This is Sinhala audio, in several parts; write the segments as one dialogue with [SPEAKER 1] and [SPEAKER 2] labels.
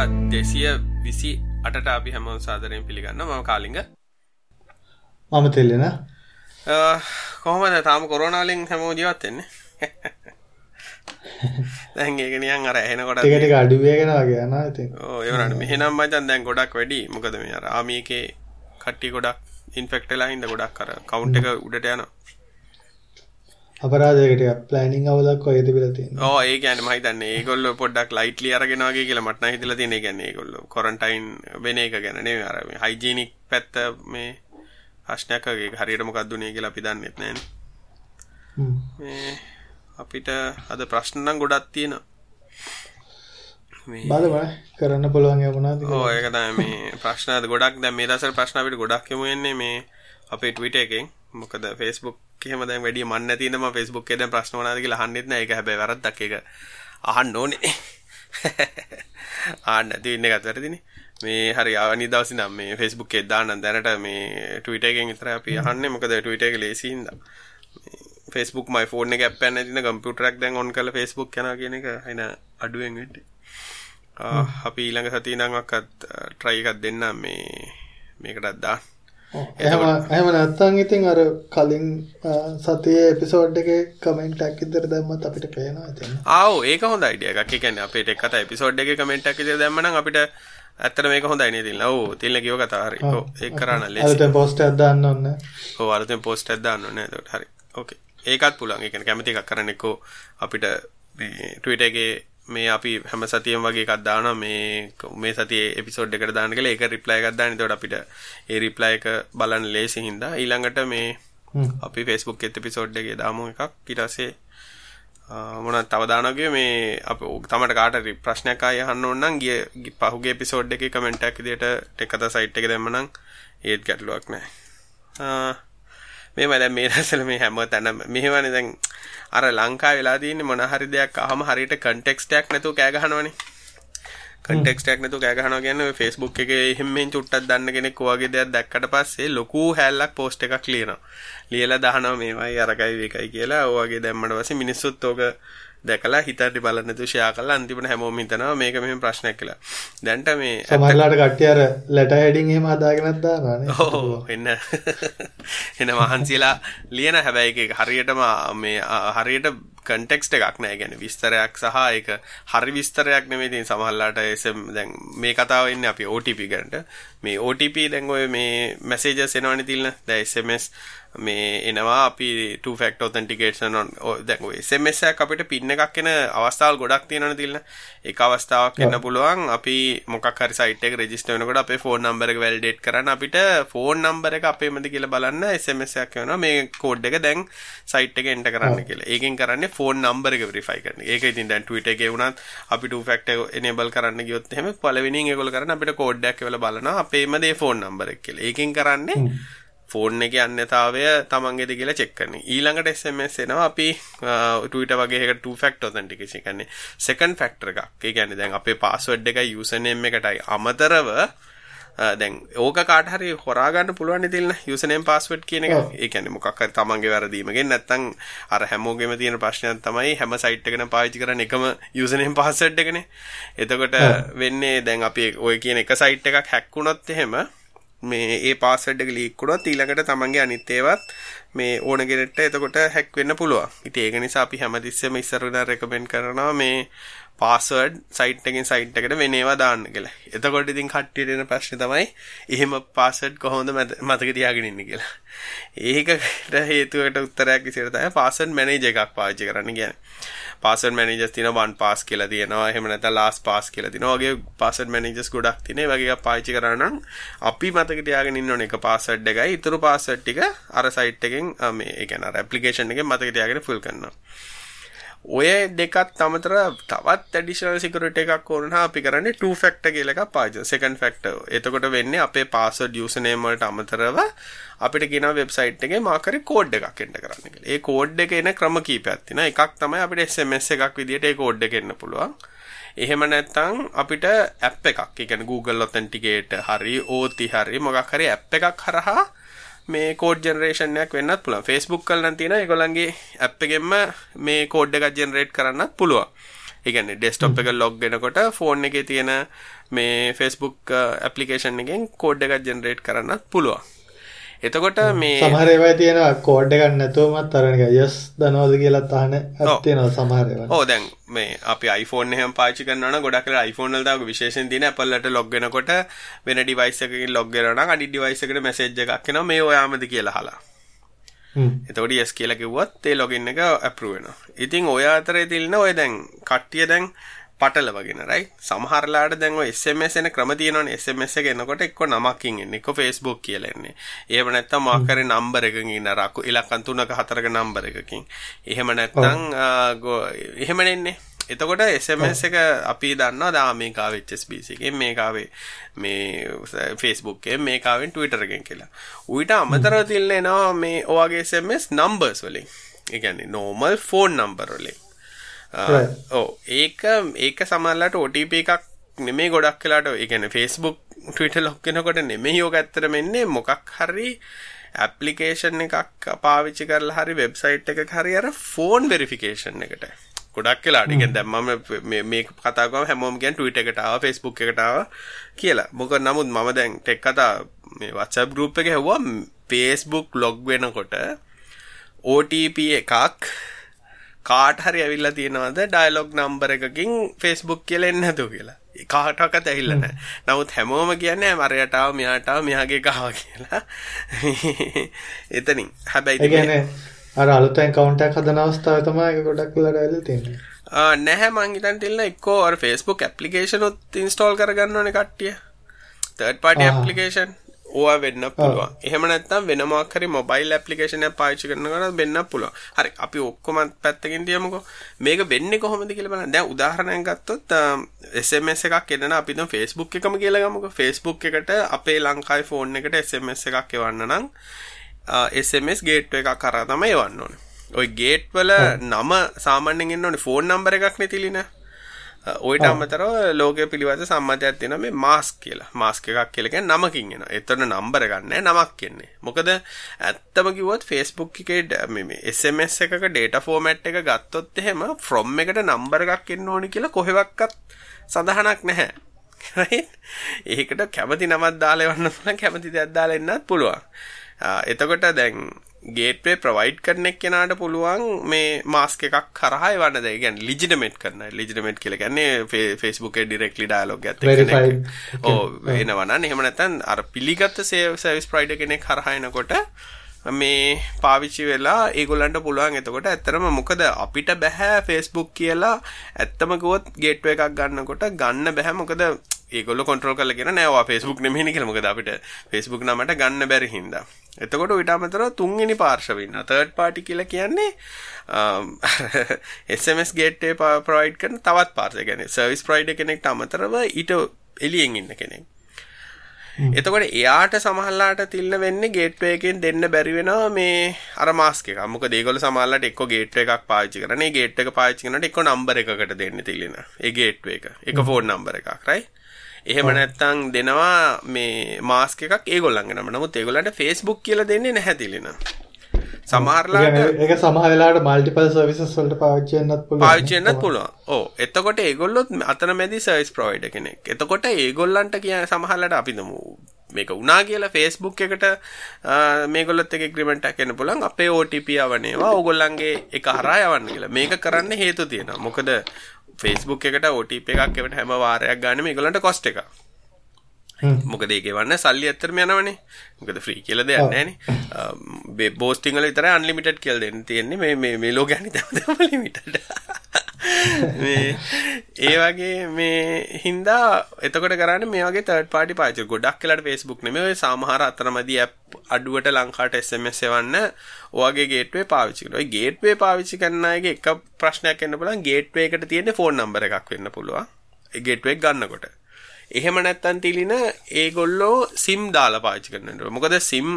[SPEAKER 1] කියලා ටෙක් කතා 228ට අපි හැමෝම සාදරයෙන් පිළිගන්නවා. මම කාලිංග.
[SPEAKER 2] මම තෙල්ලෙන.
[SPEAKER 1] කොහොමද? තාම කොරෝනා වලින් හැමෝම ජීවත් වෙන්නේ? දැන් ඒක නිකන් අර ඇහෙනකොට
[SPEAKER 2] ටික ටික අඩු වෙගෙන වගේ යනවා ඉතින්.
[SPEAKER 1] ඔව් ඒ වුණාට මෙහෙනම් මචං දැන් ගොඩක් වැඩි. මොකද මේ එකේ කට්ටිය ගොඩක් ඉන්ෆෙක්ට් වෙලා හින්දා ගොඩක් අර කවුන්ට් එක උඩට යනවා
[SPEAKER 2] අපරාධයකට ප්ලෑනිං අවුලක් වගේ තිබිලා තියෙනවා.
[SPEAKER 1] ඔව් ඒ කියන්නේ මම හිතන්නේ ඒගොල්ලෝ පොඩ්ඩක් ලයිට්ලි අරගෙන වගේ කියලා මට නම් හිතලා තියෙන. ඒ කියන්නේ ඒගොල්ලෝ ක්වොරන්ටයින් වෙන එක ගැන නෙවෙයි අර මේ හයිජීනික් පැත්ත මේ ප්‍රශ්නයක් වගේ හරියට මොකක්ද උනේ කියලා අපි දන්නෙත් නැහැනේ. මේ අපිට අද ප්‍රශ්න නම් ගොඩක් තියෙනවා.
[SPEAKER 2] මේ බලමු කරන්න පුළුවන් ඒ මොනවද
[SPEAKER 1] ඔව් ඒක තමයි මේ ප්‍රශ්න අද ගොඩක් දැන් මේ දවස්වල ප්‍රශ්න අපිට ගොඩක් යමු වෙන්නේ මේ අපේ Twitter එකෙන්. මොකද Facebook එහෙම දැන් වැඩි මන් නැති ඉඳන් මම Facebook එකේ දැන් ප්‍රශ්න මොනවද කියලා අහන්නෙත් නෑ. ඒක හැබැයි වැරද්දක් ඒක අහන්න ඕනේ. ආන්න නැති ඉන්න එකත් වැරදිනේ. මේ හරි අනිත් දවසේ නම් මේ Facebook එකේ දාන්න දැනට මේ එකෙන් විතරයි අපි අහන්නේ. මොකද Twitter එක ලේසි හින්දා. Facebook my phone එක app එක නැතිනම් කම්පියුටර් එක දැන් on කරලා Facebook යනවා කියන එක එන අඩුවෙන් වෙන්නේ. අපි ඊළඟ අක්කත් try එකක් දෙන්න මේ මේකටත් දාන්න.
[SPEAKER 2] එහෙම එහෙම නැත්නම් ඉතින් අර කලින් සතියේ එපිසෝඩ් එකේ කමෙන්ට් එකක් ඉදිරියට දැම්මත් අපිට පේනවා ඉතින්.
[SPEAKER 1] ආව් ඒක හොඳ අයිඩියා එකක්. ඒ කියන්නේ අපේ ටෙක් කතා එපිසෝඩ් එකේ කමෙන්ට් එකක් ඉදිරියට දැම්මනම් අපිට ඇත්තට මේක හොඳයි නේද තිල්ලා. ඔව් තිල්ලා කියව කතා හරි. ඔව් ඒක කරන්න ලේසි.
[SPEAKER 2] අලුතෙන් පෝස්ට් එකක් දාන්න ඕනේ.
[SPEAKER 1] ඔව් අලුතෙන් පෝස්ට් එකක් දාන්න ඕනේ. එතකොට හරි. ඕකේ. ඒකත් පුළුවන්. ඒ කියන්නේ කැමති එකක් කරන්න එක්කෝ අපිට මේ Twitter එකේ මේ අපි හැම සතියෙම වගේ එකක් දානවා මේ මේ සතියේ එපිසෝඩ් එකට දාන්න කියලා ඒක රිප්ලයි එකක් දාන්න. එතකොට අපිට ඒ රිප්ලයි එක බලන්න ලේසි හින්දා ඊළඟට මේ අපි Facebook එකේ එපිසෝඩ් එකේ දාමු එකක්. ඊට පස්සේ මොනවද තව දානවා මේ අප තමට කාට ප්‍රශ්නයක් ආයෙ අහන්න ඕන නම් ගිය පහුගිය එපිසෝඩ් එකේ කමෙන්ට් එකක් විදියට ටෙක් අත සයිට් එකේ දැම්මනම් ඒත් ගැටලුවක් නැහැ. මේව දැන් මේ දැසල මේ හැම තැනම මෙහෙවනේ දැන් අර ලංකාවේ වෙලා තියෙන්නේ මොන හරි දෙයක් අහම හරියට කන්ටෙක්ස්ට් එකක් නැතුව කෑ ගහනවනේ. කන්ටෙක්ස්ට් එකක් නැතුව කෑ ගහනවා කියන්නේ ඔය Facebook එකේ එහෙම මෙන් චුට්ටක් දන්න කෙනෙක් ඔයගේ දෙයක් දැක්කට පස්සේ ලොකු හැල්ලක් පෝස්ට් එකක් ලියනවා. ලියලා දානවා මේවයි අරකයි මේකයි කියලා. ඔයගේ දැම්මට පස්සේ මිනිස්සුත් ඕක දැකලා හිතට බලන්න නැතුව ෂෙයා කරලා අන්තිමට හැමෝම හිතනවා මේක මෙහෙම ප්‍රශ්නයක් කියලා. දැන්ට මේ
[SPEAKER 2] සමහරලාට කට්ටිය අර ලෙටර් හෙඩින් එහෙම හදාගෙනත් දානවානේ.
[SPEAKER 1] ඔව් එන්න එන මහන්සියලා ලියන හැබැයි ඒක හරියටම මේ හරියට කන්ටෙක්ස්ට් එකක් නෑ. කියන්නේ විස්තරයක් සහ ඒක හරි විස්තරයක් නෙමෙයි තියෙන සමහරලාට SM දැන් මේ කතාව ඉන්නේ අපි OTP ගන්නට. මේ OTP දැන් ඔය මේ මැසේජස් එනවනේ තිල්න. දැන් SMS මේ එනවා අපි two factor authentication දැන් ඔය SMS එකක් අපිට පින් එකක් එන අවස්ථාවල් ගොඩක් තියෙනවනේ තිල්න. එක අවස්ථාවක් එන්න පුළුවන් අපි මොකක් හරි site එක register වෙනකොට අපේ phone number එක validate කරන්න අපිට phone number එක අපේමද කියලා බලන්න SMS එකක් එනවා මේ code එක දැන් site එකේ enter කරන්න කියලා. ඒකෙන් කරන්නේ phone number එක verify කරන එක. ඒක ඉතින් දැන් Twitter එකේ වුණත් අපි two factor enable කරන්න ගියොත් එහෙම පළවෙනියෙන් ඒගොල්ලෝ කරන්නේ අපිට code එකක් එවලා බලනවා අපේම දේ phone number එක කියලා. ඒකෙන් කරන්නේ ෆෝන් එකේ අන්‍යතාවය තමන්ගේද කියලා චෙක් කරන. ඊළඟට SMS එනවා අපි Twitter වගේ එකකට two factor authentication කියන්නේ second factor එකක්. ඒ කියන්නේ දැන් අපේ password එකයි username එකටයි අමතරව දැන් ඕක කාට හරි හොරා ගන්න පුළුවන් ඉතින් username password කියන එක. ඒ කියන්නේ මොකක් හරි තමන්ගේ වැරදීමකින් නැත්තම් අර හැමෝගෙම තියෙන ප්‍රශ්නයක් තමයි හැම site එකකම පාවිච්චි කරන්නේ එකම username password එකනේ. එතකොට වෙන්නේ දැන් අපි ඔය කියන එක site එකක් hack වුණොත් එහෙම මේ ඒ පාස්වර්ඩ් එක ලීක් වුණොත් ඊළඟට තමන්ගේ අනිත් ඒවත් මේ ඕන කෙනෙක්ට එතකොට හැක් වෙන්න පුළුවන්. ඉතින් ඒක නිසා අපි හැමතිස්සෙම ඉස්සර වෙලා රෙකමෙන්ඩ් කරනවා මේ පාස්වර්ඩ් සයිට් එකෙන් සයිට් එකට වෙන ඒවා දාන්න කියලා. එතකොට ඉතින් කට්ටියට එන ප්‍රශ්නේ තමයි එහෙම පාස්වර්ඩ් කොහොමද මතක තියාගෙන ඉන්නේ කියලා. ඒකට හේතුවකට උත්තරයක් විදිහට තමයි පාස්වර්ඩ් මැනේජර් එකක් පාවිච්චි කරන්න කියන්නේ. Password managers තියෙනවා one pass කියලා තියෙනවා. එහෙම නැත්නම් last pass කියලා තියෙනවා. වගේ password managers ගොඩක් තියෙනවා. ඒ වගේ එකක් පාවිච්චි කරා නම් අපි මතක තියාගෙන ඉන්න ඕනේ. එක password එකයි ඊටු password ටික අර site එකෙන් මේ ඒ කියන්නේ අර application එකෙන් මතක තියාගෙන full කරනවා. ඔය දෙකත් අමතර තවත් ඇඩිෂනල් සිකියුරිටි එකක් ඕන නම් අපි කරන්නේ two factor කියලා එකක් පාවිච්චි second factor. එතකොට වෙන්නේ අපේ password username වලට අමතරව අපිට කියනවා වෙබ්සයිට් එකේ මාකරේ කෝඩ් එකක් එන්න කරන්න කියලා. ඒ කෝඩ් එක එන ක්‍රම කීපයක් තියෙනවා. එකක් තමයි අපිට SMS එකක් විදියට ඒ කෝඩ් එක එන්න පුළුවන්. එහෙම නැත්නම් අපිට ඇප් එකක්, ඒ කියන්නේ Google Authenticator හරි, OT හරි මොකක් හරි ඇප් එකක් හරහා මේ කෝඩ් ජෙනරේෂන් එකක් වෙන්නත් පුළුවන්. වල නම් තියෙන ඒගොල්ලන්ගේ ඇප් එකෙන්ම මේ කෝඩ් එකක් ජෙනරේට් කරන්නත් පුළුවන්. ඒ කියන්නේ ඩෙස්ක්ටොප් එක ලොග් වෙනකොට ෆෝන් එකේ තියෙන මේ Facebook ඇප්ලිකේෂන් එකෙන් කෝඩ් එකක් ජෙනරේට් කරන්නත් පුළුවන්. එතකොට මේ
[SPEAKER 2] සමහර ඒවා තියෙනවා කෝඩ් එකක් නැතුවමත් අර නිකන් යස් දනවද කියලා තහන තියෙනවා සමහර ඒවා.
[SPEAKER 1] ඔව් දැන් මේ අපි iPhone එහෙම පාවිච්චි කරනවා නම් ගොඩක් වෙලා iPhone වල දාපු විශේෂයෙන් තියෙන Apple වලට log වෙනකොට වෙන device එකකින් log වෙනවා නම් අනිත් device එකට message එකක් එනවා මේ ඔයාමද කියලා අහලා. හ්ම්. එතකොට yes කියලා කිව්වොත් ඒ login එක approve වෙනවා. ඉතින් ඔය අතරේ තියෙන ඔය දැන් කට්ටිය දැන් පටලවගෙන රයි සමහරලාට දැන් ඔය SMS එන ක්‍රම තියෙනවනේ SMS එක එනකොට එක්ක නමකින් එන්නේ එක්ක Facebook කියලා එන්නේ. එහෙම නැත්නම් මොකක් හරි නම්බර් එකකින් ඉන්න රකු ඉලක්කම් 3ක 4ක නම්බර් එකකින්. එහෙම නැත්නම් එහෙම නෙන්නේ. එතකොට SMS එක අපි දන්නවා දා මේක ආවේ HSBC එකෙන් මේක ආවේ මේ Facebook එකෙන් මේක ආවෙන් Twitter එකෙන් කියලා. ඌට අමතරව තියෙන එනවා මේ ඔයගේ SMS numbers වලින්. ඒ කියන්නේ normal phone number වලින්. ඔව් ඒක ඒක සමහරලාට OTP එකක් නෙමෙයි ගොඩක් වෙලාට ඒ කියන්නේ Facebook Twitter ලොක් වෙනකොට නෙමෙයි ඕක ඇත්තටම එන්නේ. මොකක් හරි ඇප්ලිකේෂන් එකක් පාවිච්චි කරලා හරි වෙබ්සයිට් එකක හරි අර ෆෝන් වෙරිෆිකේෂන් එකට. ගොඩක් වෙලාට කියන්නේ දැන් මම මේ කතා කරාම හැමෝම කියන්නේ Twitter එකට ආවා Facebook එකට ආවා කියලා. මොකද නමුත් මම දැන් ටෙක් කතා මේ WhatsApp group එකේ හැවුවා Facebook log වෙනකොට OTP එකක් කාට හරි ඇවිල්ලා තියෙනවද ඩයලොග් නම්බර් එකකින් Facebook කියලා එන්නේ නැතුව කියලා. කාටවත් ඇවිල්ලා නැහැ. නමුත් හැමෝම කියන්නේ මරයට ආව මෙයාට ආව මෙයාගේ ගාව කියලා. එතනින්. හැබැයි
[SPEAKER 2] ඒ කියන්නේ අර අලුතෙන් account එකක් හදන අවස්ථාවේ තමයි ගොඩක් වෙලාට ඇවිල්ලා තියෙන්නේ.
[SPEAKER 1] ආ නැහැ මං හිතන් තියලා එක්කෝ අර Facebook application උත් install කරගන්න ඕනේ කට්ටිය. third party application ඕවා වෙන්න පුළුවන්. එහෙම නැත්නම් වෙන මොකක් හරි මොබයිල් ඇප්ලිකේෂන් එකක් පාවිච්චි කරනකොට වෙන්න පුළුවන්. හරි අපි ඔක්කොම පැත්තකින් තියමුකෝ. මේක වෙන්නේ කොහොමද කියලා බලන්න. දැන් උදාහරණයක් ගත්තොත් SMS එකක් එන්න අපි දැන් Facebook එකම කියලා ගමුකෝ. Facebook එකට අපේ ලංකාවේ ෆෝන් එකට SMS එකක් එවන්න නම් SMS ගේට්වේ එකක් කරා තමයි එවන්න ඕනේ. ওই ගේට් වල නම සාමාන්‍යයෙන් එන්න ඕනේ ෆෝන් නම්බර් එකක් නේ තිලිනා. ඔයිට අමතරව ලෝකය පිළිබඳ සම්මතයක් තියෙනවා මේ මාස්ක් කියලා. මාස්ක් එකක් කියලා කියන්නේ නමකින් එනවා. එතන නම්බර ගන්න නමක් එන්නේ. මොකද ඇත්තම කිව්වොත් Facebook එකේ මේ SMS එකක data format එක ගත්තොත් එහෙම from එකට නම්බර එකක් එන්න ඕනි කියලා කොහෙවත් සඳහනක් නැහැ. ඒකට කැමති නමක් දාලා එවන්න පුළුවන් කැමති දෙයක් දාලා එන්නත් පුළුවන්. එතකොට දැන් ගේට්වේ ප්‍රොවයිඩ් කරන එක්කෙනාට පුළුවන් මේ මාස්ක් එකක් කරහා එවන්න දෙයි. කියන්නේ ලිජිටිමේට් කරන. ලිජිටිමේට් කියලා කියන්නේ Facebook එකේ ඩිරෙක්ට්ලි ඩයලොග් එකත් එක්ක ඔව් වෙනවා නම්. එහෙම නැත්නම් අර පිළිගත් සර්විස් ප්‍රොවයිඩර් කෙනෙක් කරහා එනකොට මේ පාවිච්චි වෙලා ඒගොල්ලන්ට පුළුවන්. එතකොට ඇත්තටම මොකද අපිට බෑ Facebook කියලා. ඇත්තම කිව්වොත් ගේට්වේ එකක් ගන්නකොට ගන්න බෑ මොකද ඒගොල්ලෝ කන්ට්‍රෝල් කරලා කියන නෑ ඔයා Facebook නෙමෙයිනේ කියලා මොකද අපිට Facebook නමට ගන්න බැරි හින්දා එතකොට ඊට අමතරව තුන්වෙනි පාර්ශව ඉන්නවා. තර්ඩ් පාර්ටි කියලා කියන්නේ SMS ගේට්වේ ප්‍රොවයිඩ් කරන තවත් පාර්ශව. කියන්නේ සර්විස් ප්‍රොවයිඩර් කෙනෙක්ට අමතරව ඊට එළියෙන් ඉන්න කෙනෙක්. එතකොට එයාට සමහරලාට තිල්න වෙන්නේ ගේට්වේ එකෙන් දෙන්න බැරි වෙනවා මේ අර මාස්ක් එක. මොකද ඒගොල්ලෝ සමහරලාට එක්ක කරන්නේ. ඒ ගේට් එක පාවිච්චි කරනකොට එක්ක නම්බර් එකකට දෙන්න තිලින. ඒ ගේට්වේ එක. එක ෆෝන් නම්බර් එකක්, right? එහෙම නැත්තම් දෙනවා මේ මාස්ක් එකක් ඒගොල්ලන්ගේ නම. නමුත් ඒගොල්ලන්ට Facebook කියලා දෙන්නේ නැහැ තිලින. සමහරලාට
[SPEAKER 2] ඒක සමහර වෙලාවට මල්ටිපල් සර්විසස් වලට පාවිච්චි වෙන්නත් පුළුවන්.
[SPEAKER 1] පාවිච්චි වෙන්නත් පුළුවන්. ඔව්. එතකොට ඒගොල්ලොත් අතරමැදි සර්විස් ප්‍රොවයිඩර් කෙනෙක්. එතකොට ඒගොල්ලන්ට කියන සමහරලාට අපි දමු මේක උනා කියලා Facebook එකට මේගොල්ලොත් එක්ක ඇග්‍රීමන්ට් එකක් එන්න පුළුවන්. අපේ OTP යවන්නේවා ඕගොල්ලන්ගේ එක හරහා යවන්න කියලා. මේක කරන්න හේතු තියෙනවා. මොකද Facebook එකට OTP එකක් එවට හැම වාරයක් ගන්න මේගොල්ලන්ට කොස්ට් එකක්. මොකද ඒක වන්න සල්ලි ඇත්තටම යනවනේ. මොකද ෆ්‍රී කියලා දෙයක් නැහැනේ. බෝස්ටිං වල විතරයි අන්ලිමිටඩ් කියලා දෙන්න තියෙන්නේ. මේ මේ හැමදේම ලිමිටඩ්. මේ ඒ වගේ මේ හින්දා එතකොට කරන්නේ මේ වගේ තර්ඩ් පාටි පාවිච්චි ගොඩක් Facebook නෙමෙයි ඔය සමහර අතරමැදි ඇප් අඩුවට ලංකාවට SMS එවන්න ඔයගේ ගේට්වේ පාවිච්චි කරනවා. ඒ ගේට්වේ පාවිච්චි කරන අයගේ එක ප්‍රශ්නයක් එන්න පුළුවන් ගේට්වේ එකට තියෙන ෆෝන් නම්බර් එකක් වෙන්න පුළුවන්. ඒ ගේට්වේ එක ගන්නකොට. එහෙම නැත්තම් තිලින ඒගොල්ලෝ සිම් දාලා පාවිච්චි කරනවා. මොකද සිම්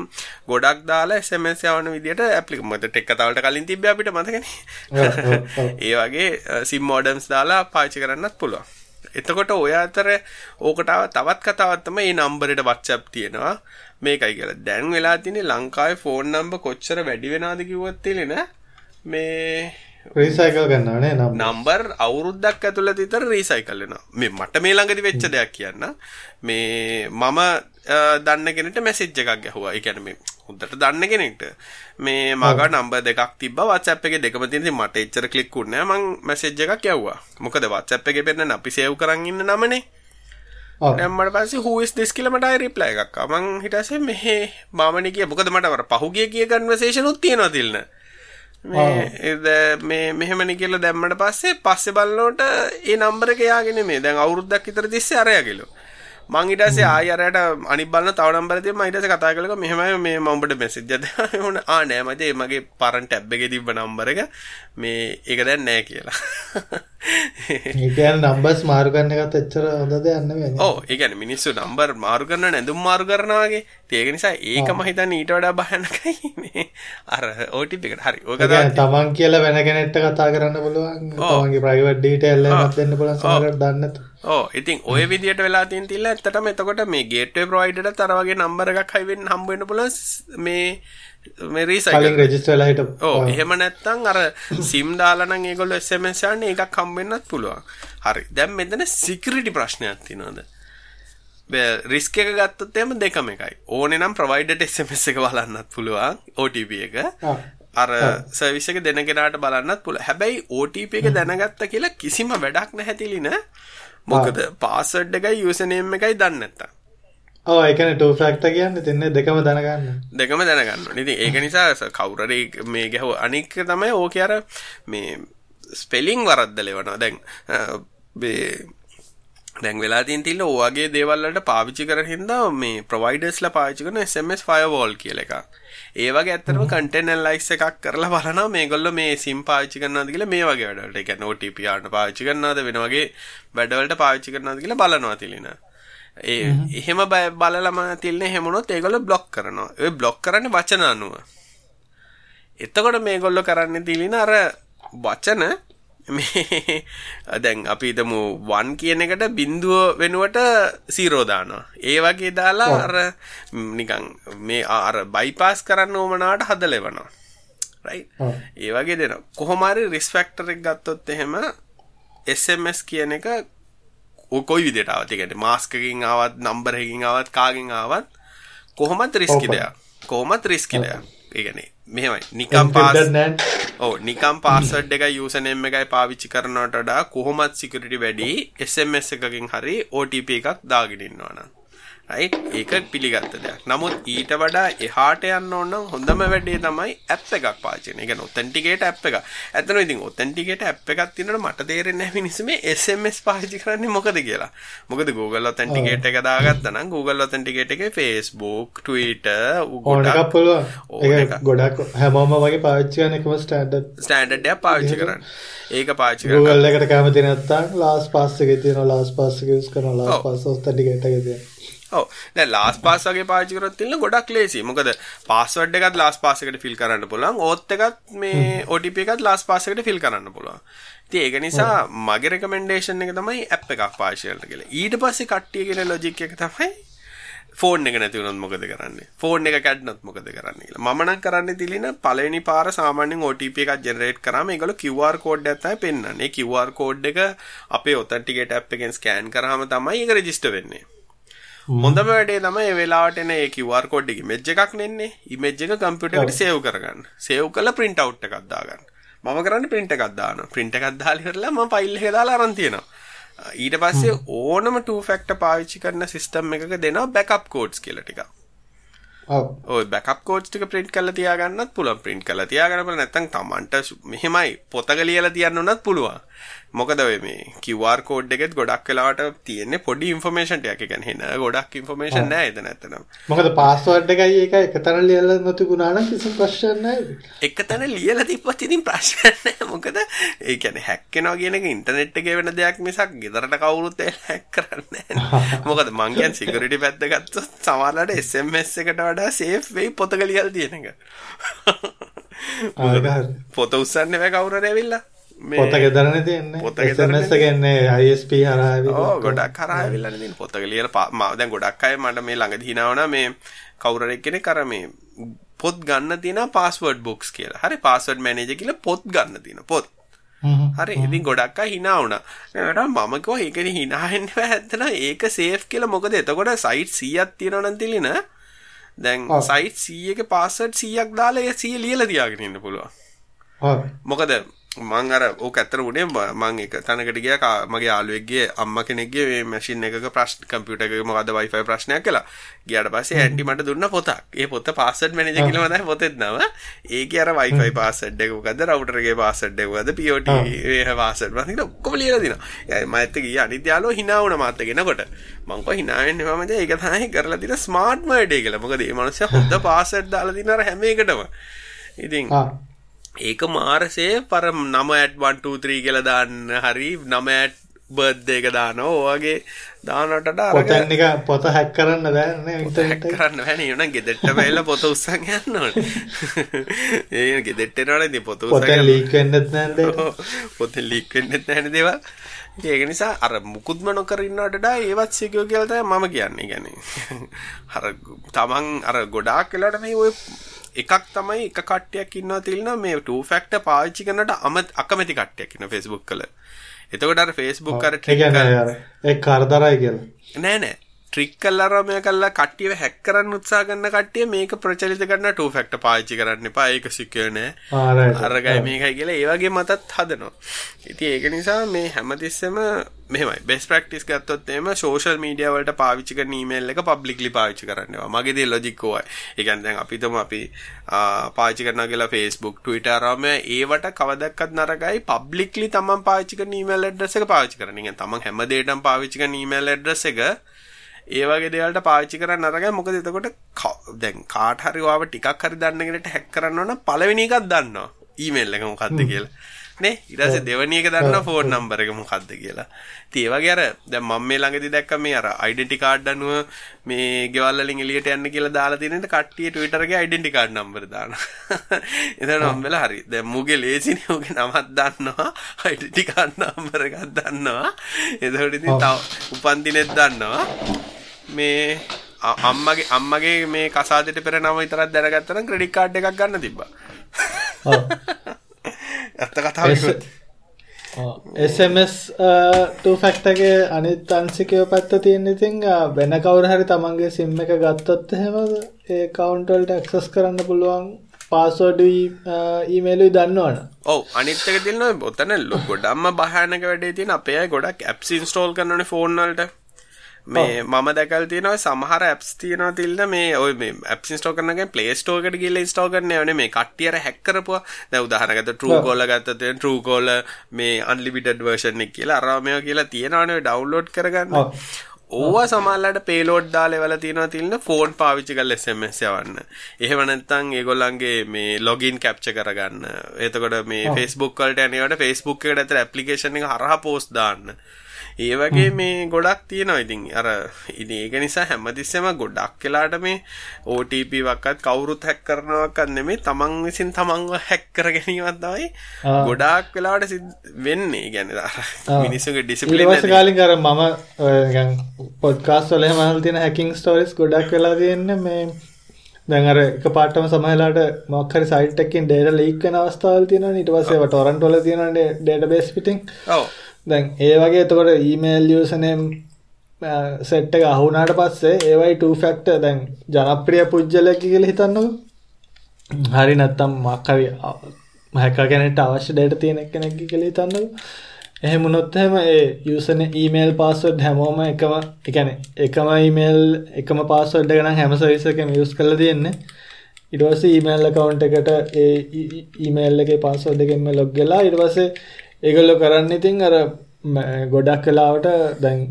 [SPEAKER 1] ගොඩක් දාලා SMS යවන විදියට ඇප්ලිකේෂන් මත ටෙක් කතාවලට කලින් තිබ්බේ අපිට මතකනේ. ඒ වගේ සිම් මොඩම්ස් දාලා පාවිච්චි කරන්නත් පුළුවන්. එතකොට ඔය අතර ඕකට තවත් කතාවක් තමයි මේ නම්බරේට WhatsApp තියෙනවා. මේකයි කියලා. දැන් වෙලා තියෙන්නේ ලංකාවේ ෆෝන් නම්බර් කොච්චර වැඩි වෙනවද කිව්වොත් තිලින මේ
[SPEAKER 2] රීසයිකල් කරන්නනේ නම්
[SPEAKER 1] නම්බර් අවුරුද්දක් ඇතුළත විතර රීසයිකල් වෙනවා. මේ මට මේ ළඟදි වෙච්ච දෙයක් කියන්න. මේ මම දන්න කෙනෙක්ට මැසේජ් එකක් ගැහුවා. ඒ කියන්නේ මේ හොඳට දන්න කෙනෙක්ට මේ මග නම්බර් දෙකක් තිබ්බා WhatsApp එකේ දෙකම තියෙන ඉතින් මට එච්චර ක්ලික් වුණේ නැහැ. මං මැසේජ් එකක් යවුවා. මොකද WhatsApp එකේ පෙන්නන අපි සේව් කරන් ඉන්න නමනේ. දැම්මට පස්සේ who is this කියලා මට ආයි රිප්ලයි එකක්. මං පස්සේ මෙහෙ මාමනි කිය මොකද මට අර පහුගිය කිය කන්වර්සේෂන් උත් තියෙනවා තිල්න. මේ මෙහෙමනි කියලා දැම්මට පස්සේ පස්සේ බලනකොට ඒ නම්බර එක යාගෙන මේ දැන් අවුරුද්දක් විතර තිස්සේ අරයා කිලෝ. මං ඊට පස්සේ ආයි අරයට අනිත් බලන තව නම්බර දෙන්න මම ඊට පස්සේ කතා කළා මෙහෙමයි මේ මම උඹට මෙසේජ් එකක් දෙන්න ආ නෑ මචං මගේ පරණ ටැබ් එකේ තිබ්බ නම්බර එක. මේ ඒක දැන් නෑ කියලා
[SPEAKER 2] ඒ කියන්නේ නම්බර්ස් මාරු කරන එකත් එච්චර හොඳ දෙයක් නෙමෙයි
[SPEAKER 1] ඔව් ඒ කියන්නේ මිනිස්සු නම්බර් මාරු කරන නැඳුම් මාරු කරනවා වගේ. ඒක නිසා ඒකම හිතන්නේ ඊට වඩා භයානකයි මේ. අර OTP එකට. හරි
[SPEAKER 2] ඔය කියන්නේ තමන් කියලා වෙන කෙනෙක්ට කතා කරන්න පුළුවන්. තමන්ගේ ප්‍රයිවට් ඩීටේල් එකක් දෙන්න පුළුවන් සමහරවිට දන්නේ නැතු.
[SPEAKER 1] ඕ ඉතින් ඔය විදියට වෙලා තියෙන තිල්ල ඇත්තටම එතකොට මේ ගේට්වේ ප්‍රොවයිඩර්ට අර වගේ නම්බර එකක් හයි වෙන්න හම්බ වෙන්න පුළුවන්. මේ මේ රීසයිකල්
[SPEAKER 2] කලින් රෙජිස්ටර් වෙලා හිටපු.
[SPEAKER 1] ඔව් එහෙම නැත්නම් අර සිම් දාලා නම් ඒගොල්ලෝ SMS යන්නේ එකක් හම්බ වෙන්නත් පුළුවන්. හරි. දැන් මෙතන සිකියුරිටි ප්‍රශ්නයක් තියෙනවද? රිස්ක එක ගත්තොත් එහෙම දෙකම එකයි. ඕනේ නම් ප්‍රොවයිඩර්ට SMS එක බලන්නත් පුළුවන් OTP එක. අර සර්විස් එක දෙන කෙනාට බලන්නත් පුළුවන්. හැබැයි OTP එක දැනගත්ත කියලා කිසිම වැඩක් නැහැතිලි නේ මොකද පාස්වර්ඩ් එකයි යූසර් නේම් එකයි දන්නේ නැත්තම්.
[SPEAKER 2] කියන්නේ two factor කියන්නේ තින්නේ දෙකම දැනගන්න.
[SPEAKER 1] දෙකම දැනගන්න. ඉතින් ඒක නිසා කවුරුරි මේ ගැහුව අනික තමයි ඕකේ අර මේ ස්පෙලිං වරද්දල එවනවා. දැන් මේ දැන් වෙලා තියෙන තිල්ල ඔයගේ දේවල් වලට පාවිච්චි කරන හින්දා මේ ප්‍රොවයිඩර්ස්ලා පාවිච්චි කරන SMS firewall කියලා එකක්. ඒ වගේ ඇත්තටම කන්ටෙන්ට් ඇනලයිස් එකක් කරලා බලනවා මේගොල්ලෝ මේ සිම් පාවිච්චි කරනවද කියලා මේ වගේ වැඩවලට. ඒ කියන්නේ OTP ආන්න පාවිච්චි කරනවද වෙන වගේ වැඩවලට පාවිච්චි කරනවද කියලා බලනවා තිලින. ඒ එහෙම බලලම තිල්නේ හැමනොත් ඒගොල්ලෝ බ්ලොක් කරනවා. ඒ බ්ලොක් කරන්නේ වචන අනුව. එතකොට මේගොල්ලෝ කරන්නේ තිලින අර වචන මේ දැන් අපි හිතමු 1 කියන එකට බිඳුව වෙනුවට 0 දානවා. ඒ වගේ දාලා අර නිකන් මේ අර බයිපාස් කරන්න ඕමනාවට හදලා එවනවා. රයිට්? ඒ වගේ දෙනවා. කොහොම හරි රිස් ෆැක්ටර් එක ගත්තොත් එහෙම SMS කියන එක කොයි විදිහට ආවත්? ඒ කියන්නේ මාස්ක් එකකින් ආවත් නම්බර් එකකින් ආවත් කාගෙන් ආවත් කොහොමත් රිස්කි දෙයක්. කොහොමත් රිස්කි දෙයක්. ඒ කියන්නේ මෙහෙමයි. නිකම් පාස් ඔව් නිකම් පාස්වර්ඩ් එකයි යූසර් නේම් එකයි පාවිච්චි කරනවට වඩා කොහොමත් සිකියුරිටි වැඩි SMS එකකින් හරි OTP එකක් දාගෙන ඉන්නවා නම් රයිට් ඒක පිළිගත්ත දෙයක්. නමුත් ඊට වඩා එහාට යන්න ඕන නම් හොඳම වැඩේ තමයි ඇප් එකක් පාවිච්චි කරන. ඒ කියන්නේ ඔතෙන්ටිකේට් ඇප් එක. ඇත්තටම ඉතින් ඔතෙන්ටිකේට් ඇප් එකක් තියෙනකොට මට තේරෙන්නේ නැහැ මිනිස්සු මේ SMS පාවිච්චි කරන්නේ මොකද කියලා. මොකද Google ඔතෙන්ටිකේට් එක දාගත්තා නම් Google ඔතෙන්ටිකේට් එකේ Facebook, Twitter
[SPEAKER 2] ගොඩක් පුළුවන්. ඒක ගොඩක් හැමෝම වගේ පාවිච්චි කරන එකම ස්ටෑන්ඩඩ්
[SPEAKER 1] ස්ටෑන්ඩඩ් එකක් පාවිච්චි කරන්න. ඒක පාවිච්චි
[SPEAKER 2] කරන්න. Google එකට කැමති නැත්නම් last pass එකේ තියෙනවා last pass එක use කරනවා last pass ඔතෙන්ටිකේට් එකේ තියෙනවා.
[SPEAKER 1] ඔව් දැන් ලාස් පාස් වගේ පාවිච්චි කරොත් ඉන්න ගොඩක් ලේසි. මොකද පාස්වර්ඩ් එකත් ලාස් පාස් එකට ෆිල් කරන්න පුළුවන්. ඕත් එකත් මේ OTP එකත් ලාස් පාස් එකට ෆිල් කරන්න පුළුවන්. ඉතින් ඒක නිසා මගේ රෙකමෙන්ඩේෂන් එක තමයි ඇප් එකක් පාවිච්චි කරන්න කියලා. ඊට පස්සේ කට්ටිය කියන ලොජික් එක තමයි ෆෝන් එක නැති වුණොත් මොකද කරන්නේ? ෆෝන් එක කැඩුණොත් මොකද කරන්නේ කියලා. මම නම් කරන්නේ තිලින පළවෙනි පාර සාමාන්‍යයෙන් OTP එකක් ජෙනරේට් කරාම ඒගොල්ලෝ QR කෝඩ් එකක් තමයි පෙන්වන්නේ. ඒ QR කෝඩ් එක අපේ ඔතෙන්ටිකේට් ඇප් එකෙන් ස්කෑන් කරාම තමයි ඒක රෙජිස්ටර් වෙන්නේ. හොඳම වැඩේ තමයි වෙලාවට එන ඒ QR කෝඩ් එක ඉමේජ් එකක් නෙන්නේ. ඉමේජ් එක කම්පියුටර් එකට සේව් කරගන්න. සේව් කරලා print out එකක් දාගන්න. මම කරන්නේ print එකක් දානවා. print එකක් දාලා ඉවරලා මම ෆයිල් එක දාලා අරන් තියනවා. ඊට පස්සේ ඕනම two factor පාවිච්චි කරන සිස්ටම් එකක දෙනවා backup codes කියලා ටිකක්. ඔය බැකප් කෝඩ්ස් ටික print කරලා තියාගන්නත් පුළුවන්. print කරලා තියාගන්න බෑ නැත්නම් Tamanට මෙහෙමයි පොතක ලියලා තියන්න උනත් පුළුවන්. මොකද ඔය මේ QR කෝඩ් එකෙත් ගොඩක් වෙලාවට තියෙන්නේ පොඩි ইনফෝමේෂන් ටිකක්. ඒ කියන්නේ හෙන ගොඩක් ইনফෝමේෂන් නැහැ එතන ඇත්තනම්.
[SPEAKER 2] මොකද පාස්වර්ඩ් එකයි ඒක එකතන ලියලා නොතිබුණා නම් කිසිම ප්‍රශ්නයක් නැහැ.
[SPEAKER 1] එකතන ලියලා තිබ්බත් ඉතින් ප්‍රශ්නයක් නැහැ. මොකද ඒ කියන්නේ හැක් වෙනවා කියන එක ඉන්ටර්නෙට් එකේ වෙන දෙයක් මිසක් ගෙදරට කවුරුත් හැක් කරන්නේ නැහැ. මොකද මං කියන්නේ සිකියුරිටි පැත්ත ගත්තොත් සමහරවිට SMS එකට වඩා සේෆ් වෙයි පොතක ලියලා තියෙන එක. පොත උස්සන්නේ නැහැ කවුරු හරි ඇවිල්ලා.
[SPEAKER 2] පොත ගෙදරනේ තියෙන්නේ. පොත ගෙදරනේ. SMS එකන්නේ ISP හරහා
[SPEAKER 1] ගොඩක් හරහා ඇවිල්ලානේ තියෙන්නේ. පොතක ලියලා මම දැන් ගොඩක් අය මට මේ ළඟදී හිනවනා මේ කවුරු හරි කෙනෙක් අර මේ පොත් ගන්න තියෙන පාස්වර්ඩ් බොක්ස් කියලා. හරි පාස්වර්ඩ් මැනේජර් කියලා පොත් ගන්න තියෙන පොත්. හරි ඉතින් ගොඩක් අය hina වුණා. ඒකට මම කිව්වා ඒකනේ hina වෙන්න බෑ ඇත්තට ඒක සේෆ් කියලා මොකද එතකොට සයිට් 100ක් තියෙනවා නම් තිලින දැන් සයිට් 100ක පාස්වර්ඩ් 100ක් දාලා ඒ 100 ලියලා තියාගෙන ඉන්න පුළුවන්. මොකද මං අර ඕක ඇත්තට උනේ මං එක තැනකට ගියා මගේ යාළුවෙක්ගේ අම්මා කෙනෙක්ගේ මේ මැෂින් එකක ප්‍රශ්න කම්පියුටර් එකක මොකද Wi-Fi ප්‍රශ්නයක් කියලා. ගියාට පස්සේ ඇන්ටි මට දුන්න පොතක්. ඒ පොත පාස්වර්ඩ් මැනේජර් කියලා තමයි පොතෙත් නම. ඒකේ අර Wi-Fi පාස්වර්ඩ් එක මොකද්ද රවුටර් එකේ පාස්වර්ඩ් එක මොකද්ද POT ඒ පාස්වර්ඩ් මම හිතුවා ඔක්කොම ලියලා දිනවා. මම ඇත්ත ගියා අනිත් යාළුවෝ hina වුණා මාත් එක්කනකොට. මං කෝ hina වෙන්නේ මම දැන් ඒක තමයි කරලා තියෙන ස්මාර්ට් වර්ඩ් එක කියලා. මොකද මේ මනුස්සයා හොඳ පාස්වර්ඩ් දාලා දින අර හැම එකටම. ඉතින් ඒක මාරසේ පර නම ඇට් 123 කියලා දාන්න හරි නම ඇට් බර්ත්ඩේ එක දානවා. ඔයගේ දානට
[SPEAKER 2] පොතන් එක පොත හැක් කරන්න බෑනේ
[SPEAKER 1] ඉන්ටර්නෙට් කරන්න බෑනේ ඊට ගෙදෙට්ට බැලලා පොත උස්සන් යන්න ඕනේ. ඒ ගෙදෙට්ට එනවනේ ඉතින් පොත උස්සන්
[SPEAKER 2] පොතෙන් ලීක් වෙන්නෙත් නැහැ
[SPEAKER 1] පොතෙන් ලීක් වෙන්නෙත් නැහැ දේවල්. ඒක නිසා අර මුකුත්ම නොකර ඉන්නවට වඩා ඒවත් සිකියෝ කියලා තමයි මම කියන්නේ. කියන්නේ අර තමන් අර ගොඩාක් වෙලාවට මේ ඔය එකක් තමයි එක කට්ටියක් ඉන්නවා තියෙනවා මේ two factor පාවිච්චි කරනට අකමැති කට්ටියක් ඉන්නවා Facebook වල. එතකොට අර Facebook අර
[SPEAKER 2] ට්‍රික් ඒ කරදරයි කියලා.
[SPEAKER 1] නෑ නෑ. ට්‍රික් කරලා රමය කරලා කට්ටියව හැක් කරන්න උත්සාහ කරන කට්ටිය මේක ප්‍රචලිත කරන ටූ ෆැක්ටර් පාවිච්චි කරන්න එපා. ඒක සිකියර් නෑ. අරගයි මේකයි කියලා ඒ වගේ මතත් හදනවා. ඉතින් ඒක නිසා මේ හැමතිස්සෙම මෙහෙමයි බෙස් ප්‍රක්ටිස් ගත්තොත් එහෙම සෝෂල් මීඩියා වලට පාවිච්චි කරන ඊමේල් එක පබ්ලික්ලි පාවිච්චි කරන්න ඒවා. මගේ දේ ලොජික් ඕයි. ඒ කියන්නේ දැන් අපි තමු අපි පාවිච්චි කරනවා කියලා Facebook, Twitter ආවම ඒවට කවදක්වත් නරකයි පබ්ලික්ලි තමන් පාවිච්චි කරන ඊමේල් ඇඩ්‍රස් එක පාවිච්චි කරන්න. ඉතින් තමන් හැම දෙයකටම පාවිච්චි කරන ඊමේල් ඇඩ්‍රස් එක ඒ වගේ දේවල්ට පාවිච්චි කරන්න අරගයි මොකද එතකොට දැන් කාට හරි වාව ටිකක් හරි දන්න කෙනෙක්ට හැක් කරන්න ඕන පළවෙනි එකක් දන්නවා. ඊමේල් එක මොකක්ද කියලා නේ? ඊට පස්සේ දෙවෙනි එක දන්නවා ෆෝන් නම්බර් එක මොකක්ද කියලා. ඉතින් ඒ වගේ අර දැන් මම මේ ළඟදී දැක්ක මේ අර ඩෙන්ටි කාඩ් අනුව මේ ගෙවල් වලින් එළියට යන්න කියලා දාලා තියෙන කට්ටිය Twitter එකේ ඩෙන්ටි කාඩ් නම්බර දානවා. එතන මම වෙලා හරි. දැන් මුගේ ලේසිනේ උගේ නමක් දන්නවා ඩෙන්ටි කාඩ් නම්බර එකක් දන්නවා. ඉතින් තව උපන් දිනෙත් දන්නවා. මේ අම්මගේ අම්මගේ මේ කසාදෙට පෙර නම විතරක් දැනගත්තා නම් ක්‍රෙඩිට් කාඩ් එකක් ගන්න තිබ්බා. ඔව්. ඇත්ත කතාව
[SPEAKER 2] SMS two factor එකේ අනිත් අංශිකය පැත්ත තියෙන ඉතින් වෙන කවුරු හරි තමන්ගේ SIM එක ගත්තොත් එහෙම ඒ වලට access කරන්න පුළුවන් පාස්වර්ඩ් ඊමේල් දන්නවනේ.
[SPEAKER 1] ඔව් අනිත් එක තියෙනවා ඔතන ගොඩක්ම භයානක වැඩේ තියෙන අපේ ගොඩක් apps install කරනනේ ෆෝන් වලට. මේ මම දැකල් තියෙනවා සමහර ඇප්ස් තියෙනවා තිල්ද මේ ඔය මේ ඇප්ස් ඉන්ස්ටෝල් කරනකම් ප්ලේ ස්ටෝර් එකට ගිහලා ඉන්ස්ටෝල් කරන්න යන්නේ මේ කට්ටිය අර හැක් කරපුවා. දැන් උදාහරණයකට Truecaller ගත්තොත් Truecaller මේ unlimited version එක කියලා අර මේවා කියලා තියෙනවනේ ඩවුන්ලෝඩ් කරගන්න. ඕවා සමහරලාට පේලෝඩ් දාලා එවලා තියෙනවා තිල්න ෆෝන් පාවිච්චි කරලා SMS යවන්න. එහෙම නැත්නම් ඒගොල්ලන්ගේ මේ ලොගින් කැප්චර් කරගන්න. එතකොට මේ Facebook වලට යනකොට Facebook එකට ඇතුළේ ඇප්ලිකේෂන් එක හරහා පෝස්ට් දාන්න. ඒ වගේ මේ ගොඩක් තියෙනවා. ඉතින් අර ඉතින් ඒක නිසා හැමතිස්සෙම ගොඩක් වෙලාට මේ OTP වක්වත් කවුරුත් හැක් කරනවක්වත් නෙමෙයි. තමන් විසින් තමන්ව හැක් කර ගැනීමක් තමයි ගොඩාක් වෙලාවට වෙන්නේ. කියන්නේ මිනිස්සුගේ ඩිසිප්ලින්
[SPEAKER 2] ඊට පස්සේ කාලින් අර මම නිකන් පොඩ්කාස්ට් වල එහෙම අහලා තියෙන හැකින් ස්ටෝරිස් ගොඩක් වෙලා තියෙන්නේ මේ දැන් අර එක පාටම සමහරලාට මොකක් හරි සයිට් එකකින් data leak වෙන අවස්ථාවල් තියෙනවනේ ඊට පස්සේ ඒවා torrent වල තියෙනවනේ database පිටින් ඔව් දැන් ඒ වගේ එතකොට ඊමේල් යූසර්නේම් සෙට් එක අහුණාට පස්සේ ඒවයි two factor දැන් ජනප්‍රිය පුජ්‍යලෙක් කියලා හිතන්නකෝ. හරි නැත්තම් මොකක් හරි හැකර් කෙනෙක්ට අවශ්‍ය data තියෙන කෙනෙක් කියලා හිතන්නකෝ. එහෙම වුණොත් එහෙම ඒ යූසර්නේ ඊමේල් පාස්වර්ඩ් හැමෝම එකම ඒ කියන්නේ එකම ඊමේල් එකම පාස්වර්ඩ් එක නම් හැම සර්විස් එකකම යූස් කරලා තියෙන්නේ. ඊට පස්සේ ඊමේල් account එකට ඒ ඊමේල් එකේ පාස්වර්ඩ් එකෙන්ම ලොග් වෙලා ඊට පස්සේ ඒගොල්ලෝ කරන්නේ ඉතින් අර ගොඩක් වෙලාවට දැන්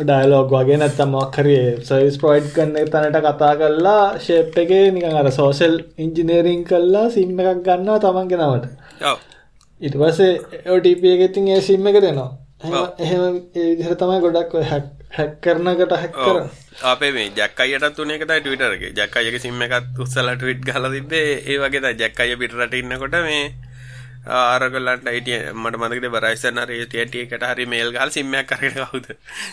[SPEAKER 2] ඩයලොග් වගේ නැත්තම් මොකක් හරි සර්විස් ප්‍රොවයිඩ් කරන තැනට කතා කරලා ෂේප් එකේ නිකන් අර සෝෂල් ඉන්ජිනියරින් කරලා සිම් එකක් ගන්නවා තමන්ගේ නමට. ඔව්. ඊට පස්සේ OTP එක ඉතින් ඒ සිම් එක දෙනවා. එහෙම ඒ විදිහට තමයි ගොඩක් හැක් කරනකට හැක් කරන්නේ.
[SPEAKER 1] අපේ මේ ජැක් අයියටත් තුන එක තමයි Twitter එකේ. ජැක් අයියගේ සිම් එකත් උස්සලා ට්වීට් ගහලා තිබ්බේ. ඒ වගේ තමයි ජැක් අයිය පිටරට ඉන්නකොට මේ ආරගලන්ට අයිටිය මට මදකට බරයිසන්න රේතියටියකට හරි මේල් ගල් සිම්මයක් කරගෙන කවුද?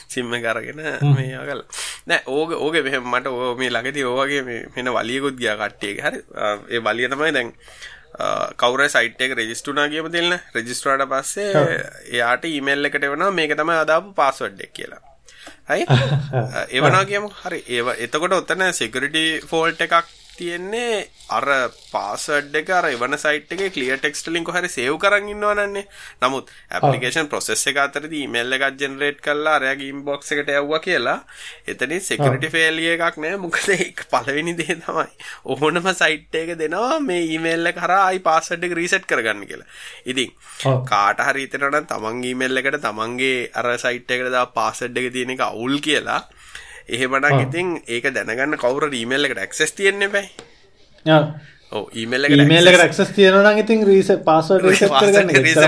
[SPEAKER 1] සිම්ම කරගෙන මේ කල නෑ ඕක ඕක මෙහ මට ඕ මේ ළඟති ඕවගේ මෙන වලියකුත් ගිය කට්ටිය හරි. ඒ වලිය තමයි දැන් කවර සයිට එක රෙජිස්ටුනා කියම දෙන්න රෙජිස්ටරට පස්සේ එයාට ඊමේල් එකට වන මේක තමයි අදාපු පාස්වඩ්ඩක් කියලා. හයි ඒවනා කියම හරි. ඒ එතකොට ඔත්තන සිකරිටි ෆෝල්ට් එකක් තියෙන්නේ අර පාසඩ් එක අර එවන සයිට් එකේ ක්ලියර් ටෙක්ස්ට් වලින් කොහරි සේව් කරන් ඉන්නවනන්නේ. නමුත් ඇප්ලිකේෂන් ප්‍රොසෙස් එක අතරදී ඊමේල් එකක් ජෙනරේට් කරලා අරයාගේ ඉන්බොක්ස් එකට යවුවා කියලා එතනින් සිකියුරිටි ෆේලියර් එකක් නෑ. මොකද ඒක පළවෙනි දේ තමයි. ඕනම සයිට් එක දෙනවා මේ ඊමේල් එක කරා ආයි පාස්වර්ඩ් එක රීසෙට් කරගන්න කියලා. ඉතින් කාට හරි හිතෙනවා නම් තමන්ගේ ඊමේල් එකට තමන්ගේ අර සයිට් එකට දා පාස්වර්ඩ් එක තියෙන එක අවුල් කියලා එහෙමනම් ඉතින් ඒක දැනගන්න කවුරු ඊමේල් එකට ඇක්සස් තියෙන්න බෑ. ඔව් ඊමේල්
[SPEAKER 2] තියෙනවා නම් ඉතින් රීසෙට්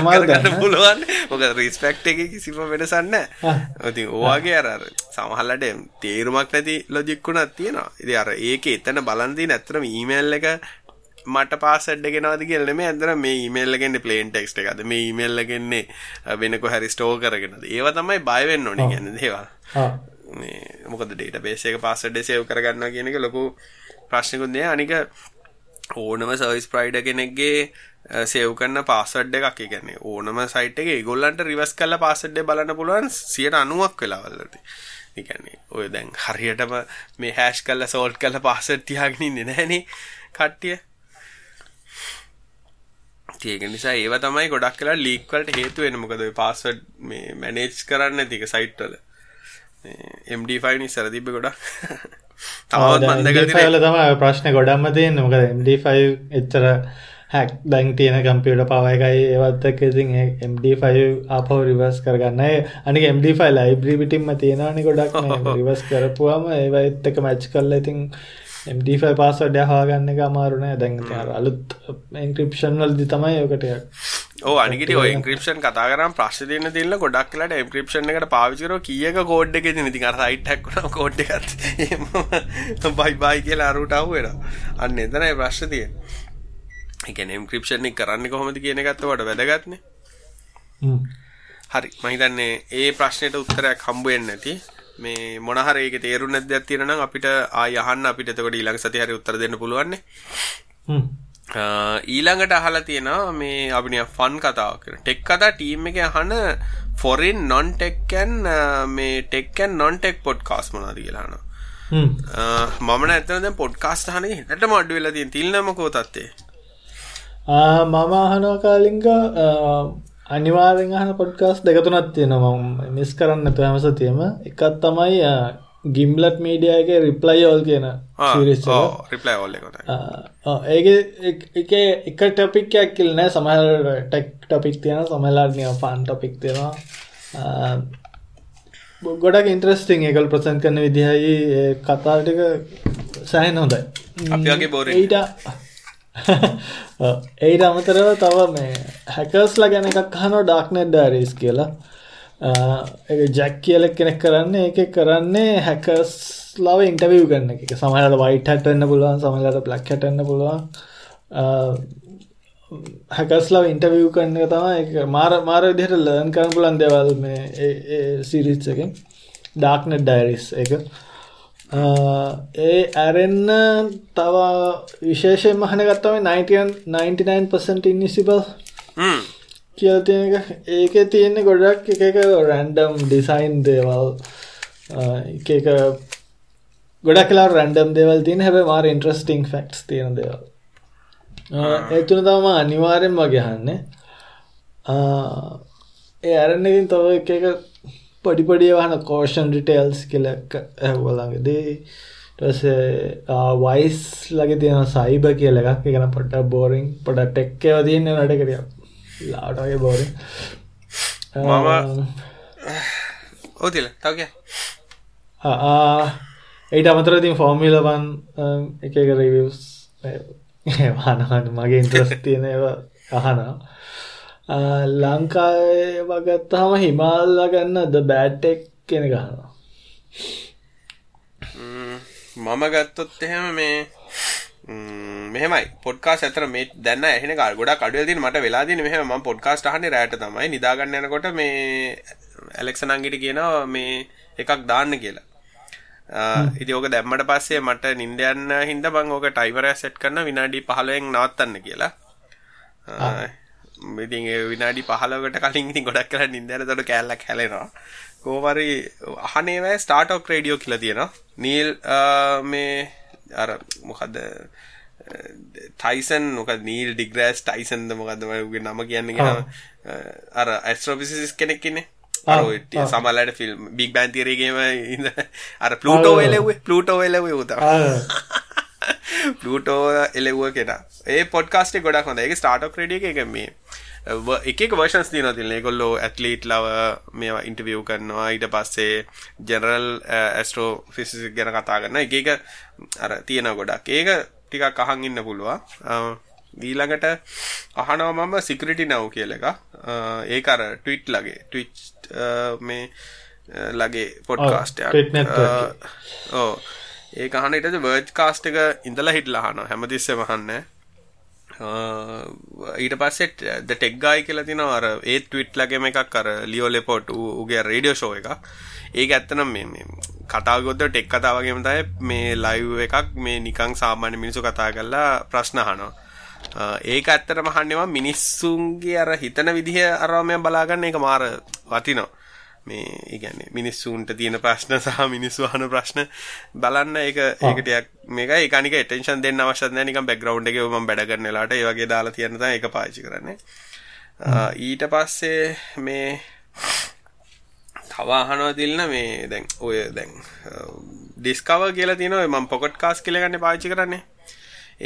[SPEAKER 2] කරගන්න
[SPEAKER 1] පුළුවන්. මොකද රිස්පෙක්ට් එකේ කිසිම වෙනසක් නැහැ. ඉතින් ඔයගේ අර සමහරවිට තේරුමක් නැති ලොජික් උනක් තියෙනවා. ඉතින් අර ඒකේ එතන බලන් තියෙන ඇත්තටම ඊමේල් එක මට පාසඩ් ගෙනවද කියලා නෙමෙයි. අතන මේ එකෙන් ප්ලේන් ටෙක්ස්ට් එකද මේ ඊමේල් එකෙන් වෙන කොහරි ස්ටෝර් කරගෙනද. ඒවා තමයි බය වෙන්න ඕනේ කියන්නේ දේවල් මේ මොකද ඩේටාබේස් එක පාස්වර්ඩ් සේව් කරගන්නවා කියන එක ලොකු ප්‍රශ්නකුත් නෑ අනික ඕනම සර්විස් ප්‍රයිඩර් කෙනෙක්ගේ සේව් කරන පාස්වර්ඩ් එකක් ඒ කියන්නේ ඕනම සයිට් එකේ ඒගොල්ලන්ට රිවර්ස් කරලා පාස්වර්ඩ් එක බලන්න පුළුවන් 90ක් වෙලාවලදී. ඒ කියන්නේ ඔය දැන් හරියටම මේ හැෂ් කරලා සෝල්ට් කරලා පාස්වර්ඩ් තියාගෙන ඉන්නේ නැහනේ කට්ටිය. ඒක නිසා ඒව තමයි ගොඩක් වෙලා ලීක් වලට හේතු වෙන්නේ මොකද ඔය පාස්වර්ඩ් මේ මැනේජ් කරන්න නැති එක සයිට් වල. MD5 ඉස්සර තිබ්බ ගොඩක්.
[SPEAKER 2] තවත් මන්දගල තමයි ප්‍රශ්න ගොඩක්ම තියෙන්නේ. මොකද MD5 එච්චර හැක් දැන් තියෙන කම්පියුටර් පවර් එකයි ඒවත් එක්ක. ඉතින් MD5 ආපහු රිවර්ස් කරගන්න. අනික MD5 ලයිබ්‍රරි පිටින්ම තියෙනවානේ ගොඩක්. මේ රිවර්ස් කරපුවාම ඒවත් එක්ක මැච් කරලා ඉතින් MD5 පාස්වර්ඩ් එක හොයාගන්න එක අමාරු නෑ. දැන් ඉතින් අලුත් එන්ක්‍රිප්ෂන් වලදී තමයි ඔකට
[SPEAKER 1] ඕ අනිකට ඔය ඉන්ක්‍රිප්ෂන් කතා කරම් ප්‍රශ්න දෙන්න තිල්ල ගොඩක් කියලාට ඉන්ක්‍රිප්ෂන් එකට පාවිච්චි කරලා කීයක කෝඩ් එකේ තියෙන. ඉතින් අර සයිට් හැක් කරන කෝඩ් එකත් බයි බයි කියලා අරුට ආව වෙනවා අන්න එතනයි ප්‍රශ්න තියෙන්නේ. ඒ කියන්නේ ඉන්ක්‍රිප්ෂන් එක කරන්නේ කොහොමද කියන ඔයාලට වැදගත්නේ. හරි මම හිතන්නේ ඒ ප්‍රශ්නෙට උත්තරයක් හම්බ වෙන්නේ නැති මේ මොන හරි ඒකේ තේරුම් නැති දෙයක් තියෙනවා නම් අපිට ආය අහන්න. අපිට එතකොට ඊළඟ සතිය හරි උත්තර දෙන්න පුළුවන් නේ ඊළඟට අහලා තියෙනවා මේ අපිනිය ෆන් කතාවක් කරන ටෙක් කතා ටීම් එකේ අහන ෆොරින් නොන් ටෙක් ඇන් මේ tech and non tech podcast මොනවද කියලා අහනවා. මම නැත්තම් දැන් පොඩ්කාස්ට් අහන එක හෙටම අඩු වෙලා තියෙන. තිල්නම කෝ තත්තේ.
[SPEAKER 2] මම අහනවා කාලින්ග අනිවාර්යෙන් අහන පොඩ්කාස්ට් දෙක තුනක් තියෙනවා. මිස් කරන්න නැතුව හැම සතියෙම. එකක් තමයි ගිම්ලට් මීඩියගේ රිප්ලයි ඕල් කියන ඒක එක ටොපික්යක් කිල් නෑ. සමහල ටෙක් ටොපික් තියෙන සමහලාටනිය ෆන් ටොපික් තියෙනවා. ගොඩක් ඉන්ට්‍රස්ටිං එකල් ප්‍රසන් කරන විදිහයි කතාටික සෑහන් හොඳයි.
[SPEAKER 1] අපගේ බෝර
[SPEAKER 2] ඊට ඒට අමතරව තව මේ හැකස්ලා ගැන එකක් හනෝ ඩාක්නෙට් ඩාරීස් කියලා. ජැක් කියලක් කෙනෙක් කරන්න එක කරන්නේ හැකස් ලාව ඉන්ටවිය් කරන්න එක. සමහට වයිට හැටන්න පුළුවන් සමහලට ප්ලක් හැටන්න පුළුවන්. හැකස්ලාව ඉන්ටවිය් කරන්න තම මාර මාර විදිහට ලර්න් කරන පුලන් දෙවල් මේ සිරිස් එක ඩාක්නෙට් ඩයිරිස් එක. ඒ ඇරෙන්න තව විශේෂයෙන් මහන ගත්තම 99% ඉනිසිබල් කියල තියෙන එක. ඒක තියෙන්නේ ගොඩක් එක එක රැන්ඩම් ඩිසයින් දේවල්. එක ගොඩක් කලා රැන්ඩම් දේවල් තියෙන. හැබ මාර ඉන්ට්‍රස්ටිං ෆෙක්ස් තියෙන දේවල්. ඒතුන තම අනිවාරෙන් වගේහන්න ඒ අරන්නකින් තව එක එක පඩිපඩිය වහන කෝෂන් රිටේල්ස් කෙලක් ඇහවලඟදේ ටස වයිස් ලගේ තියෙන සයිබ කියල එකක්. එකන පොට්ට බෝරිං පොඩ ටෙක්කව තියන්න නඩ කරියක් ලාටගේ බෝර
[SPEAKER 1] මම ඕතිල තවක
[SPEAKER 2] ඒට අමතරතින් ෆෝමිලවන් එක එක රිවස් වානහන්න මගේ ඉන්ට්‍රස් තියෙන අහනා ලංකාය වගත්තහම හිමාල්ල ගන්න ද බෑට්ටෙක් කෙන ගහනවා
[SPEAKER 1] මම ගත්තොත් එහෙම මේ මෙහෙමයි. පොඩ්කාස් ඇතර මේ දැන්න එහෙන ගොඩක් අඩුවල් දින මට වෙලා දින මෙහෙම මම පොඩ්කාස්ට් අහන්නේ රැට තමයි. නිදාගන්න යනකොට මේ ඇලෙක්ස නංගිට කියනවා මේ එකක් දාන්න කියලා. ඉති ඕක දැම්මට පස්සේ මට නින්ද යන්න හින්දා මම ඕක ටයිමර් සෙට් කරන විනාඩි 15න් නවත්තන්න කියලා ඉතින් ඒ විනාඩි 15කට කලින් ඉතින් ගොඩක් කරලා නින්ද යනකොට කෑල්ලක් හැලෙනවා. කොහොමරි අහනේවැ ස්ටාර්ට් රේඩියෝ කියලා තියෙනවා. නීල් මේ අර මොකද ටයිසන් මොක නීල් ඩිග්‍රෑස් ටයිසන්ද මොකද මගේ නම කියන්න ගෙන අර ඇස්ට්‍රෝපිසිස් කෙනෙක්කින්නේ අර සමල්ලට ෆිල්ම් බික් බැන්තිරේගේම ඉද අර පලූටෝ එලෙවේ පලූටෝ එලවේ උත පලූටෝ එලෙව්ව කෙන. ඒ පොඩ්කාස්ටේ ගොඩක් හොඳ එක ස්ටාටක් ක්‍රඩිය එක මේ එකක වර්ෂන්ස් තින තින ඒකොල්ලෝ ඇත්ලීට් ලව මේවා ඉන්ටවියව් කරනවා. ඊට පස්සේ ජෙනරල් ඇස්ට්‍රෝ ෆිසි ගැන කතා කරන්න එක අර තියෙන ගොඩක්. ඒක ටිකක් අහන් ඉන්න පුළුවන්. ඊළඟට අහනව මම සිකරිටි නව් කියල එක ඒක අර ටවිට් ලගේ. ටවිච් මේ ලගේ පොඩ්කාස්ටයක් ඕ ඒ අහනට වර්ජ් කාස්ට එක ඉඳලා හිටල හන හැමතිස්ස මහන්න ඊට පස්සෙත් ද ටෙක්ගායි කියලා තිනවා අර ඒත් ට්විට් ලගේම එකක් අර ලියෝ ලෙපෝට් උගේ රේඩියෝ ෂෝ එක ඒක ඇත්තනම් මේ කතාව ගොද්ද ටෙක් කතාව වගේම තමයි මේ ලයිව් එකක් මේ නිකන් සාමාන්‍ය මිනිස්සු කතා කරලා ප්‍රශ්න අහනවා. ඒක ඇත්තටම අහන්නවා මිනිස්සුන්ගේ අර හිතන විදිහ අරම බලාගන්න. එක මාර වටිනවා. මේ ඉගැන්නේ මිනිස්සුන්ට තියෙන ප්‍රශ්න සහ මිනිස්සු අහන ප්‍රශ්න බලන්න ඒක ඒකටයක් මේක ඒකනික ටෙන්ෂන් දෙන්න අවශ්‍යත් නැහැ. නිකන් බෑග්ග්‍රවුන්ඩ් එකේ මම වැඩ කරන වෙලාවට ඒ වගේ දාලා තියන්න තමයි ඒක පාවිච්චි කරන්නේ. ඊට පස්සේ මේ තව අහනවා තිල්න මේ දැන් ඔය දැන් ඩිස්කවර් කියලා තියෙනවා. මම පොකට් කාස්ට් කියලා ගන්න පාවිච්චි කරන්නේ.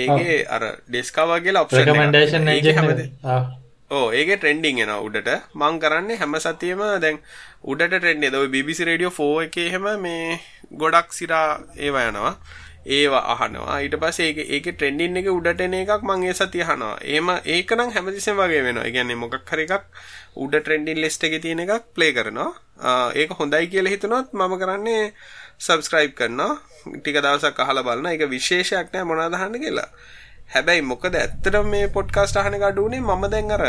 [SPEAKER 1] ඒකේ අර ඩිස්කවර් කියලා ඔප්ෂන්
[SPEAKER 2] රෙකමෙන්ඩේෂන්
[SPEAKER 1] ඒකේ හැමදේ ඕ ඒක ට්‍රෙන්ඩිං එන උඩට. මං කරන්නේ හැම සතියම දැන් උඩට ට්‍රෙන්ඩ් එද ඔය BBC රේඩියෝ 4 එකේ හැම මේ ගොඩක් සිරා ඒවා යනවා. ඒවා අහනවා. ඊට පස්සේ ඒක ඒකේ ට්‍රෙන්ඩින් එක උඩට එන එකක් මං ඒ සතිය අහනවා. එහෙම ඒක නම් හැමතිස්සෙම වගේ වෙනවා. ඒ කියන්නේ මොකක් හරි එකක් උඩ ට්‍රෙන්ඩින් ලිස්ට් එකේ තියෙන එකක් ප්ලේ කරනවා. ඒක හොඳයි කියලා හිතනොත් මම කරන්නේ සබස්ක්‍රයිබ් කරනවා. ටික දවසක් අහලා බලනවා. ඒක විශේෂයක් නෑ මොනවද අහන්න කියලා. හැබැයි මොකද ඇත්තටම මේ පොඩ්කාස්ට් අහන එක අඩු උනේ මම දැන් අර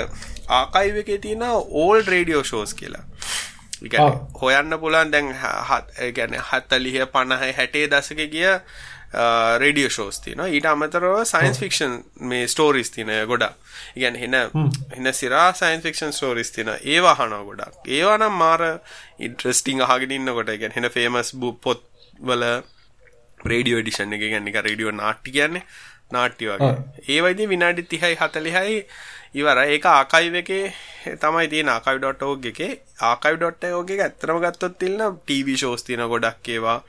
[SPEAKER 1] ආකයිව් එකේ තියෙන ඕල්ඩ් රේඩියෝ ෂෝස් කියලා. හොයන්න පුළුවන් දැන් කියන්නේ 40 50 60 දශකේ ගිය රේඩියෝ ෂෝස් තියෙනවා. ඊට අමතරව සයන්ස් ෆික්ෂන් මේ ස්ටෝරිස් තියෙනවා ගොඩක්. ඒ කියන්නේ එන එන සිරා සයන්ස් ෆික්ෂන් ස්ටෝරිස් තියෙනවා. ඒවා අහනවා ගොඩක්. ඒවා නම් මාර ඉන්ට්‍රස්ටිං අහගෙන ඉන්නකොට ඒ කියන්නේ එන ෆේමස් පොත් වල රේඩියෝ එඩිෂන් එක කියන්නේ රේඩියෝ නාට්‍ය කියන්නේ නාට්‍ය වගේ. ඒවා ඉතින් විනාඩි 30යි 40යි ඉවරයි. ඒක ආකයිව් එකේ තමයි තියෙන archive.org එකේ archive.org එක ඇත්තටම ගත්තොත් තියෙන TV shows තියෙන ගොඩක් ඒවා.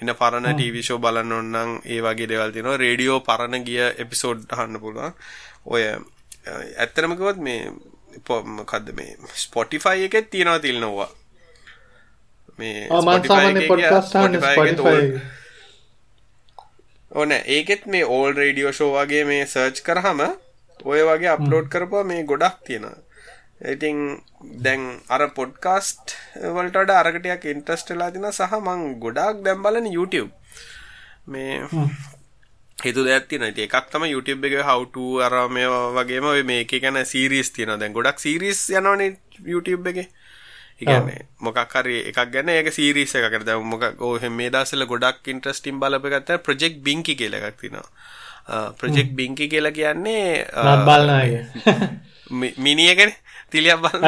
[SPEAKER 1] ඉන්න පරණ TV show බලන්න ඕන නම් ඒ වගේ දේවල් තියෙනවා. රේඩියෝ පරණ ගිය එපිසෝඩ් අහන්න පුළුවන්. ඔය ඇත්තටම කිව්වොත් මේ මොකද්ද මේ Spotify එකේ තියෙනවා තිල්නවා. මේ
[SPEAKER 2] Spotify එකේ
[SPEAKER 1] ඕන ඒකෙත් මේ ඕල් රේඩියෝ ෂෝ වගේ මේ සර්ච් කරහම ඔය වගේ අප්ලෝඩ් කරපුවා මේ ගොඩක් තියෙනවා. ඉතින් දැන් අර පොඩ්කාස්ට් වලට අරකටයක් ඉන්ට්‍රස්ට් වෙලා තින සහ මං ගොඩාක් දැන් බලන YouTube. මේ හේතු ඉතින් එකක් තමයි YouTube එකේ how to අර මේ වගේම මේකේ ගැන සීරීස් තියෙනවා. දැන් ගොඩක් සීරීස් යනවනේ YouTube එකේ. ඉගන්නේ මොකක් හරි එකක් ගැන ඒක සීරීස් එකකට. මොකක් ඔය මේ දවස්වල ගොඩක් ඉන්ටරෙස්ටිං බලපෑකට ප්‍රොජෙක්ට් බින්කි කියලා එකක් තියෙනවා ප්‍රොජෙක්ට් බින්කි කියලා කියන්නේ
[SPEAKER 2] නත් බලන අය
[SPEAKER 1] මිනි එකනේ තිලියක් බලන්න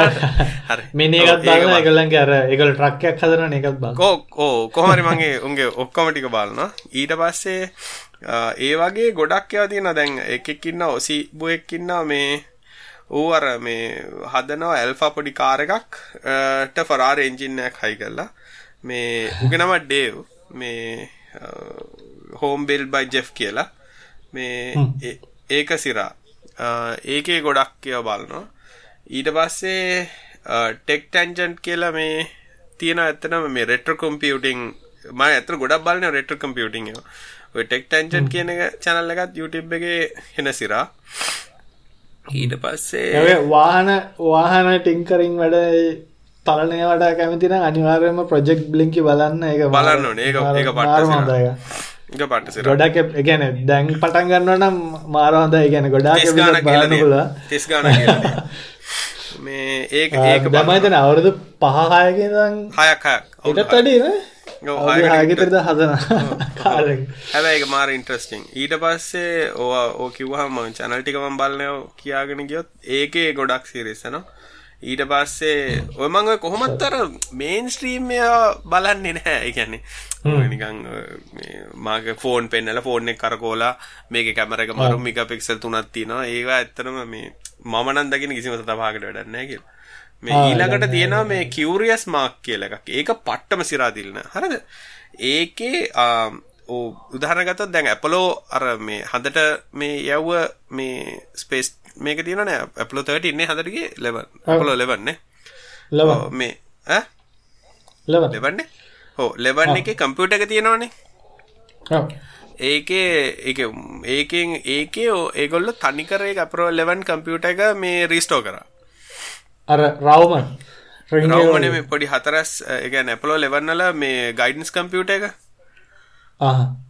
[SPEAKER 1] හරි.
[SPEAKER 2] මිනි එකත් බලන ඒගොල්ලන්ගේ අර ඒගොල්ලෝ ට්‍රක් එකක් හදනවනේ ඒකත් බලන්න.
[SPEAKER 1] කෝ ඕ කොහොම හරි මගේ උන්ගේ ඔක්කොම ටික බලනවා. ඊට පස්සේ ඒ වගේ ගොඩක් ඒවා තියෙනවා. දැන් එකෙක් ඉන්නවා ඔසි බුවෙක් ඉන්නවා මේ ඌ අර මේ හදනවා ඇල්ෆා පොඩි කාර් එකක් ට ෆරාරි එන්ජින් එකක් හයි කරලා. මේ උගේ නම ඩේව් මේ හෝම් බිල්ඩ් බයි ජෙෆ් කියලා මේ ඒක සිරා. ඒකේ ගොඩක් ඒවා බලනවා. ඊට පස්සේ ටෙක් ටැන්ජන්ට් කියලා මේ තියෙන ඇත්තනම මේ රෙට්‍රෝ කම්පියුටිං මම ඇත්තට ගොඩක් බලනවා රෙට්‍රෝ කම්පියුටිං ඔය ටෙක් ටැන්ජන්ට් කියන channel එකත් YouTube එකේ එන සිරා. ඊට පස්සේ
[SPEAKER 2] වාහන වාහන ටිංකරින් වැඩ පලනය වඩා කැමතින අනිවාර්යම ප්‍රජෙක්් බ්ලිංකි බලන්න එක
[SPEAKER 1] බලන්න. ඒක ඒක පට
[SPEAKER 2] ගොඩක් ගැන දැන් පටන් ගන්න නම් මාරහොඳ ගැන ගොඩාක්
[SPEAKER 1] තෙස් ගාන
[SPEAKER 2] බලන්නකුල
[SPEAKER 1] තෙස් ගාන කියලා මේ ඒක ඒක
[SPEAKER 2] දමයිතන අවුරුදු පහහයකිදන්
[SPEAKER 1] හයක් හයකට
[SPEAKER 2] හාගතරද හදන
[SPEAKER 1] හැබැයි මාර ඉන්ට්‍රස්ටිං ඊට පස්සේ ඕ කිව්වහම channel ටික මම බලනවා කියාගෙන ගියොත් ඒකේ ගොඩක් සීරීස් යනවා ඊට පස්සේ ඔය මම ඔය කොහොමත් අර මේන් ස්ට්‍රීම් එක බලන්නේ නැහැ. ඒ කියන්නේ නිකන් මේ මාගේ ෆෝන් පෙන්නලා ෆෝන් එක කරකෝලා මේකේ කැමරා එක මරු මෙගාපික්සල් තුනක් තියෙනවා. ඒවා ඇත්තටම මේ මම නම් දකින්න කිසිම තපහකට වැඩක් නැහැ කියලා. මේ ඊළඟට තියෙනවා මේ කියරියස් මාක් කියල එකක්. ඒක පට්ටම සිරාදිල්න හරද? ඒකේ උදාහරගතත් දැන් ඇපලෝ අර මේ හඳට මේ යව්ව මේ ස්පේස් මේක තියෙන ඇපලෝ තට ඉන්නේ හදරගේ ලෙවන් ඇපලෝ ලෙවන්නේ
[SPEAKER 2] ලව
[SPEAKER 1] මේ ඈ?
[SPEAKER 2] ලව
[SPEAKER 1] ලෙවන්නේ හෝ ලෙවන්න එක කම්පියුට එක තියෙනවානේ. ඒකේ ඒක ඒකෙන් ඒකේ ඒගොල්ලෝ තනිකර අපරෝ ලෙවන් කම්පියුට එක මේ රීස්ටෝ කරා.
[SPEAKER 2] අර රවමන්.
[SPEAKER 1] රවමන මේ පොඩි හතරස් එක නැපලෝ ලෙවන්නල මේ ගයිඩන්ස් කම්පියුට එක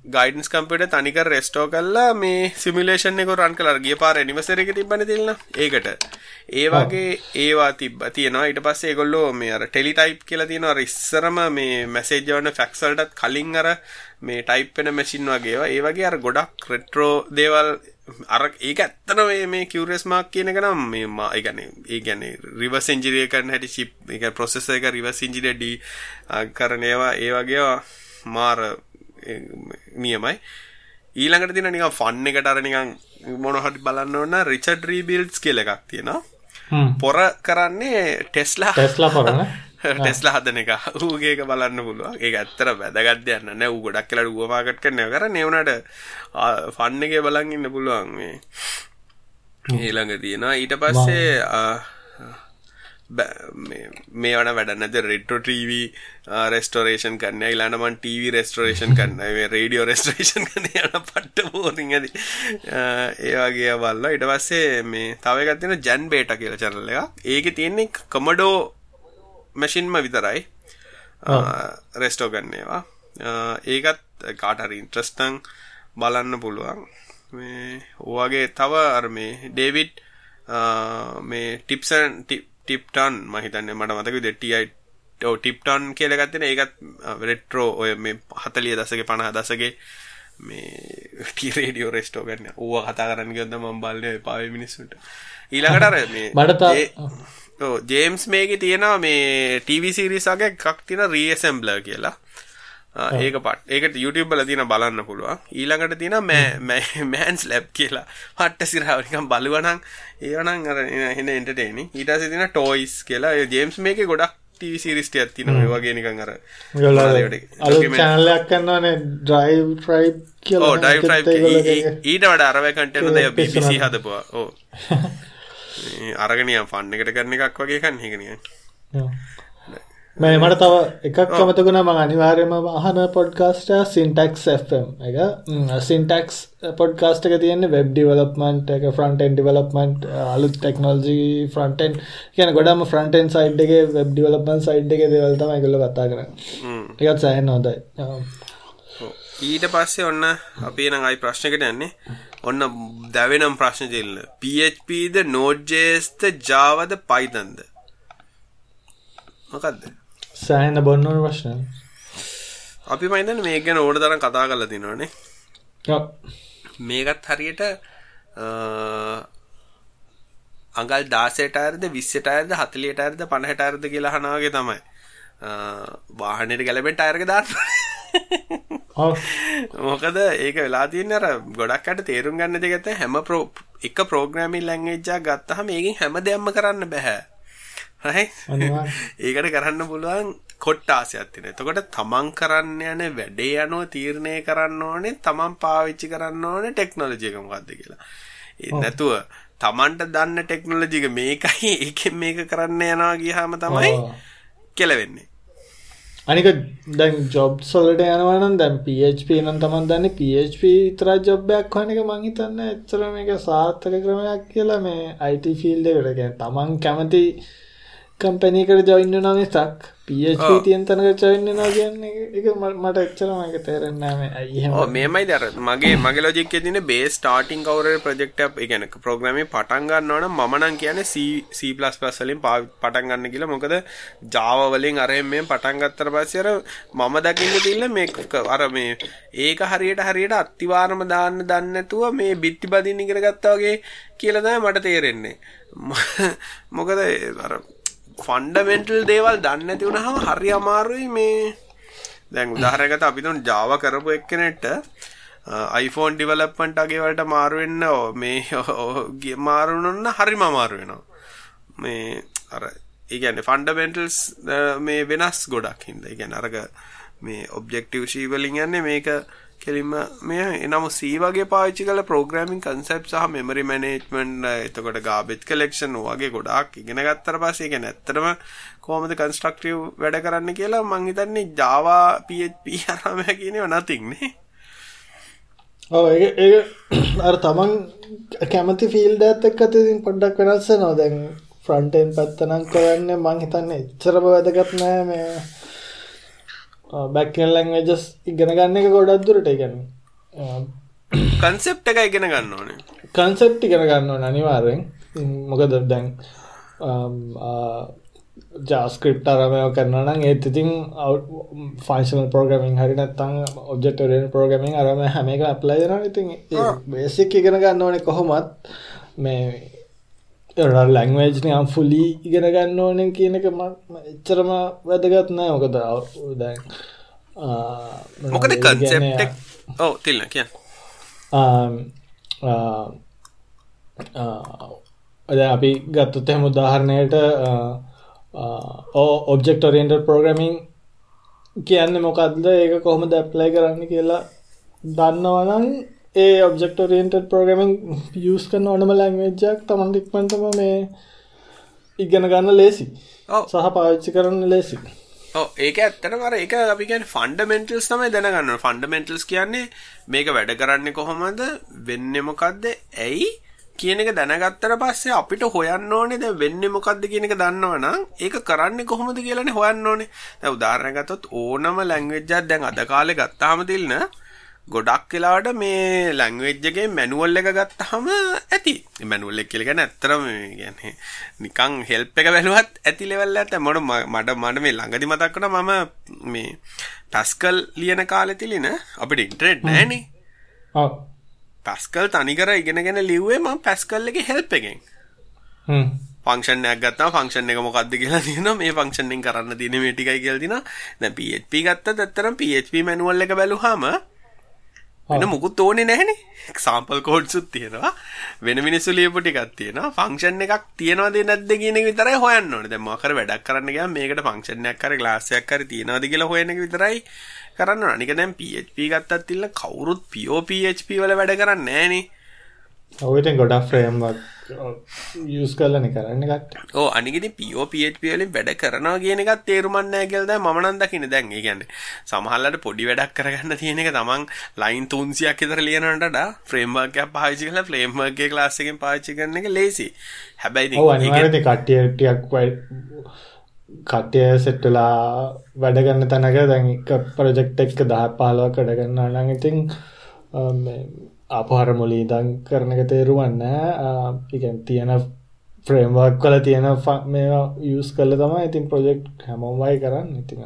[SPEAKER 1] ගයිඩන්ස් කම්පියට තනික රෙස්ටෝ කල්ලා මේ සිමිලේෂන් එක රන් කලර ගිය පාර නිවසරක තිබන තිල්න්න ඒකට. ඒ වගේ ඒවා තිබ තියෙනවා. ඊට පස්සේ ගොල්ලෝ මේ අර ටෙලි ටයිප් කියලා තියෙනවා. ඉස්සරම මේ මැසේජ්වන ෆැක්සල්ටත් කලින් අර මේ ටයිප්පෙන මැසින් වගේවා ඒ වගේ අර ගොඩක් රෙට්‍රෝ දේවල් අර ඒක ඇත්තන මේ කිවරස් මාක් කියන එක නම් මේ මා ඒගැන ඒ ගැන රිවස් ඉංජිරිය කරන හැටි ශිප් එක ප්‍රොසෙස එක රිවස් ඉංජිරඩ කරනේවා ඒ වගේ මාර නියමයි ඊළඟට තින නික ෆන්න එකට අර නිකන් මොනහට බලන්න ඕන්න රිචඩ් රීබිල්ස් කියල එකක් තියෙනවා. පොර කරන්නේ ටෙස්ලා
[SPEAKER 2] ටෙස්ලා පරන
[SPEAKER 1] ටෙස්ලා හදන එක. ඌගේක බලන්න පුළුවන්. ඒ ඇත්තර වැදගත්යන්න නෑ. ගොඩක් කියලා ුවමාකට් කරනය කර නවනට ෆන්න එක බලන් ඉන්න පුළුවන් මේ. ඊළඟ තියෙනවා. ඊට පස්සේ මේ වන වැඩන්නද රෙට්‍රෝ ටීව රෙස්ටෝරේෂන් කරන්න. ඉලානමන් ටීව රෙස්ටරේෂන් කරන්න. රේඩියෝ රෙස්ටරේෂන් කරන යන පට්ට පෝතින් ඇති. ඒවාගේ බල්ල. ඉට පස්සේ මේ තවගත්තින ජැන් බේට කියල චනල එක ඒක තියෙන්නේ කමඩෝ මැසින්ම විතරයි. රෙස්ටෝ ගන්නේවා ඒකත් කාටරි ඉන්ට්‍රස්ටං බලන්න පුළුවන්. මේ ඕවගේ තව අර මේ ඩේවිඩ් මේ ටිප්සන් ටිප්ටන් මහිතන්න මට මතක දෙටියයි ටිප්ටන් කියලගත්තන ඒකත් රෙට්‍රෝ ඔය මේ හතලිය දසගේ පණහ දසගේ මේ ටීරේඩියෝ රෙස්ටෝ ගන්න. ඕ කතා කරන්න ගොද ම බල්ල පාව මිනිස්සුට ඊළඟටර
[SPEAKER 2] මට
[SPEAKER 1] ජේම්ස් මේක තියෙනවා මේ ටීවි සිරිසගේ එකක් තින රීසම්බ්ල කියලා ඒක පට ඒක YouTube බල තින බලන්න පුළුවන්. ඊළඟට තින මෑන්ස් ලැබ් කියලා. හට්ට සිරාවනිකම් බලුවනං ඒවනං අර හෙන එන්ටටේනි ඊටස තින ටෝයිස් කියලා. ජේම්ස් මේක ගොඩක් ටීවි සිරිස්ට ඇතින වගේ නිකං අර
[SPEAKER 2] අලු චානලයක් කන්නවනේ ඩ්‍රයිව් ්‍රයි් කියල
[SPEAKER 1] ඕ ඩයි ඊට වඩ අරවකන්ටන දෙය BBC හදපුවා. ඕ අරගනිය ෆන්න එකට කරන එකක් වගේ කන්න. හිකනිය
[SPEAKER 2] මේ මට තව එකක් කමතකුණ ම අනිවාර්යම අහන පොඩ්කාස්ට සින්ටක්ස් FM එක සින්ටක්ස් පොඩ්කාස්ට එක තියන්නේ වෙබ් ඩිවලප්මන්ට් එක ෆ්‍රන්ටන් ඩිවලප්මන්ට් අලුත් ටෙක්නෝජී ෆ්‍රන්ටන් කියන ගොඩම ෆ්‍රන්ටන් සයිඩ් එක වෙබ් ඩිවලපන් සයිඩ් එක දෙවල්තම එකගොල කතා කර එකත් සෑහන් නොදයි
[SPEAKER 1] ඊට පස්සේ ඔන්න අපි නඟයි ප්‍රශ්නකට යන්නේ. ඔන්න දැවෙනම් ප්‍රශ්න තිල්න්න PHPද නෝඩ්ජේස්ත ජාවද පයිතන්ද මොකක්ද
[SPEAKER 2] සෑහන්න බොන්නවන ප්‍රශ්න
[SPEAKER 1] අපි මයිතන මේ ගැන ඕඩ තරම් කතා කරලා තිනවානේ. මේකත් හරියට අඟල් දාසට අයර්ද විස්සට අයර්ද හතලියට අයර්ද පණහට අයර්ද කියලා හනාගේ තමයි. වාහනයට ගැලබෙන්ට අයර්ග දාන්න. මොකද ඒක වෙලා තියන්න අර ගොඩක්ට තේරුම් ගන්න දෙගත හැම ප්‍රෝ එක ප්‍රෝග්‍රමිල් ලැංගේජ්ජා ගත්තහම ඒකින් හැම දෙයම්ම කරන්න බැහැ ඒකට කරන්න පුළුවන් කොට්ටාසයක් තින එතකොට තමන් කරන්න යන වැඩේ යනුව තීරණය කරන්න ඕනේ තමන් පාවිච්චි කරන්න ඕනේ ටෙක්නොලජික මොකක්ද කියලා. නැතුව තමන්ට දන්න ටෙක්නොලජික මේකයි එකෙන් මේක කරන්න යනවා ගියහම තමයි කෙලවෙන්නේ.
[SPEAKER 2] අනික දැන් ජොබ් සොලට යනවනම් දැන් PHP නම් තමන් දන්න PHP තරා ජොබ්බයක් වනක මංහිතන්න එච්චර මේක සාර්ථක ක්‍රමයක් කියලා මේ අයිට ෆිල්ඩ කරග තමන් කැමති කම්පැනීකට ජොයින්න නම් මිසක් පH තියන් තනක චොයින්න නවා කියන්නේ එක මට එච්චරමක තේරෙන්නම ඇයි
[SPEAKER 1] මේමයි දර මගේ මගේ ලෝජික් තින බේ ස්ටාටිං කවර ප්‍රජෙක්ට එකන ප්‍රෝග්‍රම පටන් ගන්නවන මනන් කියන සීපලස්ලින් පටන් ගන්න කියලා. මොකද ජාවවලින් අරය මේ පටන් ගත්තර පස්සර මම දකින්න තිල්ල මේ අර මේ ඒක හරියට හරියට අත්තිවාරම දාන්න දන්නතුව මේ බිත්ති බදින්න ඉගෙන ගත්තාවගේ කියලද මට තේරෙන්නේ. මොකද අර ෆන්ඩමෙන්ටල් දේවල් දන්නේ නැති වුණාම හරි අමාරුයි මේ. දැන් උදාහරණයකට අපි තුන් Java කරපු එක්කෙනෙක්ට iPhone development අගේ වලට මාරු වෙන්න මේ මාරු වුණොත් හරිම අමාරු වෙනවා. මේ අර ඒ කියන්නේ ෆන්ඩමෙන්ටල්ස් මේ වෙනස් ගොඩක් හින්දා. ඒ කියන්නේ අරක මේ ඔබ්ජෙක්ටිව් C වලින් යන්නේ මේක කෙලින්ම මේ එනම C වගේ පාවිච්චි කළ ප්‍රෝග්‍රෑමින් කන්සෙප්ට් සහ මෙමරි මැනේජ්මන්ට් එතකොට ගාබේජ් කලෙක්ෂන් වගේ ගොඩාක් ඉගෙන ගත්තට පස්සේ ඒක ඇත්තටම කොහොමද කන්ස්ට්‍රක්ටිව් වැඩ කරන්න කියලා මං හිතන්නේ Java PHP අරම කියනව nothing නේ.
[SPEAKER 2] ඔව් ඒක ඒක අර තමන් කැමති ෆීල්ඩ් එකත් එක්ක ඉතින් පොඩ්ඩක් වෙනස් වෙනවා. දැන් ෆ්‍රන්ට් එන්ඩ් පැත්ත නම් කරන්නේ මං හිතන්නේ එච්චරම වැදගත් නෑ මේ බැක්කල් ලැංවේජස් ඉගෙන ගන්න එක ගොඩක් දුරට ඉගන්න
[SPEAKER 1] කන්සෙප් එක ඉගෙන ගන්න ඕනේ.
[SPEAKER 2] කන්සෙප්ටි ඉගෙන ගන්න ඕන අනිවාරෙන් මොකද දැන් ජාස්ක්‍රප් අරමය කරන්න ඒත් ඉතින් ෆයිශල් පෝගමින් හරි නත්තං ඔබ්ජෙක්ටරෙන් පෝගමින් අරම හැම එක අප්ලයින ඉතින් බේසික් ඉගෙන ගන්න ඕනේ කොහොමත්. මේ ලැංවේජ් නියම් ෆුලි ඉගෙන ගන්න ඕනෙන් කියන එක එච්චරම වැදගත් නෑ. මොකද දැන්
[SPEAKER 1] මොකද කන්සෙප්ට් ඔව් තිල්න කියන්න.
[SPEAKER 2] අද අපි ගත්තොත් එහෙම උදාහරණයට ඔබ්ජෙක්ට් ඔරියන්ටඩ් ප්‍රෝග්‍රෑමින් කියන්නේ මොකක්ද ඒක කොහොමද ඇප්ලයි කරන්න කියලා දන්නවනම් ඒ ඔබ්ෙක්ට රියන්ටඩ් ප්‍රෝගමින් යස් කන ඕනම ලැංවේජ්ජක් තමන් ඉක්මටම මේ ඉගෙන ගන්න ලේසි. සහ පාවිච්චි කරන්න ලේසි.
[SPEAKER 1] ඒක ඇත්තන මර එක අපිගැන් ෆන්ඩමෙන්ටල්ස් තමයි දැනගන්න ෆන්ඩමෙන්ටල්ස් කියන්නේ මේක වැඩ කරන්නේ කොහොමද? වෙන්නමොකක්ද ඇයි? කියන එක දැනගත්තර පස්සේ අපිට හොයන්න ඕනේ. දැන් වෙන්නේ මොකද්ද කියන එක දන්නවනම් ඒක කරන්නේ කොහොමද කියලානේ හොයන්න ඕනේ. දැන් උදාහරණයක් ගත්තොත් ඕනම ලැන්ග්වේජ් එකක් දැන් අද කාලේ ගත්තාම තිල්න ගොඩක් වෙලාවට මේ ලැංග්වේජ් එකේ මැනුවල් එක ගත්තාම ඇති. මැනුවල් එක කියලා කියන්නේ ඇත්තටම කියන්නේ නිකන් හෙල්ප් එක බැලුවත් ඇති ලෙවල් එකක් මොන මට මට මේ ළඟදි මතක් වුණා මම මේ පැස්කල් ලියන කාලේ තිලින අපිට ඉන්ටර්නෙට් නැහනේ.
[SPEAKER 2] ඔව්.
[SPEAKER 1] පැස්කල් තනිකර ඉගෙනගෙන ලිව්වේ මම පැස්කල් එකේ හෙල්ප් එකෙන්.
[SPEAKER 2] හ්ම්.
[SPEAKER 1] ෆංක්ෂන් එකක් ගත්තාම ෆංක්ෂන් එක මොකක්ද කියලා තියෙනවා මේ ෆංක්ෂන් එකෙන් කරන්න තියෙන මේ ටිකයි කියලා තියෙනවා. දැන් PHP ගත්තත් ඇත්තටම PHP මැනුවල් එක බැලුවාම වෙන මුකුත් ඕනේ නැහනේ. එක්සැම්පල් කෝඩ්ස්ුත් තියෙනවා. වෙන මිනිස්සු ලියපු ටිකක් තියෙනවා. ෆන්ක්ෂන් එකක් තියනවද නැද්ද කියන එක විතරයි හොයන්න ඕනේ. දැන් මොකක් හරි වැඩක් කරන්න ගියාම මේකට ෆන්ක්ෂන් එකක් හරි ක්ලාස් එකක් හරි තියනවද කියලා හොයන එක විතරයි කරන්න ඕනේ. අනික දැන් PHP ගත්තත් ඉන්න කවුරුත් pure PHP වල වැඩ කරන්නේ නැහනේ.
[SPEAKER 2] ඔය ඉතින් ගොඩක් ෆ්‍රේම්වර්ක් යස් කරලන කරන්න කට
[SPEAKER 1] ඕ අනිගෙන පෝපHP වලින් වැඩ කරනවා කියන එකත් තේරුමන්න ඇගල්ද මනන් දකින දැන් ගැන්න සමහල්ලට පොඩි වැඩක් කරගන්න තියෙන එක තමන් ලයින් තුන්සියක් එතර ලියනට ෆ්‍රේම්වර්ගයක් පාචි කල ෆ්ලේම්වර්ගේ ලාස්සකෙන් පාචි කරන එක ලේසි හැබැයි
[SPEAKER 2] වයි කට්ටය සෙට්ටලා වැඩගන්න තැනක දැන් එක ප්‍රජෙක්් එක්ක දහ පාලව කඩගන්න අනං අපහර මුලී දං කරන එක තේරුවන්න තියෙන ෆ්‍රේම්වක් කල තියෙන මේ යස් කල තම ඉතින් ප්‍රජෙක්් හැමෝමයි කරන්න. ඉතින්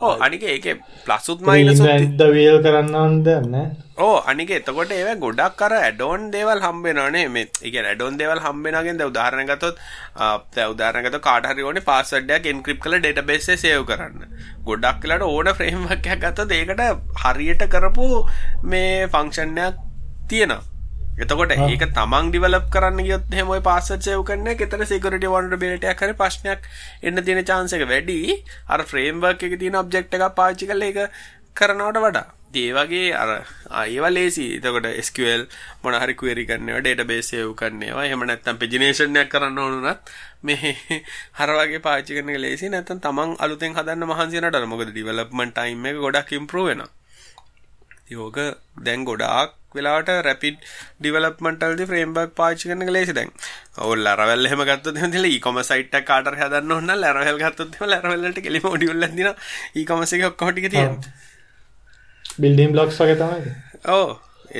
[SPEAKER 1] ඕ අනික ඒක ප්ලස්සුත් මයිනස්
[SPEAKER 2] ද වේල් කරන්න ඔන්දන්න
[SPEAKER 1] ඕ අනික එතකොට ඒ ගොඩක් කර ඇඩෝන් දේවල් හම්බෙනනේ මේ එක ඇඩෝන් දේවල් හම්බෙනගෙන් ද උදාහරණගතොත් උදාරනගත කාටහරිෝන පාසඩයක් එන්ක්‍රිප් කල ඩේට බෙස්සේ සයව කරන්න. ගොඩක් කලට ඕන ෆ්‍රේම්වක් ගත ඒකට හරියට කරපු මේ ෆංක්ෂණයක් තියෙනවා. එතකොට ඒක තමන් ඩිවලප් කරන්න ගියොත් එහෙම ඔය පාස්වර්ඩ් සේව් කරන එක. එතන සිකියුරිටි වල්නරබිලිටි එකක් හරි ප්‍රශ්නයක් එන්න තියෙන chance එක වැඩි. අර ෆ්‍රේම්වර්ක් එකේ තියෙන ඔබ්ජෙක්ට් එකක් පාවිච්චි කරලා ඒක කරනවට වඩා. ඒ වගේ අර ඒවා ලේසි එතකොට SQL මොන හරි query කරනවා database සේව් කරනවා එහෙම නැත්නම් pagination එකක් කරන්න ඕන උනත් මේ හර වගේ පාවිච්චි කරන එක ලේසි නැත්නම් තමන් අලුතෙන් හදන්න මහන්සි වෙනට මොකද ඩිවලොප්මන්ට් ටයිම් එක ගොඩක් ඉම්ප්‍රූව් වෙනවා. යෝග දැන් ගොඩාක් වෙලාවට රැපිඩ් ඩිවලොප්මන්ට් වලදී ෆ්‍රේම්වර්ක් පාවිච්චි කරන ලේසි දැන්. ඔව් Laravel එහෙම ගත්තොත් එහෙම දෙල e-commerce site එකක් කාටර හදන්න ඕන නම් Laravel ගත්තොත් එහෙම Laravel වලට කෙලිම මොඩියුල් එකක් දිනවා e-commerce එකේ ඔක්කොම ටික තියෙනවා.
[SPEAKER 2] බිල්ඩින් බ්ලොක්ස් වගේ තමයි.
[SPEAKER 1] ඔව්.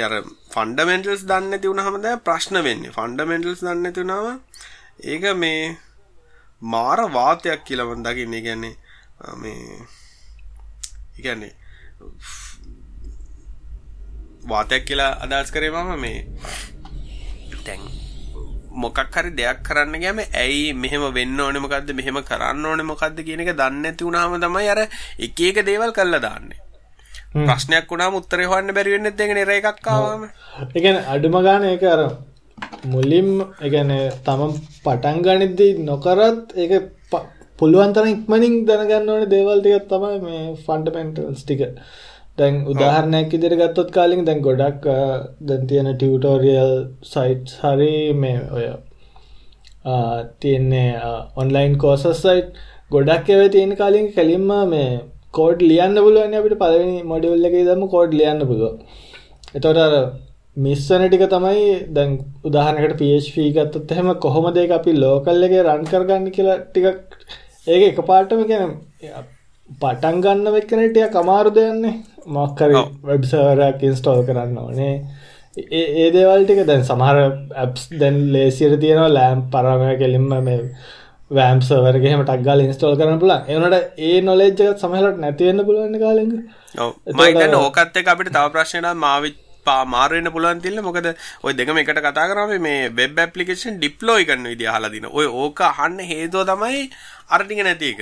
[SPEAKER 1] අර ෆන්ඩමෙන්ටල්ස් දන්නේ නැති වුනහම දැන් ප්‍රශ්න වෙන්නේ. ෆන්ඩමෙන්ටල්ස් දන්නේ නැති වුනහම ඒක මේ මාර වාතයක් කියලා මම දකින්නේ. කියන්නේ මේ කියන්නේ වාතයක් කියලා අදහස් කරේ මම මේ දැන් මොකක් හරි දෙයක් කරන්න ගියාම ඇයි මෙහෙම වෙන්න ඕනේ මොකද්ද මෙහෙම කරන්න ඕනේ මොකද්ද කියන එක දන්නේ නැති වුනහම තමයි අර එක එක දේවල් කළා දාන්නේ. ප්‍රශ්නයක් වුණාම උත්තරේ හොයන්න බැරි වෙන්නේ නැත්නම් ඒක එකක් ආවම.
[SPEAKER 2] ඒ කියන්නේ අඩුම ගන්න ඒක අර මුලින්ම ඒ කියන්නේ තමන් පටන් ගනිද්දී නොකරත් ඒක පුළුවන් තරම් ඉක්මනින් දැනගන්න ඕනේ දේවල් ටිකක් තමයි මේ ෆන්ඩමෙන්ටල්ස් ටික. දැන් උදාහරණයක් විදිහට ගත්තොත් කාලෙකින් දැන් ගොඩක් දැන් තියෙන ටියුටෝරියල් සයිට්ස් හරි මේ ඔය තියෙන්නේ ඔන්ලයින් කෝසස් සයිට් ගොඩක් ඒවා තියෙන කාලෙකින් කලින්ම මේ කෝඩ් ලියන්න පුළුවන් අපිට පළවෙනි මොඩියුල් එකේ දැම්ම කෝඩ් ලියන්න පුළුවන්. එතකොට අර මිස් වෙන ටික තමයි දැන් උදාහරණයකට PHP ගත්තොත් එහෙම කොහොමද ඒක අපි ලෝකල් එකේ රන් කරගන්නේ කියලා ටිකක් ඒක එකපාරටම කියන්නේ පටන් ගන්න වෙකනේ ටිකක් අමාරු දෙයක්නේ. මොකක් හරි වෙබ් සර්වර් එකක් ඉන්ස්ටෝල් කරන්න ඕනේ. ඒ ඒ දේවල් ටික දැන් සමහර ඇප්ස් දැන් ලේසියට තියෙනවා ලෑම්ප් පරම කෙලින්ම මේ වෑම් සර්වර් එකේ එහෙම ටක් ගාලා ඉන්ස්ටෝල් කරන්න පුළුවන්. ඒ වුණාට ඒ නොලෙජ් එක සමහරවිට නැති වෙන්න පුළුවන් කාලෙක.
[SPEAKER 1] ඔව්. මම හිතන්නේ ඕකත් එක්ක අපිට තව ප්‍රශ්නයක් මාවි මාරු වෙන්න පුළුවන් තිල්ල මොකද ඔය දෙකම එකට කතා කරාම මේ වෙබ් ඇප්ලිකේෂන් ඩිප්ලොයි කරන විදිහ අහලා දින. ඔය ඕක අහන්න හේතුව තමයි අර ටික නැති එක.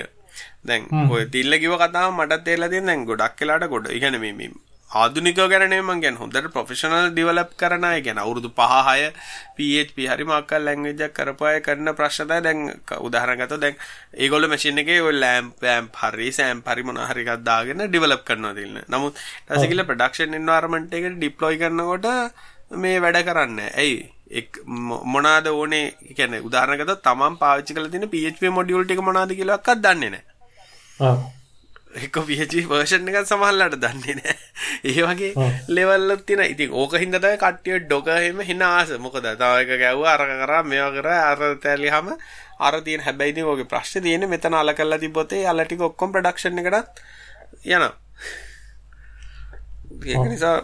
[SPEAKER 1] දැන් ඔය තිල්ල කිව්ව කතාව මටත් තේරලා තියෙන දැන් ගොඩක් වෙලාට ගොඩ. කියන්නේ මේ මේ ආධුනිකව ගැන නෙමෙයි මං කියන්නේ හොඳට ප්‍රොෆෙෂනල් ඩෙවලොප් කරන අය කියන්නේ අවුරුදු 5 6 PHP හරි මොකක් ලැන්ග්වේජ් එකක් කරපු අය කරන ප්‍රශ්න තමයි දැන් උදාහරණ ගත්තොත් දැන් ඒගොල්ලෝ මැෂින් එකේ ඔය ලැම්ප් ලැම්ප් හරි සෑම්ප් හරි මොන හරි එකක් දාගෙන ඩෙවලොප් කරනවා දෙන්න. නමුත් ඊට පස්සේ කියලා ප්‍රොඩක්ෂන් එන්වයරන්මන්ට් එකට ඩිප්ලොයි කරනකොට මේ වැඩ කරන්නේ ඇයි එක් මොනවාද ඕනේ කියන්නේ උදාහරණ ගත්තොත් තමන් පාවිච්චි කරලා තියෙන PHP මොඩියුල් ටික මොනවාද කියලා එකක්වත් දන්නේ නැහැ. එක PHP version එකක් සමහරලාට දන්නේ නැහැ. ඒ වගේ ලෙවල් එකක් තියෙනවා. ඉතින් ඕක හින්දා තමයි කට්ටිය ඩොක එහෙම හින ආස. මොකද තව එක ගැව්වා අර කරා මේවා කරා අර තැලියම අර තියෙන හැබැයි ඉතින් ඕකේ ප්‍රශ්නේ තියෙන්නේ මෙතන අල කරලා තිබ්බොත් ඒ අල ටික ඔක්කොම ප්‍රොඩක්ෂන් එකටත් යනවා. ඒක නිසා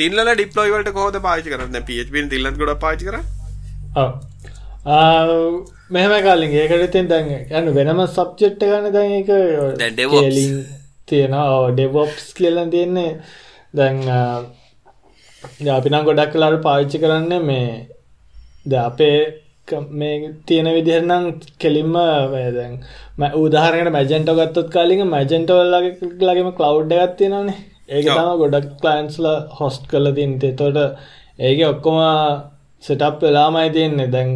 [SPEAKER 1] තින්ලල ඩිප්ලොයි වලට කොහොමද පාවිච්චි කරන්නේ? නේ තින්ලත් ගොඩක් පාවිච්චි කරා.
[SPEAKER 2] ඔව්. මෙහම කාලින් ඒකට ඉතින් දැන් යන්න වෙනම සබ්ජෙක්ට් ගන්න දැන් ඒක
[SPEAKER 1] ඩෙවොප්ස්
[SPEAKER 2] තියෙනවා. ඩෙවොප්ස් කියලා තියෙන්නේ දැන් අපි නම් ගොඩක් වෙලාවට පාවිච්චි කරන්නේ මේ ද අපේ මේ තියෙන විදිහට නම් කෙලින්ම දැන් උදාහරණයකට මැජෙන්ටෝ ගත්තොත් කාලින් මැජෙන්ටෝ ලගේම ක්ලවුඩ් එකක් තියෙනවානේ. ඒක තමයි ගොඩක් ක්ලයන්ට්ස්ලා හොස්ට් කරලා තියෙන්නේ. ඒතකොට ඒකේ ඔක්කොම සෙටප් වෙලාමයි තියෙන්නේ දැන්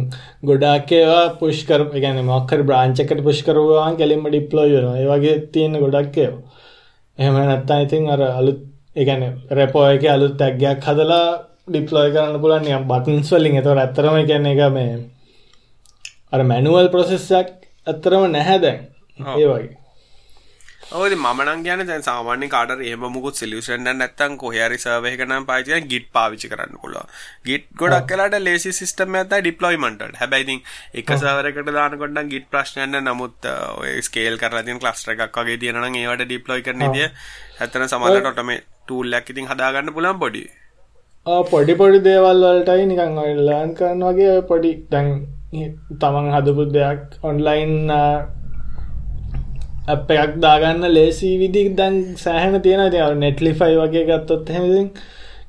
[SPEAKER 2] ගොඩාක් ඒවා පුෂ් කර කියන්නේ මොකක් හරි බ්‍රාන්ච් එකට පුෂ් කරුවා කෙලින්ම ඩිප්ලොයි වෙනවා. ඒ වගේ තියෙන ගොඩක් ඒවා. එහෙම නැත්නම් ඉතින් අර අලුත් ඒ කියන්නේ රෙපෝ එකේ අලුත් ටැග් එකක් හදලා ඩිප්ලොයි කරන්න පුළුවන් නිකන් බටන්ස් වලින්. ඒතකොට ඇත්තටම ඒ කියන්නේ ඒක මේ අර මැනුවල් ප්‍රොසෙස් එකක් ඇත්තටම නැහැ දැන්. ඒ වගේ.
[SPEAKER 1] ඔය මම නම් කියන්නේ දැන් සාමාන්‍යයෙන් කාටර එහෙම මුකුත් සොලියුෂන් එකක් නැත්තම් කොහේ හරි සර්වර් එකක නම් පාවිච්චි කරන git පාවිච්චි කරන්න පුළුවන්. git ගොඩක් වෙලාට ලේසි සිස්ටම් එකක් තමයි ඩිප්ලොයිමන්ට් වලට. හැබැයි ඉතින් එක සර්වර් එකකට දානකොට නම් git ප්‍රශ්නයක් නැහැ. නමුත් ඔය ස්කේල් කරලා තියෙන ක්ලස්ටර් එකක් වගේ තියෙනවා නම් ඒවට ඩිප්ලොයි කරන විදිය ඇත්තට සමහරවිට ඔටෝමේ ටූල් එකක් ඉතින් හදා ගන්න පුළුවන් පොඩි.
[SPEAKER 2] පොඩි පොඩි දේවල් වලටයි නිකන් ඔය ලර්න් කරන වගේ පොඩි දැන් තමන් හදපු දෙයක් ඔන්ලයින් අප එකක් දාගන්න ලේසි විදි දැන් සෑහන තියෙන ති නෙට්ලිෆයි වගේ ගත්තොත් හෙමිසින්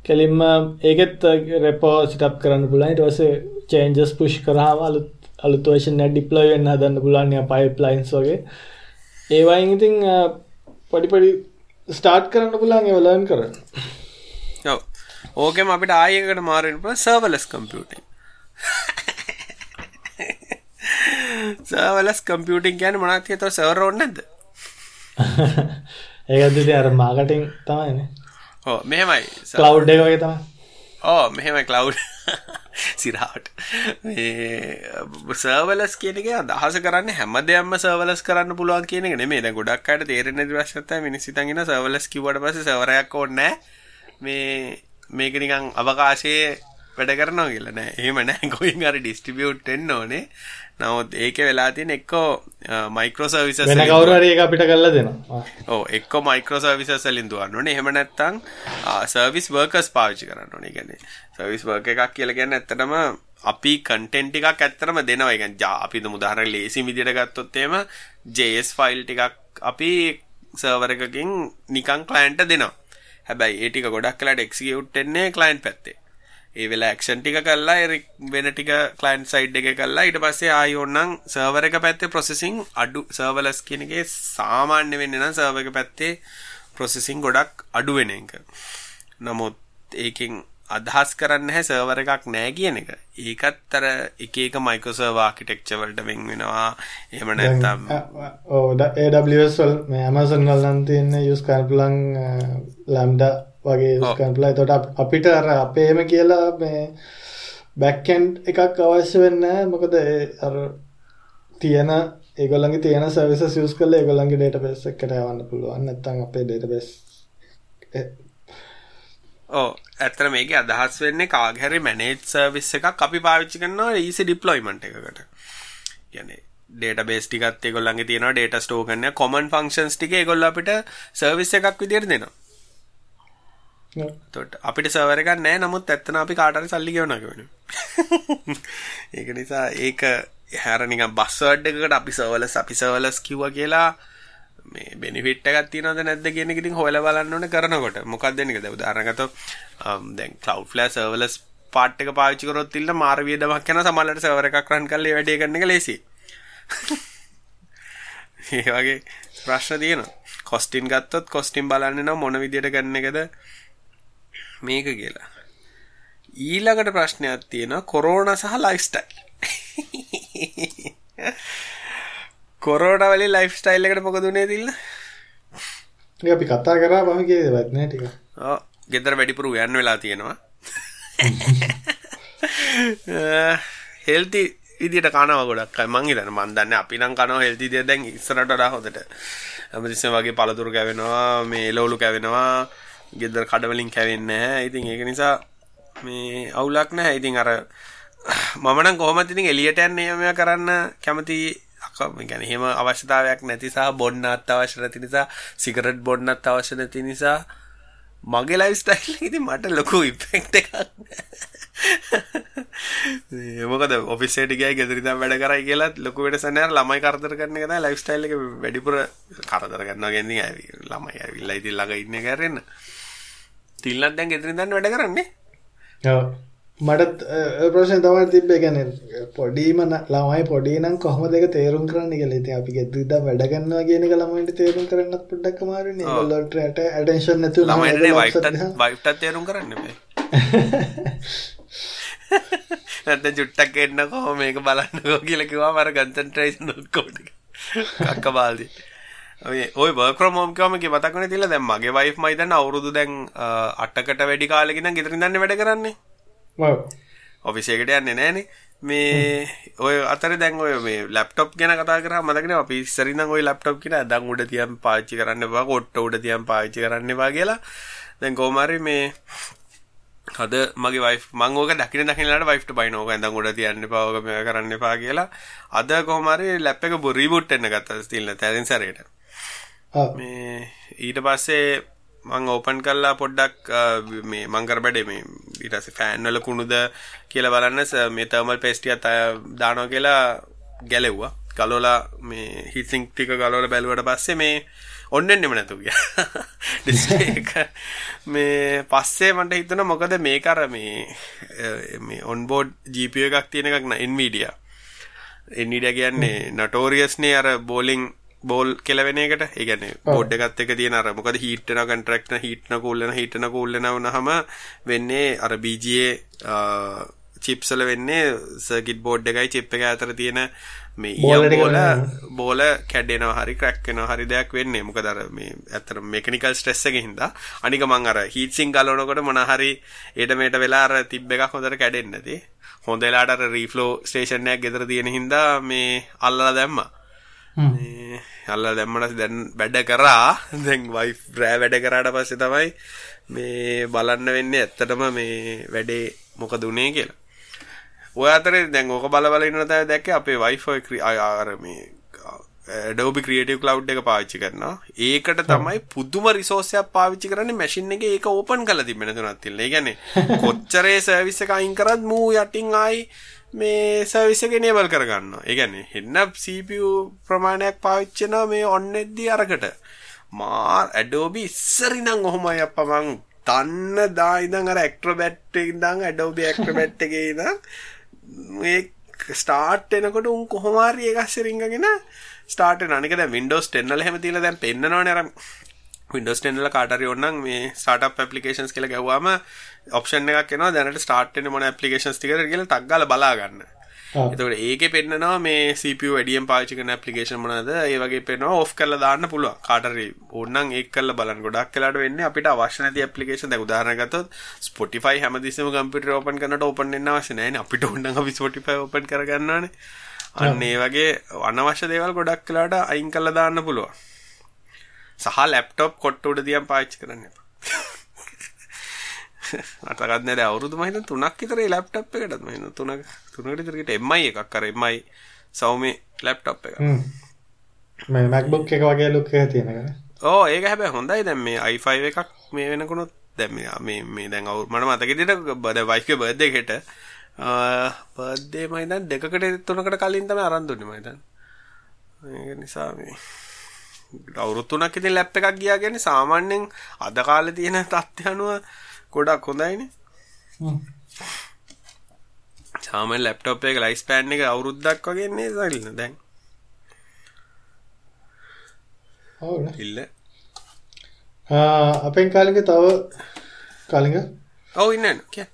[SPEAKER 2] කෙලින්ම ඒකෙත් රෙපෝ සිටප් කරන්න පුලන් ටස චේන්ජස් පුෂ් කරහම අලුත් අලුතුවේෂන් ඩිප්ලොයි වෙන්න හදන්න පුලන්ය පයිප්ලයින්ස් වගේ. ඒවයින් ඉතින් පොඩිපඩි ස්ටාර්ට් කරන්න පුලන් ඒවලන් කරන්න.
[SPEAKER 1] ඕකෙම අපිට ආයකට මාරෙන් සර්වලස් කම්පියුටින් සර්වලස් කම්පියුටින් මොනවද කියලා තව නැද්ද?
[SPEAKER 2] ඒකත් ඉතින් අර මාකටිං තමයිනේ.
[SPEAKER 1] ඔව් මෙහෙමයි.
[SPEAKER 2] එක වගේ තමයි.
[SPEAKER 1] ඔව් මෙහෙමයි ක්ලවුඩ් සිරාවට මේ සර්වලස් කියන එක අදහස කරන්නේ හැම දෙයක්ම සර්වලස් කරන්න පුළුවන් කියන. දැන් ගොඩක් අයට තේරෙන්නේ නැති ප්‍රශ්නයක් තමයි මිනිස්සු හිතන් ඉන්න සර්වලස් කිව්වට පස්සේ සර්වරයක් ඕනේ නැහැ. මේ මේක නිකන් අවකාශයේ වැඩ කරනවා කියලා නෑ. එහෙම නෑ. කොයින් හරි ඩිස්ට්‍රිබියුට් වෙන්න ඕනේ. නමුත් ඒකේ වෙලා තියෙන එක්කෝ මයික්‍රෝ සර්විසස්
[SPEAKER 2] වෙන කවුරු හරි ඒක අපිට කරලා දෙනවා.
[SPEAKER 1] ඔව් එක්කෝ මයික්‍රෝ සර්විසස් වලින් දුවන්න ඕනේ. එහෙම නැත්නම් සර්විස් වර්කර්ස් පාවිච්චි කරන්න ඕනේ. කියන්නේ සර්විස් වර්ක් එකක් කියලා කියන්නේ ඇත්තටම අපි කන්ටෙන්ට් ටිකක් ඇත්තටම දෙනවා. ඒ කියන්නේ අපි දුමු උදාහරණ ලේසි විදියට ගත්තොත් එහෙම JS ෆයිල් ටිකක් අපි සර්වර් එකකින් නිකන් ක්ලයන්ට් දෙනවා. හැබැයි ඒ ටික ගොඩක් වෙලාට එක්සිකියුට් වෙන්නේ ක්ලයන්ට් පැත්තේ. ඒ වෙලා ඇක්ෂන් ටික කළා ඒ වෙන ටික ක්ලයන්ට් සයිඩ් එකේ කළා ඊට පස්සේ ආයි ඕනනම් සර්වර් එක පැත්තේ ප්‍රොසෙසිං අඩු සර්වර්ලස් කියන එකේ සාමාන්‍ය වෙන්නේ නම් සර්වර් එක පැත්තේ ප්‍රොසෙසිං ගොඩක් අඩු වෙන එක. නමුත් ඒකෙන් අදහස් කරන්නේ නැහැ සර්වර් එකක් නැහැ කියන එක. ඒකත් අර එක එක මයික්‍රෝසර්වර් ආකිටෙක්චර් වලට වෙන් වෙනවා. එහෙම නැත්නම්
[SPEAKER 2] ඔව් AWS වල මේ Amazon වල නම් තියෙන කරන්න පුළුවන් lambda වගේ යූස් පුළුවන්. එතකොට අපිට අර අපේම කියලා මේ බැක් එන්ඩ් එකක් අවශ්‍ය වෙන්නේ. මොකද අර තියෙන ඒගොල්ලන්ගේ තියෙන සර්විසස් යූස් කරලා ඒගොල්ලන්ගේ ඩේටාබේස් එකකට යවන්න පුළුවන්. නැත්නම් අපේ ඩේටාබේස්
[SPEAKER 1] ඕ ඇත්තට මේකේ අදහස් වෙන්නේ කාගේ හරි මැනේජ් සර්විස් එකක් අපි පාවිච්චි කරනවා ඊසි ඩිප්ලොයිමන්ට් එකකට. කියන්නේ ඩේටාබේස් ටිකත් ඒගොල්ලන්ගේ තියෙනවා ඩේටා ස්ටෝර් කරන්න කොමන් ෆන්ක්ෂන්ස් ටික ඒගොල්ලෝ අපිට සර්විස් එකක් විදියට දෙනවා. එතකොට අපිට සර්වර් එකක් නැහැ නමුත් ඇත්තන අපි කාට හරි සල්ලි ගෙවනවා කියන්නේ. ඒක නිසා ඒක හැර නිකන් බස්වර්ඩ් එකකට අපි සර්වර්ලස් අපි සර්වර්ලස් කිව්වා කියලා මේ බෙනිෆිට් එකක් තියනවද නැද්ද කියන එක ඉතින් හොයලා බලන්න ඕනේ කරනකොට. මොකක්ද වෙන්නේ කියලා උදාහරණයක් ගත්තොත් um, දැන් Cloudflare serverless පාර්ට් එක පාවිච්චි කරොත් ඉන්න මාර වියදමක් යනවා සමහරවිට සර්වර් එකක් රන් කරලා ඒ වැඩේ කරන එක ලේසියි. ඒ වගේ ප්‍රශ්න තියෙනවා. කොස්ටින් ගත්තොත් කොස්ටින් බලන්නේ නම් මොන විදියට ගන්න එකද මේක කියලා. ඊළඟට ප්‍රශ්නයක් තියෙනවා කොරෝනා සහ ලයිෆ්ස්ටයිල්. කොරෝනා වලින් ලයිෆ් ස්ටයිල් එකට මොකද උනේ තිල්ල?
[SPEAKER 2] ඒක අපි කතා කරා පහුගිය දේවත් නේ ටික.
[SPEAKER 1] ඔව්, ගෙදර වැඩිපුර යන්න වෙලා තියෙනවා. හෙල්ති විදියට කනවා ගොඩක් මං හිතන්නේ මං දන්නේ අපි නම් කනවා හෙල්ති විදියට දැන් ඉස්සරහට වඩා හොඳට. හැමතිස්සෙම වගේ පළතුරු කැවෙනවා, මේ එළවලු කැවෙනවා, ගෙදර කඩ වලින් කැවෙන්නේ නැහැ. ඉතින් ඒක නිසා මේ අවුලක් නැහැ. ඉතින් අර මම නම් කොහොමද ඉතින් එළියට යන්නේ මේවා කරන්න කැමති ගැන එහෙම අවශ්‍යතාවයක් නැති සහ බොන්නත් අවශ්‍ය නැති නිසා සිගරට් බොන්නත් අවශ්‍ය නැති නිසා මගේ ලයිෆ් ස්ටයිල් එක ඉතින් මට ලොකු ඉෆෙක්ට් එකක් මොකද ඔෆිස් එකට ගියයි ගෙදර ඉඳන් වැඩ කරයි කියලා ලොකු වෙනසක් නැහැ ළමයි කරදර කරන එක තමයි ලයිෆ් ස්ටයිල් එක වැඩිපුර කරදර කරනවා කියන්නේ ළමයි ඇවිල්ලා ඉතින් ළඟ ඉන්න එක තිල්ලක් දැන් ගෙදර ඉඳන් වැඩ කරන්නේ?
[SPEAKER 2] මටත් ප්‍රශ්න තමයි තිබ්බේ. කියන්නේ පොඩිම ළමයි පොඩි නම් කොහොමද ඒක තේරුම් කරන්න කියලා. ඉතින් අපි ගෙදරදා වැඩ කරනවා කියන එක ළමයින්ට තේරුම් කරන්නත් පොඩ්ඩක් ඇටෙන්ෂන් නැතුව
[SPEAKER 1] ළමයින්ට වයිෆ්ටත් වයිෆ්ටත් තේරුම් කරන්න බෑ. නැත්නම් චුට්ටක් එන්නකෝ මේක බලන්නකෝ කියලා කිව්වම අර කන්සන්ට්‍රේෂන් ඔක්කොම ටික කක්ක බාල්දි. ඔය ඔය වර්ක් ෆ්‍රොම් හෝම් කියවම කි මතක් වෙන්නේ තියලා දැන් මගේ වයිෆ් මයි දැන් අවුරුදු දැන් 8කට වැඩි කාලෙකින් නම් ගෙදරින් ඉඳන් වැඩ කරන්නේ. ඔෆිස් එකට යන්නේ නැහනේ. මේ ඔය අතරේ දැන් ඔය මේ ලැප්ටොප් ගැන කතා කරා මතකනේ අපි ඉස්සර ඉඳන් ඔය ලැප්ටොප් කියන දැන් උඩ තියන් පාවිච්චි කරන්න එපා කොට්ට උඩ තියන් පාවිච්චි කරන්න එපා කියලා. දැන් කොහොම හරි මේ අද මගේ වයිෆ් මම ඕක දකින දකිනලාට වයිෆ්ට බයින ඕක ඇඳන් උඩ තියන්න එපා ඕක මේක කරන්න එපා කියලා. අද කොහොම හරි ලැප් එක රීබූට් වෙන්න ගත්තා ස්ටිල් තැරින් සැරේට මේ ඊට පස්සේ මං ඕපන් කරලා පොඩ්ඩක් මේ මං කර බඩේ මේ ඊට පස්සේ ෆෑන් වල කුණුද කියලා බලන්න මේ තර්මල් පේස්ට් ටිකක් දානවා කියලා ගැලෙව්වා. ගලවලා මේ හීට් සින්ක් ටික ගලවලා බැලුවට පස්සේ මේ ඔන්නෙන්නෙම නැතු ගියා. ඩිස්ප්ලේ එක මේ පස්සේ මට හිතුණා මොකද මේක අර මේ මේ ඔන්බෝඩ් GPU එකක් තියෙන එකක් නා Nvidia. Nvidia කියන්නේ notoriously අර bowling බෝල් කෙලවෙන එකට. ඒ කියන්නේ බෝඩ් එකත් එක තියෙන අර මොකද හීට් වෙනවා කන්ට්‍රැක්ට් වෙන හීට් වෙන කූල් වෙන හීට් වෙන කූල් වෙන වුනහම වෙන්නේ අර BGA චිප්ස් වල වෙන්නේ සර්කිට් බෝඩ් එකයි චිප් එක අතර තියෙන මේ ඊයම් බෝල බෝල කැඩෙනවා හරි ක්‍රැක් වෙනවා හරි දෙයක් වෙන්නේ. මොකද අර මේ ඇත්තට මෙකනිකල් ස්ට්‍රෙස් එකකින් හින්දා. අනික මං අර හීට් සිංක් ගලවනකොට මොන හරි ඒට මේට වෙලා අර තිබ් එකක් හොඳට කැඩෙන්නේ නැති. හොඳ වෙලාවට අර රීෆ්ලෝ ස්ටේෂන් එකක් ගෙදර තියෙන හින්දා මේ අල්ලලා දැම්මා අල්ලලා දැම්මට දැන් වැඩ කරා දැන් වයිෆ් රෑ වැඩ කරාට පස්සේ තමයි මේ බලන්න වෙන්නේ ඇත්තටම මේ වැඩේ මොකද උනේ කියලා. ඔය අතරේ දැන් ඕක බල බල ඉන්න තමයි දැක්කේ අපේ ඔය අර මේ Adobe Creative Cloud එක පාවිච්චි කරනවා. ඒකට තමයි පුදුම රිසෝස් එකක් පාවිච්චි කරන්නේ මැෂින් එකේ ඒක ඕපන් කරලා තිබෙන තුනක් තියෙනවා. ඒ කියන්නේ කොච්චරේ සර්විස් එක අයින් කරත් මූ යටින් ආයි මේ සර්විස් එක enable කරගන්නවා. ඒ කියන්නේ හෙන්න CPU ප්‍රමාණයක් පාවිච්චි කරනවා මේ on එද්දී අරකට. මා Adobe ඉස්සරි නම් ඔහොමයි අප්පා මං තන්න දා ඉඳන් අර Acrobat එකේ ඉඳන් Adobe Acrobat එකේ ඉඳන් මේ ස්ටාර්ට් එනකොට උන් කොහොම හරි ඒක ඇස්සේ රින්ගගෙන ස්ටාර්ට් වෙන අනික දැන් Windows 10 වල එහෙම තියලා දැන් පෙන්නනවනේ අර Windows 10 වල කාට හරි ඕනනම් මේ startup applications කියලා ගැහුවාම option එකක් එනවා දැනට start වෙන්නේ මොන applications ටිකද කියලා ටක් ගාලා බලා ගන්න. එතකොට ඒකේ පෙන්නනවා මේ CPU වැඩියෙන් පාවිච්චි කරන application මොනවද? ඒ වගේ පෙන්නනවා off කරලා දාන්න පුළුවන්. කාට හරි ඕනනම් ඒක කරලා බලන්න. ගොඩක් වෙලාට වෙන්නේ අපිට අවශ්‍ය නැති application දැන් උදාහරණයක් ගත්තොත් Spotify හැමදෙස්සෙම කම්පියුටර් open කරනකොට open වෙන්න අවශ්‍ය නැහැ නේ. අපිට ඕනනම් අපි Spotify open කරගන්නවානේ. අන්න ඒ වගේ අනවශ්‍ය දේවල් ගොඩක් වෙලාට අයින් කරලා දාන්න පුළුවන්. සහ ලැප්ටොප් කොට්ට උඩ දියම් පාවිච්චි කරන්න එපා. අතගත් නෑ දැන් අවුරුදු මම හිතන 3ක් විතර ලැප්ටොප් එකටත් 3ක 3කට විතර ගිට MI එකක් අර MI Xiaomi ලැප්ටොප් එක.
[SPEAKER 2] මේ MacBook එක වගේ ලුක් තියෙන.
[SPEAKER 1] ඕ ඒක හැබැයි හොඳයි දැන් මේ i5 එකක් මේ වෙනකොනොත් දැන් මේ මේ දැන් අවුරු මට මතක විදිහට බඩ වයිෆ්ගේ බර්ත්ඩේ එකට මම හිතන්නේ දෙකකට තුනකට කලින් තමයි අරන් දුන්නේ මම හිතන්නේ. ඒක නිසා මේ අවුරුදු තුනක් ඉතින් ලැප් එකක් ගියා කියන්නේ සාමාන්‍යයෙන් අද කාලේ තියෙන තත්ත්වය අනුව ගොඩක් හොඳයිනේ. හ්ම්. සාමාන්‍ය ලැප්ටොප් එක ලයිෆ් ස්පෑන් එක අවුරුද්දක් වගේ නේ සල්න දැන්.
[SPEAKER 2] ඔව්.
[SPEAKER 1] ඉල්ල.
[SPEAKER 2] ආ අපෙන් කාලෙක තව කාලෙක
[SPEAKER 1] ඔව් ඉන්නේ කිය.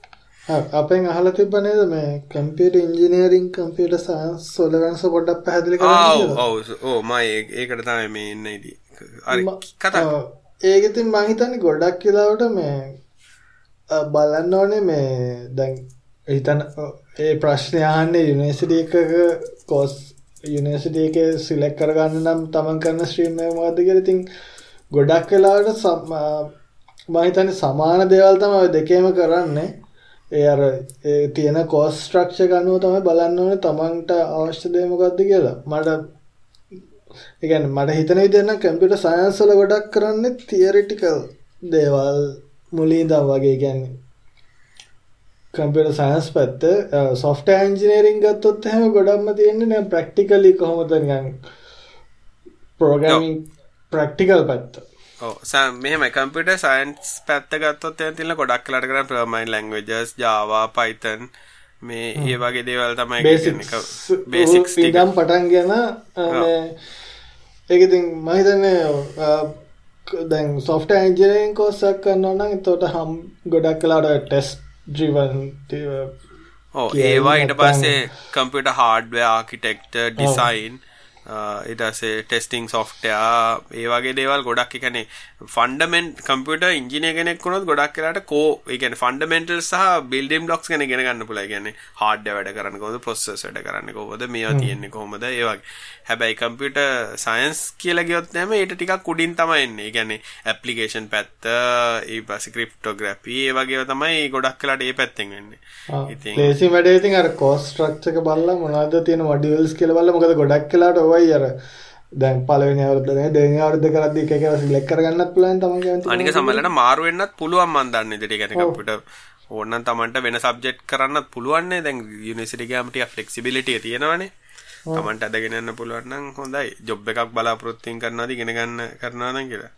[SPEAKER 2] අපෙන් අහලා තිබ්බ නේද මේ කම්පියුටර් ඉංජිනේරින් කම්පියුටර් සයන්ස් වල වෙනස පොඩ්ඩක් පැහැදිලි කරන්න.
[SPEAKER 1] ඔව් ඔව් මම ඒකට තමයි මේ ඉන්නේ ඉතින්. හරි කතා.
[SPEAKER 2] ඒක ඉතින් මම හිතන්නේ ගොඩක් වෙලාවට මේ බලන්න ඕනේ මේ දැන් හිතන ඒ ප්‍රශ්නේ අහන්නේ යුනිවර්සිටි එකක කෝස් යුනිවර්සිටි එකේ සිලෙක්ට් කරගන්න නම් තමන් කරන ස්ට්‍රීම් එක මොකද්ද කියලා ඉතින් ගොඩක් වෙලාවට මම හිතන්නේ සමාන දේවල් තමයි දෙකේම කරන්නේ ඒ අර තියෙන කෝස් ස්ට්‍රක්චර් අනුව තමයි බලන්න ඕනේ තමන්ට අවශ්‍ය දේ මොකක්ද කියලා. මට ඒ කියන්නේ මට හිතන විදිහට නම් කම්පියුටර් සයන්ස් වල ගොඩක් කරන්නේ තියරිටිකල් දේවල් මුලින් ඉඳන් වගේ කියන්නේ. කම්පියුටර් සයන්ස් පැත්ත සොෆ්ට්වෙයාර් ඉංජිනේරින් ගත්තොත් එහෙම ගොඩක්ම තියෙන්නේ නෑ ප්‍රැක්ටිකලි කොහොමද නිකන් ප්‍රෝග්‍රෑමින් ප්‍රැක්ටිකල් පැත්ත.
[SPEAKER 1] ඔව්. මෙහෙම කම්පියුටර් සයන්ස් පැත්ත ගත්තොත් එහෙනම් තියෙන ගොඩක් වෙලාට කරන ප්‍රෝග්‍රෑමින් ලැන්ග්වේජස් Java Python. මේ ඒ වගේ දේවල් තමයි
[SPEAKER 2] බේසික්ස් ටිකක් පටන් ගෙන මේ ඒක ඉතින් මම හිතන්නේ දැන් සොෆ්ට්වෙයාර් ඉංජිනේරින් කෝස් එකක් කරනවා නම් එතකොට හම් ගොඩක් වෙලාට ටෙස්ට් ඩ්‍රිවන්
[SPEAKER 1] ඔව්. ඒවා ඊට පස්සේ කම්පියුටර් හાર્ඩ්වෙයාර් ආකිටෙක්චර් ඩිසයින් ඊටසේ ටෙස්ටිං සොෆ්ටයා ඒ වගේ දේවල් ගොඩක් එකනේ ෆන්ඩමෙන්ට් කම්පියුටර් ඉංජිනේර් කෙනෙක් වුණොත් ගොඩක් වෙලාට කෝ ඒ කියන්නේ ෆන්ඩමෙන්ටල් සහ බිල්ඩින් බ්ලොක්ස් ගැන ඉගෙන ගන්න පුළුවන්. ඒ කියන්නේ හાર્ඩ්වෙයාර් වැඩ කරන්නේ කොහොමද ප්‍රොසෙසර් වැඩ කරන්නේ කොහොමද මේවා තියෙන්නේ කොහොමද ඒ වගේ. හැබැයි කම්පියුටර් සයන්ස් කියලා ගියොත් එහෙම ඊට ටිකක් උඩින් තමයි එන්නේ. ඒ කියන්නේ ඇප්ලිකේෂන් පැත්ත, ඊ පස්සේ ක්‍රිප්ටෝග්‍රැෆි ඒ වගේව තමයි ගොඩක් වෙලාට ඒ පැත්තෙන් වෙන්නේ.
[SPEAKER 2] ඉතින් ලේසි වැඩේ ඉතින් අර කෝස් ස්ට්‍රක්චර් එක බලලා මොනවද තියෙන මොඩියුල්ස් කියලා බලලා මොකද ගොඩක් වෙලාට ඔයයි අර දැන් පළවෙනි අවුරුද්දේ දෙවෙනි අවුරුද්ද කරද්දී එක කරගන්නත් පුළුවන් තමයි කියන්නේ.
[SPEAKER 1] අනික සමහරවිට මාරු වෙන්නත් පුළුවන් මන් දන්නේ. ඒ කියන්නේ කම්පියුටර් ඕනනම් Tamanට වෙන සබ්ජෙක්ට් කරන්නත් පුළුවන් නේ. දැන් යුනිවර්සිටි ගියාම ටිකක් ෆ්ලෙක්සිබිලිටි තියෙනවනේ. Tamanට අදගෙන යන්න පුළුවන් නම් හොඳයි. ජොබ් එකක් බලාපොරොත්තු වෙන කරනවාද ඉගෙන ගන්න කරනවා නම් කියලා.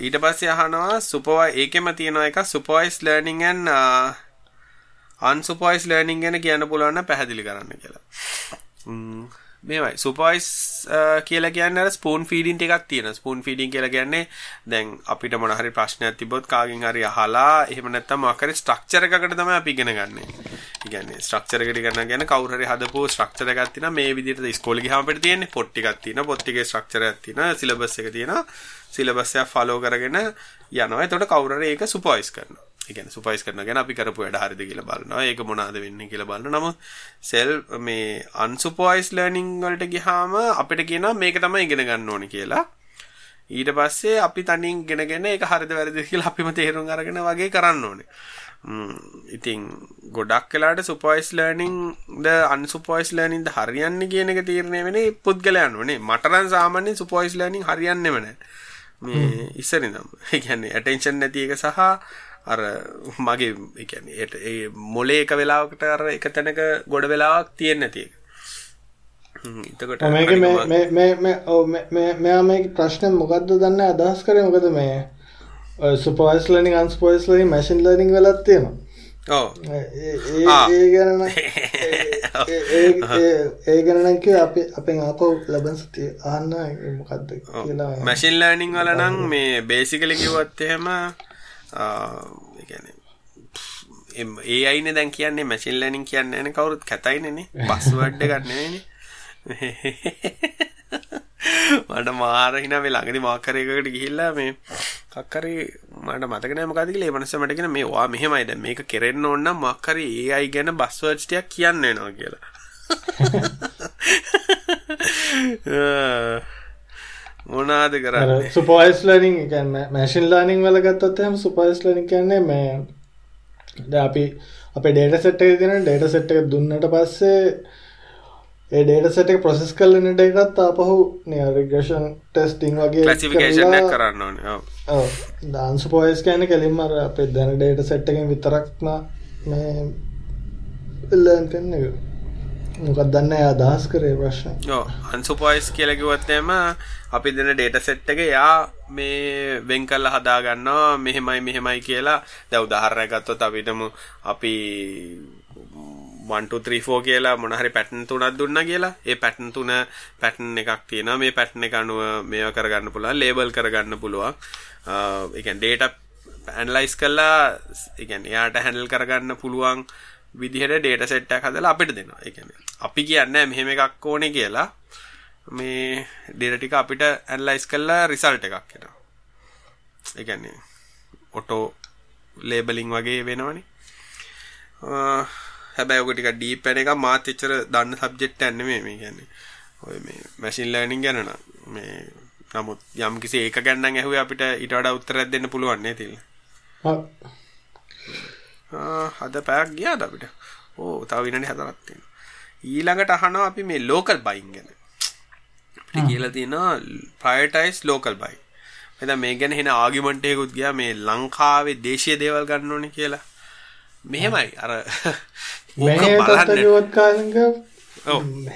[SPEAKER 1] ඊට පස්සේ අහනවා සුපර්වයි ඒකෙම තියෙනවා එක supervised learning and unsupervised learning ගැන කියන්න පුළුවන් නම් පැහැදිලි කරන්න කියලා. මේවයි සුපර්වයිස් uh, කියලා කියන්නේ අර ස්පූන් ෆීඩින් ටිකක් තියෙනවා. ස්පූන් ෆීඩින් කියලා කියන්නේ දැන් අපිට මොන හරි ප්‍රශ්නයක් තිබ්බොත් කාගෙන් හරි අහලා එහෙම නැත්නම් මොකක් හරි ස්ට්‍රක්චර් එකකට තමයි අපි ඉගෙන ගන්නෙ. ඒ කියන්නේ ස්ට්‍රක්චර් එකට ඉගෙන ගන්න කවුරු හරි හදපු ස්ට්‍රක්චර් එකක් තියෙනවා. මේ විදිහට ඉස්කෝලේ ගියාම අපිට තියෙන්නේ පොත් ටිකක් තියෙනවා. පොත් ටිකේ ස්ට්‍රක්චර් එකක් තියෙනවා. සිලබස් එක තියෙනවා. සිලබස් එක ෆලෝ කරගෙන යනවා. එතකොට කවුරු හරි ඒක සුපර්වයිස් කරනවා. ඒ කියන්නේ සුපර්වයිස් කරනවා ගැන අපි කරපු වැඩ හරියද කියලා බලනවා. ඒක මොනවාද වෙන්නේ කියලා බලනවා. නමුත් self මේ unsupervised learning වලට ගියාම අපිට කියනවා මේක තමයි ඉගෙන ගන්න ඕනේ කියලා. ඊට පස්සේ අපි තනින් ඉගෙනගෙන ඒක හරිද වැරදිද කියලා අපිම තේරුම් අරගෙන වගේ කරන්න ඕනේ. ඉතින් ගොඩක් වෙලාට සුපර්වයිස් ලර්නින් ද අන්සුපර්වයිස් ලර්නින් ද හරියන්නේ කියන එක තීරණය වෙන්නේ පුද්ගලයන් වනේ. මට නම් සාමාන්‍යයෙන් සුපර්වයිස් ලර්නින් හරියන්නේම නැහැ. මේ ඉස්සරින්දම. ඒ කියන්නේ ඇටෙන්ෂන් නැති එක සහ අර මගේ ඒ කියන්නේ ඒ මොලේ එක වෙලාවකට අර එක තැනක ගොඩ වෙලාවක් තියෙන්නේ නැති එක.
[SPEAKER 2] එතකොට මේක මේ මේ මේ ඔව් මේ මෙයා මේ ප්‍රශ්නේ මොකද්ද දන්නේ අදහස් කරේ මොකද මේ? Supervised learning unsupervised learning machine learning වලත් තියෙනවා.
[SPEAKER 1] ඔව්.
[SPEAKER 2] ඒ ගැන ඒ ගැන කිය අප අපෙන් ආපහු ලබන සතිය අහන්න මොකක්ද කියලා.
[SPEAKER 1] මැෂින් ලර්නින් වල නම් මේ බේසිකලි කිව්වොත් එහෙම ඒ කියන්නේ ඒ අයිනේ දැන් කියන්නේ මැෂින් ලර්නින් කියන්නේ නැහැ කවුරුත්. කැතයිනේ බස්වර්ඩ් එකක් නෙවෙයිනේ මට මාර හිනා මේ ළඟදි මාකර් එකකට ගිහිල්ලා මේ කක්කරි මට මතක නැහැ මොකද්ද කියලා. ඒ මනස මට කියන මේ ඔයා මෙහෙමයි. දැන් මේක කෙරෙන්න ඕන නම් මොකක් හරි AI ගැන බස්වර්ඩ්ස් ටිකක් කියන්න වෙනවා කියලා මොනාද කරන්නේ?
[SPEAKER 2] සුපර්වයිස් ලර්නින් කියන්නේ මැෂින් ලර්නින් වල ගත්තොත් එහෙනම් සුපර්වයිස් ලර්නින් කියන්නේ මේ දැන් අපි අපේ ඩේටා සෙට් එකේ තියෙන ඩේටා සෙට් එක දුන්නට පස්සේ ඒ ඩේට සට ප්‍රසෙස් කල්ලන ඩේටත් ආපහු නිගෂන් ටෙස්ටිං වගේ
[SPEAKER 1] කරන්න
[SPEAKER 2] දාන්ස පෝයස් කෑන කෙලින්මර අපේ දැන ඩේට සෙට්ටකින් විතරක්ම මේ එල්ලන් කන්න එක. මොකක් දන්න? අදහස් කරේ ප්‍රශ්න.
[SPEAKER 1] අන්සුපොයිස් කියලකිවත්තේම අපි දෙන ඩේට සෙට් එක යා මේ වෙන් කල්ල හදාගන්නවා මෙහෙමයි මෙහෙමයි කියලා. දැව් දහරය ගත්තොත් අපිටම අපි 123 කියලා මොන හරි පැටර්න් තුනක් දුන්නා කියලා. ඒ පැටර්න් තුන පැටර්න් එකක් තියෙනවා. මේ පැටර්න් එක අනුව මේවා කරගන්න පුළුවන් ලේබල් කරගන්න පුළුවන්. ඒ කියන්නේ data ඇනලයිස් කරලා ඒ කියන්නේ එයාට හැන්ඩල් කරගන්න පුළුවන් විදිහට data set එකක් හදලා අපිට දෙනවා. ඒ කියන්නේ අපි කියන්නේ මෙහෙම එකක් ඕනේ කියලා. මේ data ටික අපිට ඇනලයිස් කරලා රිසල්ට් එකක් එනවා ඒ කියන්නේ ඔටෝ ලේබලින් වගේ වෙනවනේ හැබැයි ඔක ටිකක් ඩීප් වෙන එක මාත් එච්චර දන්න සබ්ජෙක්ට් එකක් නෙමෙයි මේ කියන්නේ. ඔය මේ මැෂින් ලර්නින් ගැන නම් මේ නමුත් යම් කිසි ඒක ගැන නම් ඇහුවේ අපිට ඊට වඩා උත්තරයක් දෙන්න පුළුවන් නේ තිල.
[SPEAKER 2] ඔව්.
[SPEAKER 1] ආ අද පැයක් ගියාද අපිට? ඕ තව විනාඩි හතරක් තියෙනවා. ඊළඟට අහනවා අපි මේ ලෝකල් බයින් ගැන. අපිට කියලා තියෙනවා ප්‍රයොරිටයිස් ලෝකල් බයි. එතන මේ ගැන එන ආගියුමන්ට් එකකුත් ගියා මේ ලංකාවේ දේශීය දේවල් ගන්න ඕනේ කියලා. මෙහෙමයි. අර
[SPEAKER 2] මේත් කාලක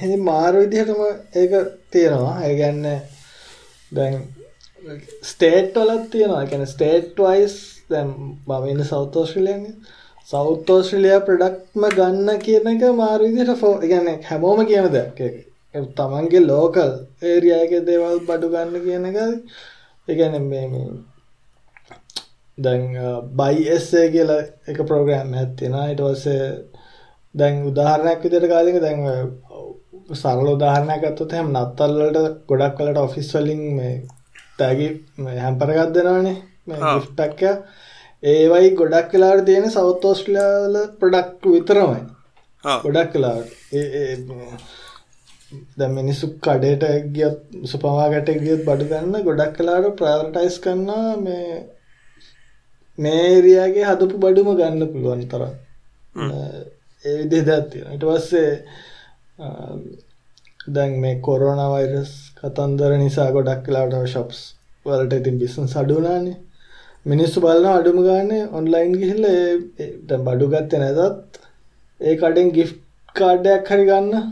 [SPEAKER 2] හෙ මාර විදිහටම ඒක තියෙනවා. ඒගැන්න දැන් ස්ටේට් වලත් තියෙනවා. ගැන ස්ටේට් වයිස් දැම් මමන්න සෞතෝශ්‍රලියන් සෞතෝශ්‍රලිය ප්‍රඩක්්ම ගන්න කියන එක මාරවිදිට ෆෝ ගැන හැමෝම කියන දෙයක් තමන්ගේ ලෝකල් ඒරියගේ දේවල් බඩු ගන්න කියන එක. ඒගැන මේ දැන් බයිස්සේ කියලා එක ප්‍රෝග්‍රෑම් ඇත්තිෙන ඉටවස්සේ දැන් උදාහරණයක් විදිහට කාලෙක දැන් සරල උදාහරණයක් ගත්තොත් එහෙනම් නත්තල් වලට ගොඩක් වලට ඔෆිස් වලින් මේ තෑගි හැම්පර් එකක් දෙනවනේ. එකක් ඒවයි ගොඩක් වෙලාවට තියෙන වල ප්‍රොඩක්ට් විතරමයි. ගොඩක් ඒ දැන් මිනිස්සු කඩේට ගියත් සුපර් මාකට් එකට ගියත් බඩු ගන්න ගොඩක් වෙලාවට ප්‍රයොරිටයිස් කරනවා මේ මේ ඒරියාගේ හදපු බඩුම ගන්න පුළුවන් තරම්. ඒ විදිහට තියෙනවා. ඊට පස්සේ දැන් මේ කොරෝනා වෛරස් කතන්දර නිසා ගොඩක් වෙලාවට shops වලට ඉතින් business අඩු වුණානේ. මිනිස්සු බලනවා අඩුම ගානේ ඔන්ලයින් ගිහිල්ලා ඒ දැන් බඩු ගත්තේ නැතත් ඒ කඩෙන් gift කාඩ් එකක් හරි ගන්න.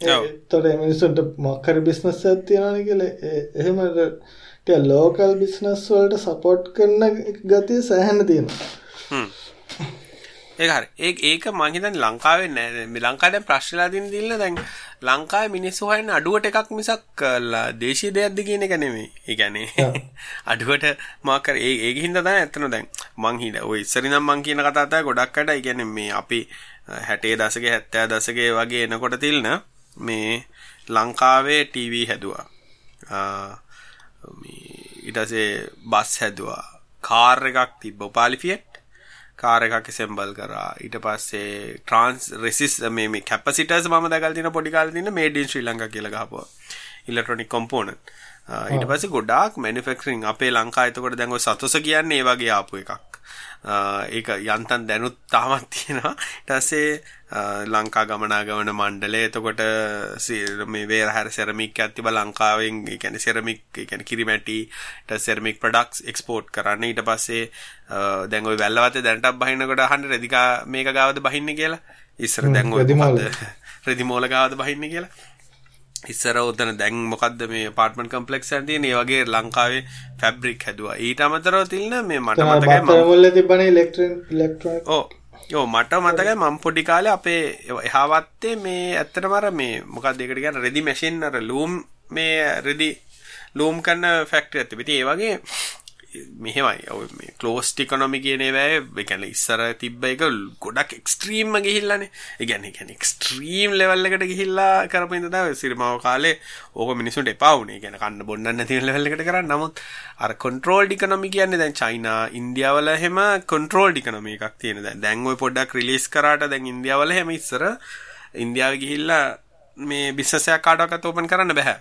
[SPEAKER 2] ඒතකොට මිනිස්සුන්ට මොකක් හරි business එකක් තියනවනේ කියලා එහෙම ටික ලෝකල් බිස්නස් වලට සපෝට් කරන ගතිය සෑහෙන තියෙනවා.
[SPEAKER 1] ඒක හරි. ඒක ඒක මං හිතන්නේ ලංකාවේ නෑ. මේ ලංකාවේ දැන් ප්‍රශ්නලා දින දින්න දැන් ලංකාවේ මිනිස්සු හොයන අඩුවට එකක් මිසක් දේශීය දෙයක්ද කියන එක නෙමෙයි. ඒ කියන්නේ අඩුවට මොකක් හරි ඒ ඒක හින්දා තමයි ඇත්තන දැන් මං හිත ඔය ඉස්සරින් නම් මං කියන කතාව තමයි ගොඩක් අඩ. ඒ කියන්නේ මේ අපි 60 දශකයේ 70 දශකයේ වගේ එනකොට තිල්න මේ ලංකාවේ ටීවී හැදුවා. ඊට පස්සේ බස් හැදුවා. කාර් එකක් තිබ්බ. පාලිෆියට් කාර් එකක් assemble කරා. ඊට පස්සේ trans resist මේ මේ capacitors මම දැකලා තියෙන පොඩි කාලේ තියෙන made in Sri Lanka කියලා ගහපුවා. Electronic component. ඊට පස්සේ ගොඩාක් manufacturing අපේ ලංකාව. එතකොට දැන් ඔය සතොස කියන්නේ ඒ වගේ ආපු එකක් ඒක යන්තම් දැනුත් තාමත් තියෙනවා. ඊට පස්සේ ලංකා ගමනාගමන මණ්ඩලය. එතකොට මේ වේරහැර සෙරමික් එකක් තිබා ලංකාවෙන්. ඒ කියන්නේ සෙරමික් ඒ කියන්නේ කිරිමැටි ඊට සෙරමික් ප්‍රොඩක්ට්ස් එක්ස්පෝර්ට් කරන්න. ඊට පස්සේ දැන් ওই වැල්ලවත්තේ දැනටත් බහින්නකොට අහන්න රෙදිකා මේක ගාවද බහින්නේ කියලා. ඉස්සර දැන් ඔය රෙදි මෝල ගාවද බහින්නේ කියලා ඉස්සර උතන දැන් මොකද්ද මේ අපාර්ට්මන්ට් කම්ප්ලෙක්ස් එකක් තියෙන ඒ වගේ ලංකාවේ ෆැබ්‍රික් හැදුවා. ඊට අමතරව තිල්න මේ මට මතකයි
[SPEAKER 2] මම මුල්ලේ තිබ්බනේ ඉලෙක්ට්‍රික් ඉලෙක්ට්‍රොනික
[SPEAKER 1] ඔව්. යෝ මට මතකයි මම පොඩි කාලේ අපේ එහාවත්තේ මේ ඇත්තටම අර මේ මොකක්ද ඒකට කියන්නේ රෙදි මැෂින් අර ලූම් මේ රෙදි ලූම් කරන ෆැක්ටරි එකක් තිබිටි ඒ වගේ මෙහෙමයි ඔය මේ ක්ලෝස්ඩ් ඉකොනොමි කියන ඒවායේ ඒ කියන්නේ ඉස්සර තිබ්බ එක ගොඩක් එක්ස්ට්‍රීම්ම ගිහිල්ලානේ. ඒ කියන්නේ ඒ කියන්නේ එක්ස්ට්‍රීම් ලෙවල් එකට ගිහිල්ලා කරපු ඉඳ තමයි සිරිමාව කාලේ ඕක මිනිසුන්ට එපා වුණේ. ඒ කියන්නේ කන්න බොන්න නැති ලෙවල් එකට කරන්නේ. නමුත් අර කන්ට්‍රෝල්ඩ් ඉකොනොමි කියන්නේ දැන් චයිනා, ඉන්දියාව වල හැම කන්ට්‍රෝල්ඩ් ඉකොනොමි එකක් තියෙන. දැන් දැන් ওই පොඩ්ඩක් රිලීස් කරාට දැන් ඉන්දියාව වල හැම ඉස්සර ඉන්දියාවේ ගිහිල්ලා මේ බිස්නස් එකක් කාටවත් ඕපන් කරන්න බෑ.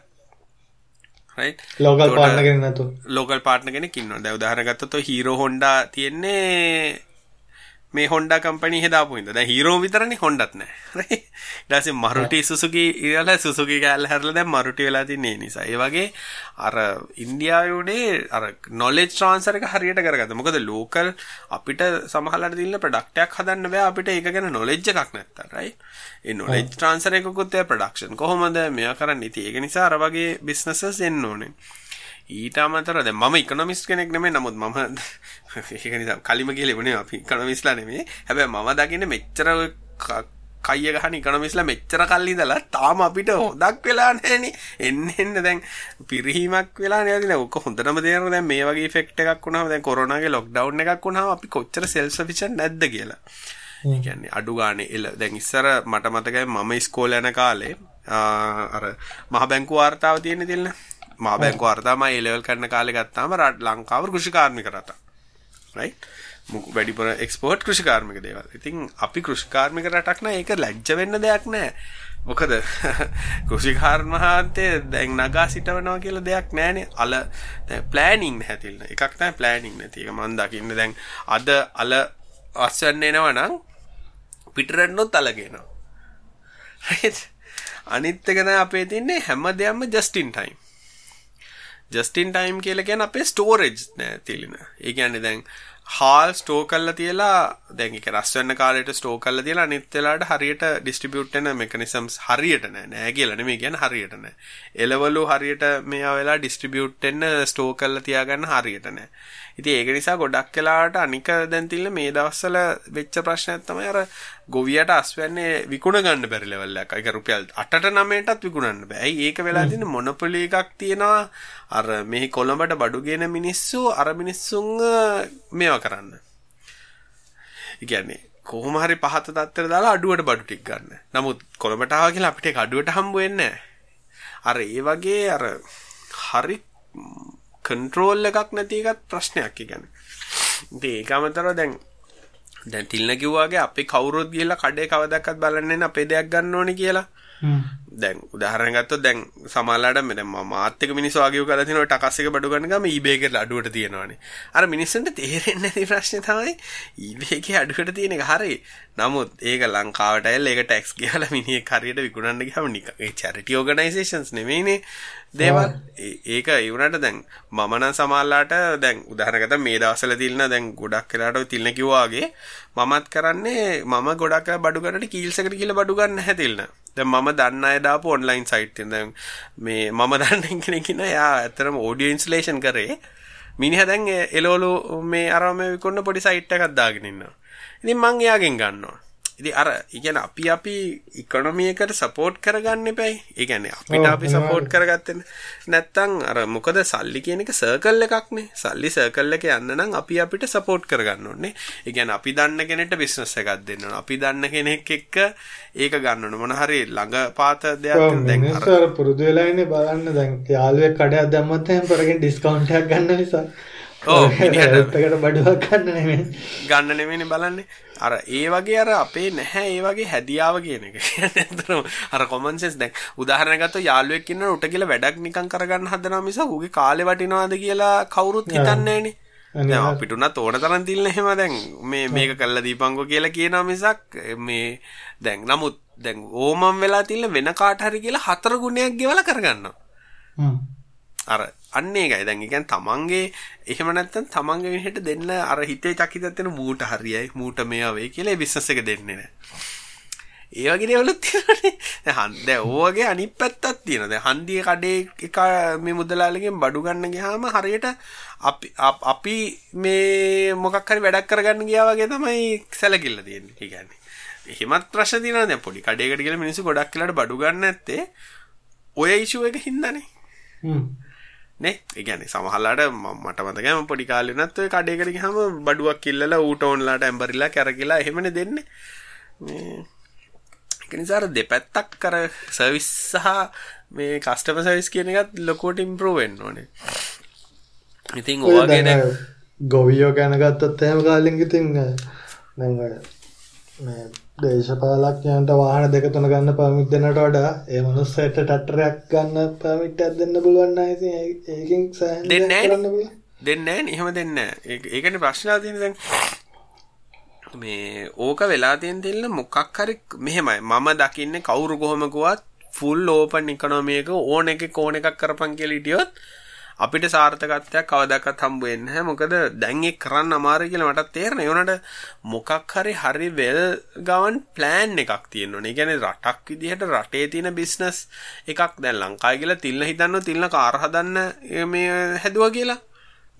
[SPEAKER 2] ලෝකල් පාර්ට්නර් කෙනෙක් නැතුව.
[SPEAKER 1] ලෝකල් දැන් උදාහරණ ගත්තොත් ඔය හීරෝ හොන්ඩා තියෙන්නේ මේ හොන්ඩා කම්පැනි හදාපු හින්දා. දැන් හීරෝ විතරනේ හොන්ඩත් නැහැ right ඊට පස්සේ මරුටි සුසුකි ඊළඟ සුසුකි කැල්ල හැරලා දැන් මරුටි වෙලා තින්නේ නිසා. ඒ වගේ අර ඉන්දියාවේ උනේ අර knowledge transfer එක හරියට කරගත්තා. මොකද ලෝකල් අපිට සමහරවල්ලාට දින්න ප්‍රොඩක්ට් එකක් හදන්න බෑ. අපිට ඒක ගැන knowledge එකක් නැත්තම් right? ඒ knowledge transfer එකකුත් ඒ production. කොහොමද මෙයා කරන්නේ? ඉතින් ඒක නිසා අර වගේ businesses එන්න ඕනේ ඊට අමතරව දැන් මම ඉකොනොමිස්ට් කෙනෙක් නෙමෙයි නමුත් මම ඒක නිසා කලින්ම කියලෙන්නේ අපි ඉකොනොමිස්ලා නෙමෙයි. හැබැයි මම දකින්නේ මෙච්චර කයිය ගහන ඉකොනොමිස්ලා මෙච්චර කල් ඉඳලා තාම අපිට හොදක් වෙලා නැහෙනේ. එන්න එන්න දැන් පිරිහීමක් වෙලා නේද? ඔක හොඳටම තේරෙනවා දැන් මේ වගේ ඉෆෙක්ට් එකක් වුණාම දැන් කොරෝනාගේ ලොක්ඩවුන් එකක් වුණාම අපි කොච්චර self sufficient නැද්ද කියලා. ඒ කියන්නේ අඩු ගානේ එළ දැන් ඉස්සර මට මතකයි මම ඉස්කෝලේ යන කාලේ අර මහ බැංකු වාර්තාව තියෙන දෙල්ල මා බැංකු අර්ධම ඒ ලෙවල් කරන කාලේ ගත්තාම රට ලංකාව කෘෂිකාර්මික රට. රයිට්? මොකද වැඩිපුර එක්ස්පෝර්ට් කෘෂිකාර්මික දේවල්. ඉතින් අපි කෘෂිකාර්මික රටක් නෑ ඒක ලැජ්ජ වෙන්න දෙයක් නෑ. මොකද කෘෂිකාර්මහන්තේ දැන් නගා සිටවනවා කියලා දෙයක් නෑනේ. අල දැන් ප්ලෑනින් නැතිල. එකක් තමයි ප්ලෑනින් නැති. ඒක මම දකින්නේ දැන් අද අල අස්වැන්න එනවා නම් පිටරන්නොත් අලගෙනවා. හරිද? අනිත් එක තමයි අපේ තින්නේ හැම දෙයක්ම just in time. Just in time කියලා කියන්නේ අපේ storage නෑ තිලින. ඒ කියන්නේ දැන් හාල් ස්ටෝ කරලා තියලා දැන් ඒක රස් වෙන්න කාලයට ස්ටෝ කරලා තියලා අනිත් වෙලාවට හරියට ඩිස්ට්‍රිබියුට් වෙන මෙකනිසම්ස් හරියට නෑ නෑ කියලා නෙමෙයි කියන්නේ හරියට නෑ. එලවලු හරියට මේවා වෙලා ඩිස්ට්‍රිබියුට් වෙන්න ස්ටෝ කරලා තියාගන්න හරියට නෑ. ඉතින් ඒක නිසා ගොඩක් වෙලාවට අනික දැන් තිල්ල මේ දවස්වල වෙච්ච ප්‍රශ්නයක් තමයි අර ගොවියට අස්වැන්නේ විකුණ ගන්න බැරි ලෙවල් එකක්. ඒක රුපියල් 8ට 9ටත් විකුණන්න බෑ. ඇයි ඒක වෙලා තියෙන්නේ මොනොපොලි එකක් තියනවා. අර මෙහි කොළඹට බඩු ගෙන මිනිස්සු අර මිනිස්සුන් මේවා කරන්න. ඒ කියන්නේ කොහොම හරි පහත තත්ත්වයට දාලා අඩුවට බඩු ටික ගන්න. නමුත් කොළඹට ආවා කියලා අපිට ඒක අඩුවට හම්බ වෙන්නේ අර ඒ වගේ අර හරි කන්ට්‍රෝල් එකක් නැති එකත් ප්‍රශ්නයක් කියන්නේ. ඉතින් ඒක අමතරව දැන් දැන් තිල්න කිව්වාගේ අපි කවුරුත් ගිහලා කඩේ කවදාවත් බලන්නේ නැහැ අපේ දෙයක් ගන්න ඕනේ කියලා. දැන් උදාහරණ ගත්තොත් දැන් සමහරලාට මේ දැන් මම මාත් එක්ක මිනිස්සු ආගියු කරලා තිනවා ටකස් එක බඩු ගන්න ගම eBay එකට අඩුවට තියෙනවානේ. අර මිනිස්සුන්ට තේරෙන්නේ නැති ප්‍රශ්නේ තමයි eBay එකේ අඩුවට තියෙන එක හරි. නමුත් ඒක ලංකාවට ඇවිල්ලා ඒක ටැක්ස් ගෙවලා මිනිහෙක් හරියට විකුණන්න ගියාම නිකන් ඒ චැරිටි ඕගනයිසේෂන්ස් නෙමෙයිනේ. දේවල් ඒක ඒ වුණාට දැන් මම නම් සමහරලාට දැන් උදාහරණ ගත්තා මේ දවස්වල තිල්න දැන් ගොඩක් වෙලාට ඔය තිල්න කිව්වාගේ මමත් කරන්නේ මම ගොඩක් බඩු ගන්නට කීල්ස් එකට ගිහලා බඩු ගන්න හැතිල්න. දැන් මම දන්න අය දාපු ඔන්ලයින් සයිට් එක දැන් මේ මම දන්න කෙනෙක් ඉන්න එයා ඇත්තටම ඔඩියෝ ඉන්ස්ටලේෂන් කරේ මිනිහා දැන් එලෝලු මේ අරම විකුණන පොඩි සයිට් එකක් දාගෙන ඉන්නවා. ඉතින් මං එයාගෙන් ගන්නවා. ඉතින් අර ඉගෙන අපි අපි ඉකොනොමි එකට සපෝට් කරගන්න එපයි. ඒ කියන්නේ අපිට අපි සපෝට් කරගත්තේ නැත්නම් අර මොකද සල්ලි කියන එක සර්කල් එකක්නේ. සල්ලි සර්කල් එක යන්න නම් අපි අපිට සපෝට් කරගන්න ඕනේ. ඒ කියන්නේ අපි දන්න කෙනෙක්ට බිස්නස් එකක් දෙන්න ඕනේ. අපි දන්න කෙනෙක් එක්ක ඒක ගන්න ඕනේ. මොන හරි ළඟපාත දෙයක්
[SPEAKER 2] දැන් අර පුරුදු වෙලා ඉන්නේ බලන්න දැන් යාළුවෙක් කඩයක් දැම්මත් එහෙනම් පරගෙන ඩිස්කවුන්ට් එකක් ගන්න නිසා
[SPEAKER 1] ඕ මිනිහට
[SPEAKER 2] එකට බඩුවක් ගන්න නෙමෙයි
[SPEAKER 1] ගන්න නෙමෙයිනේ බලන්නේ. අර ඒ වගේ අර අපේ නැහැ ඒ වගේ හැදියාව කියන එක. ඇත්තටම අර common sense දැන් උදාහරණයක් ගත්තොත් යාළුවෙක් ඉන්නවා උට කියලා වැඩක් නිකන් කරගන්න හදනවා මිස ඌගේ කාලේ වටිනවද කියලා කවුරුත් හිතන්නේ නැහනේ. අපිට උනත් ඕන තරම් තිල්න එහෙම දැන් මේ මේක කළා දීපංගෝ කියලා කියනවා මිසක් මේ දැන් නමුත් දැන් ඕමම් වෙලා තිල්න වෙන කාට හරි කියලා හතර ගුණයක් ගෙවලා කරගන්නවා. අර අන්න ඒකයි දැන් කියන්නේ තමන්ගේ එහෙම නැත්නම් තමන්ගේ විදිහට දෙන්න අර හිතේ චකිතත් වෙන මූට හරියයි මූට මේවා වෙයි කියලා ඒ බිස්නස් එක දෙන්නේ නැහැ. ඒ වගේ දේවලුත් තියෙනවානේ. දැන් දැන් ඕවගේ අනිත් පැත්තක් තියෙනවා. දැන් හන්දියේ කඩේ එක මේ මුදලාලිගෙන් බඩු ගන්න ගියාම හරියට අපි අපි මේ මොකක් හරි වැඩක් කරගන්න ගියා වගේ තමයි සැලකිල්ල තියෙන්නේ. ඒ කියන්නේ. එහෙමත් ප්‍රශ්න තියෙනවා දැන් පොඩි කඩේකට ගිහලා මිනිස්සු ගොඩක් වෙලාට බඩු ගන්න නැත්තේ ඔය ඉෂුව එක හින්දානේ. හ්ම්. නේ? ඒ කියන්නේ සමහරලාට මට මතකයි මම පොඩි කාලේ වුණත් ඔය කඩේකට ගියාම බඩුවක් ඉල්ලලා ඌට ඕන්ලාට ඇම්බරිලා කැරකිලා එහෙමනේ දෙන්නේ. මේ ඒක නිසා අර දෙපැත්තක් කර සර්විස් සහ මේ කස්ටමර් සර්විස් කියන එකත් ලොකුවට ඉම්ප්‍රූව් වෙන්න ඕනේ. ඉතින් ඔයගේ දැන්
[SPEAKER 2] ගොවියෝ ගැන ගත්තත් එහෙම කාලෙක ඉතින් දේශපාලඥයන්ට වාහන දෙක තුන ගන්න පර්මිට් දෙන්නට වඩා ඒ මනුස්සයට ටටරයක් ගන්න පර්මිට් එකක් දෙන්න පුළුවන් නම් ඉතින් ඒකෙන් සෑහෙන
[SPEAKER 1] දෙන්නේ නැහැ දෙන්නේ නැහැ එහෙම දෙන්නේ නැහැ ඒකනේ ප්‍රශ්නලා තියෙන්නේ. දැන් මේ ඕක වෙලා තියෙන දෙන්න මොකක් හරි මෙහෙමයි. මම දකින්නේ කවුරු කොහොම කිව්වත් ෆුල් ඕපන් ඉකොනොමි එක ඕන එකක ඕන එකක් කරපන් කියලා හිටියොත් අපිට සාර්ථකත්වයක් කවදාකවත් හම්බ වෙන්නේ නැහැ. මොකද දැන් ඒක කරන්න අමාරුයි කියලා මටත් තේරෙනවා. ඒ උනට මොකක් හරි හරි වෙල් ගවන් ප්ලෑන් එකක් තියෙන්න ඕනේ. ඒ කියන්නේ රටක් විදිහට රටේ තියෙන බිස්නස් එකක් දැන් ලංකාවේ කියලා තිල්න හිතන්නෝ තිල්න කාර් හදන්න මේ හැදුවා කියලා.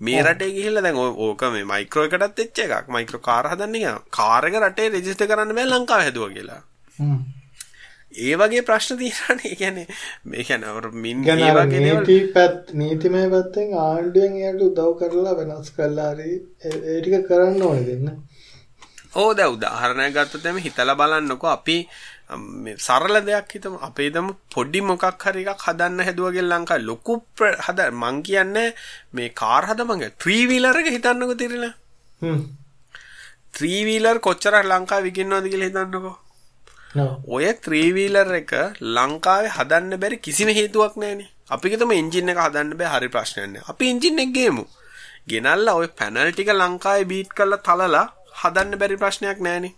[SPEAKER 1] මේ රටේ ගිහිල්ලා දැන් ඕක මේ මයික්‍රෝ එකටත් එච්ච එකක්. මයික්‍රෝ කාර් හදන්න. කාර් එක රටේ රෙජිස්ටර් කරන්න බෑ ලංකාවේ හැදුවා කියලා. හ්ම්. ඒ වගේ ප්‍රශ්න තියෙනවානේ. ඒ කියන්නේ මේ කියන්නේ මින්
[SPEAKER 2] ඒ වගේ නීති පැත් නීතිමය පැත්තෙන් ආණ්ඩුවෙන් එයාට උදව් කරලා වෙනස් කළා හරි ඒ ටික කරන්න ඕනේ දෙන්න.
[SPEAKER 1] ඕ දැන් උදාහරණයක් ගත්තොත් එමේ හිතලා බලන්නකෝ. අපි සරල දෙයක් හිතමු. අපේ දම පොඩි මොකක් හරි එකක් හදන්න හැදුවා කියලා ලංකාවේ ලොකු හද මං කියන්නේ මේ කාර් හදමගේ 3 වීලර් එක හිතන්නකෝ තිරලා. හ්ම්. 3 වීලර් කොච්චර ලංකාවේ විකින්නවද කියලා හිතන්නකෝ ඔය 3 වීලර් එක ලංකාවේ හදන්න බැරි කිසිම හේතුවක් නැහැනේ. අපි කිතම එන්ජින් එක හදන්න බෑ හරි ප්‍රශ්නයක් නෑ. අපි එන්ජින් එක ගේමු. ගෙනල්ලා ඔය පැනල් ටික ලංකාවේ බීට් කරලා තලලා හදන්න බැරි ප්‍රශ්නයක් නෑනේ.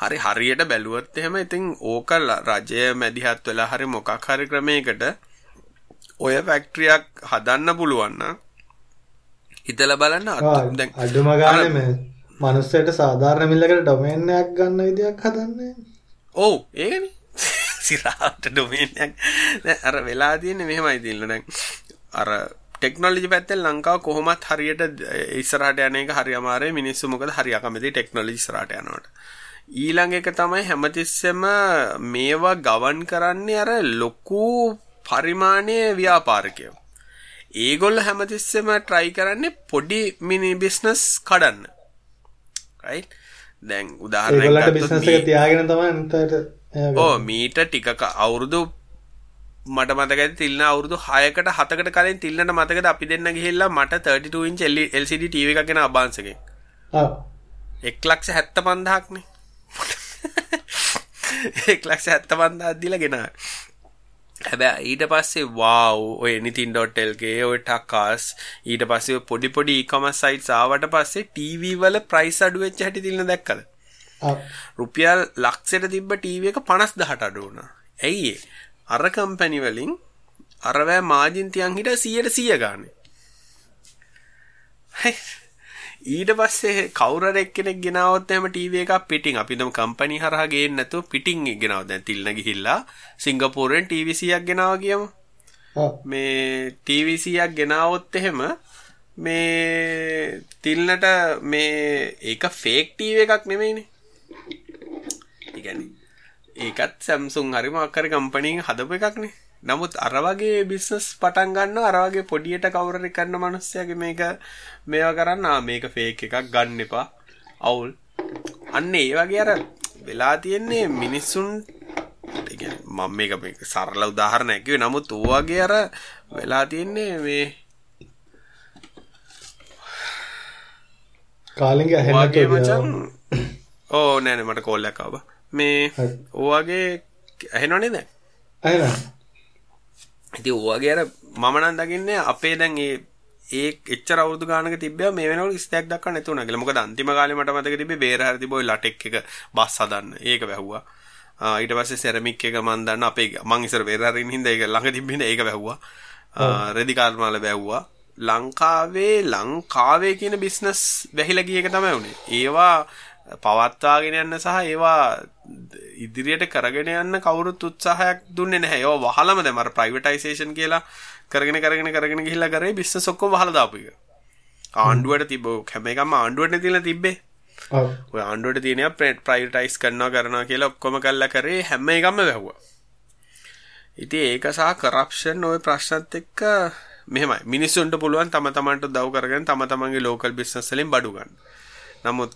[SPEAKER 1] හරි හරියට බැලුවොත් එහෙම ඉතින් ඕක රජය මැදිහත් වෙලා හරි මොකක් හරි ක්‍රමයකට ඔය ෆැක්ටරියක් හදන්න පුළුවන් නම් හිතලා බලන්න
[SPEAKER 2] දැන් අඩුම ගානේ මනුස්සයට සාධාරණ මිල්ලකට ඩොමේන් එකක් ගන්න විදියක් හදන්නේ.
[SPEAKER 1] ඔව් ඒකනේ. සිරාට ඩොමේන් එකක්. දැන් අර වෙලා තියෙන්නේ මෙහෙමයි තියෙන්නේ දැන් අර ටෙක්නොලොජි පැත්තෙන් ලංකාව කොහොමත් හරියට ඉස්සරහට යන එක හරි අමාරුයි මිනිස්සු මොකද හරි අකමැති ටෙක්නොලොජි ඉස්සරහට යනවට. ඊළඟ එක තමයි හැමතිස්සෙම මේවා ගවන් කරන්නේ අර ලොකු පරිමාණයේ ව්‍යාපාරිකයෝ. ඒගොල්ල හැමතිස්සෙම try කරන්නේ පොඩි මිනි බිස්නස් කඩන්න. Right? දැන්
[SPEAKER 2] ගත්තොත් බිස්නස් එක තියාගෙන තමයි අන්තයට
[SPEAKER 1] ඕ මීට ටිකක අවුරුදු මට මතකයි තිල්න අවුරුදු 6කට 7කට කලින් තිල්නට මතකද අපි දෙන්න ගිහිල්ලා මට 32 ඉන්ච් LCD TV එකක් ගෙන අබාන්ස් එකෙන්.
[SPEAKER 2] ඔව්
[SPEAKER 1] 175000ක් නේ 175000ක් දීලා ගෙනා හැබැයි ඊට පස්සේ wow ඔය anything.lk ඔය ටකාස් ඊට පස්සේ පොඩි පොඩි e-commerce sites ආවට පස්සේ TV වල price අඩු වෙච්ච හැටි තිල්න දැක්කද? රුපියල් ලක්ෂයට තිබ්බ TV එක 50000ට අඩු වුණා. ඇයි අර කම්පැනි වලින් අරවැ මාජින් තියන් හිට 100ට 100 ගානේ. ඊට පස්සේ කවුරුර එක්කෙනෙක් ගෙනාවොත් එහෙම ටීවී එකක් පිටින් අපි දම කම්පැනි හරහා ගේන්න නැතුව පිටින් ගෙනාව දැන් තිල්න ගිහිල්ලා සිංගප්පූරුවෙන් ටීවී 100ක් ගෙනාවා කියමු. මේ ටීවී 100ක් ගෙනාවොත් එහෙම මේ තිල්නට මේ ඒක ෆේක් ටීවී එකක් නෙමෙයිනේ. ඒ කියන්නේ ඒකත් Samsung හරි මොකක් හරි කම්පැනි හදපු එකක්නේ. නමුත් අර වගේ බිස්නස් පටන් ගන්නවා අර වගේ පොඩියට කවුරු හරි කරන මිනිස්සයාගේ මේක මේවා කරන්න ආ මේක ෆේක් එකක් ගන්න එපා අවුල්. අන්න ඒ වගේ අර වෙලා තියෙන්නේ මිනිස්සුන් මම මේක මේක සරල උදාහරණයක් කිව්වේ. නමුත් ඌ වගේ අර වෙලා තියෙන්නේ මේ
[SPEAKER 2] කාලින්ගේ ඇහෙන්න
[SPEAKER 1] මචං ඕ නෑ නෑ මට කෝල් එකක් ආවා. මේ
[SPEAKER 2] හරි.
[SPEAKER 1] ඔයාගේ ඇහෙනවනේ දැන්
[SPEAKER 2] ඇහෙනවා
[SPEAKER 1] ඉතින් ඔයාගේ අර මම නම් දකින්නේ අපේ දැන් ඒ ඒ එච්චර අවුරුදු ගානක තිබ්බා මේ වෙනකොට ස්ටැක් දක්වන්න නැතුණා කියලා. මොකද අන්තිම කාලේ මට මතක තිබ්බේ බේර හරි තිබ්බ ඔය ලටෙක් එක බස් හදන්න. ඒක වැහුවා. ඊට පස්සේ සෙරමික් එක මන් දන්න අපේ මං ඉස්සර බේර හරි ඉන්න හින්දා ඒක ළඟ තිබ්බින්ද ඒක වැහුවා. රෙදි කාර්මාල වැහුවා. ලංකාවේ ලංකාවේ කියන බිස්නස් වැහිලා ගිය එක තමයි උනේ. ඒවා පවත්වාගෙන යන්න සහ ඒවා ඉදිරියට කරගෙන යන්න කවුරුත් උත්සාහයක් දුන්නේ නැහැ. ඒවා වහලම දැන් අර ප්‍රයිවටයිසේෂන් කියලා කරගෙන කරගෙන කරගෙන ගිහිල්ලා කරේ බිස්නස් ඔක්කොම වහලා දාපු එක. ආණ්ඩුවට තිබ්බ හැම එකම ආණ්ඩුවට තියලා තිබ්බේ. ඔය ආණ්ඩුවට තියෙනවා ප්‍රයිවටයිස් කරනවා කරනවා කියලා ඔක්කොම කළා කරේ හැම එකම වැහුවා. ඉතින් ඒක සහ කරප්ෂන් ওই ප්‍රශ්නත් එක්ක මෙහෙමයි මිනිස්සුන්ට පුළුවන් තම තමන්ට උදව් කරගෙන තම තමන්ගේ ලෝකල් බිස්නස් වලින් බඩු ගන්න. නමුත්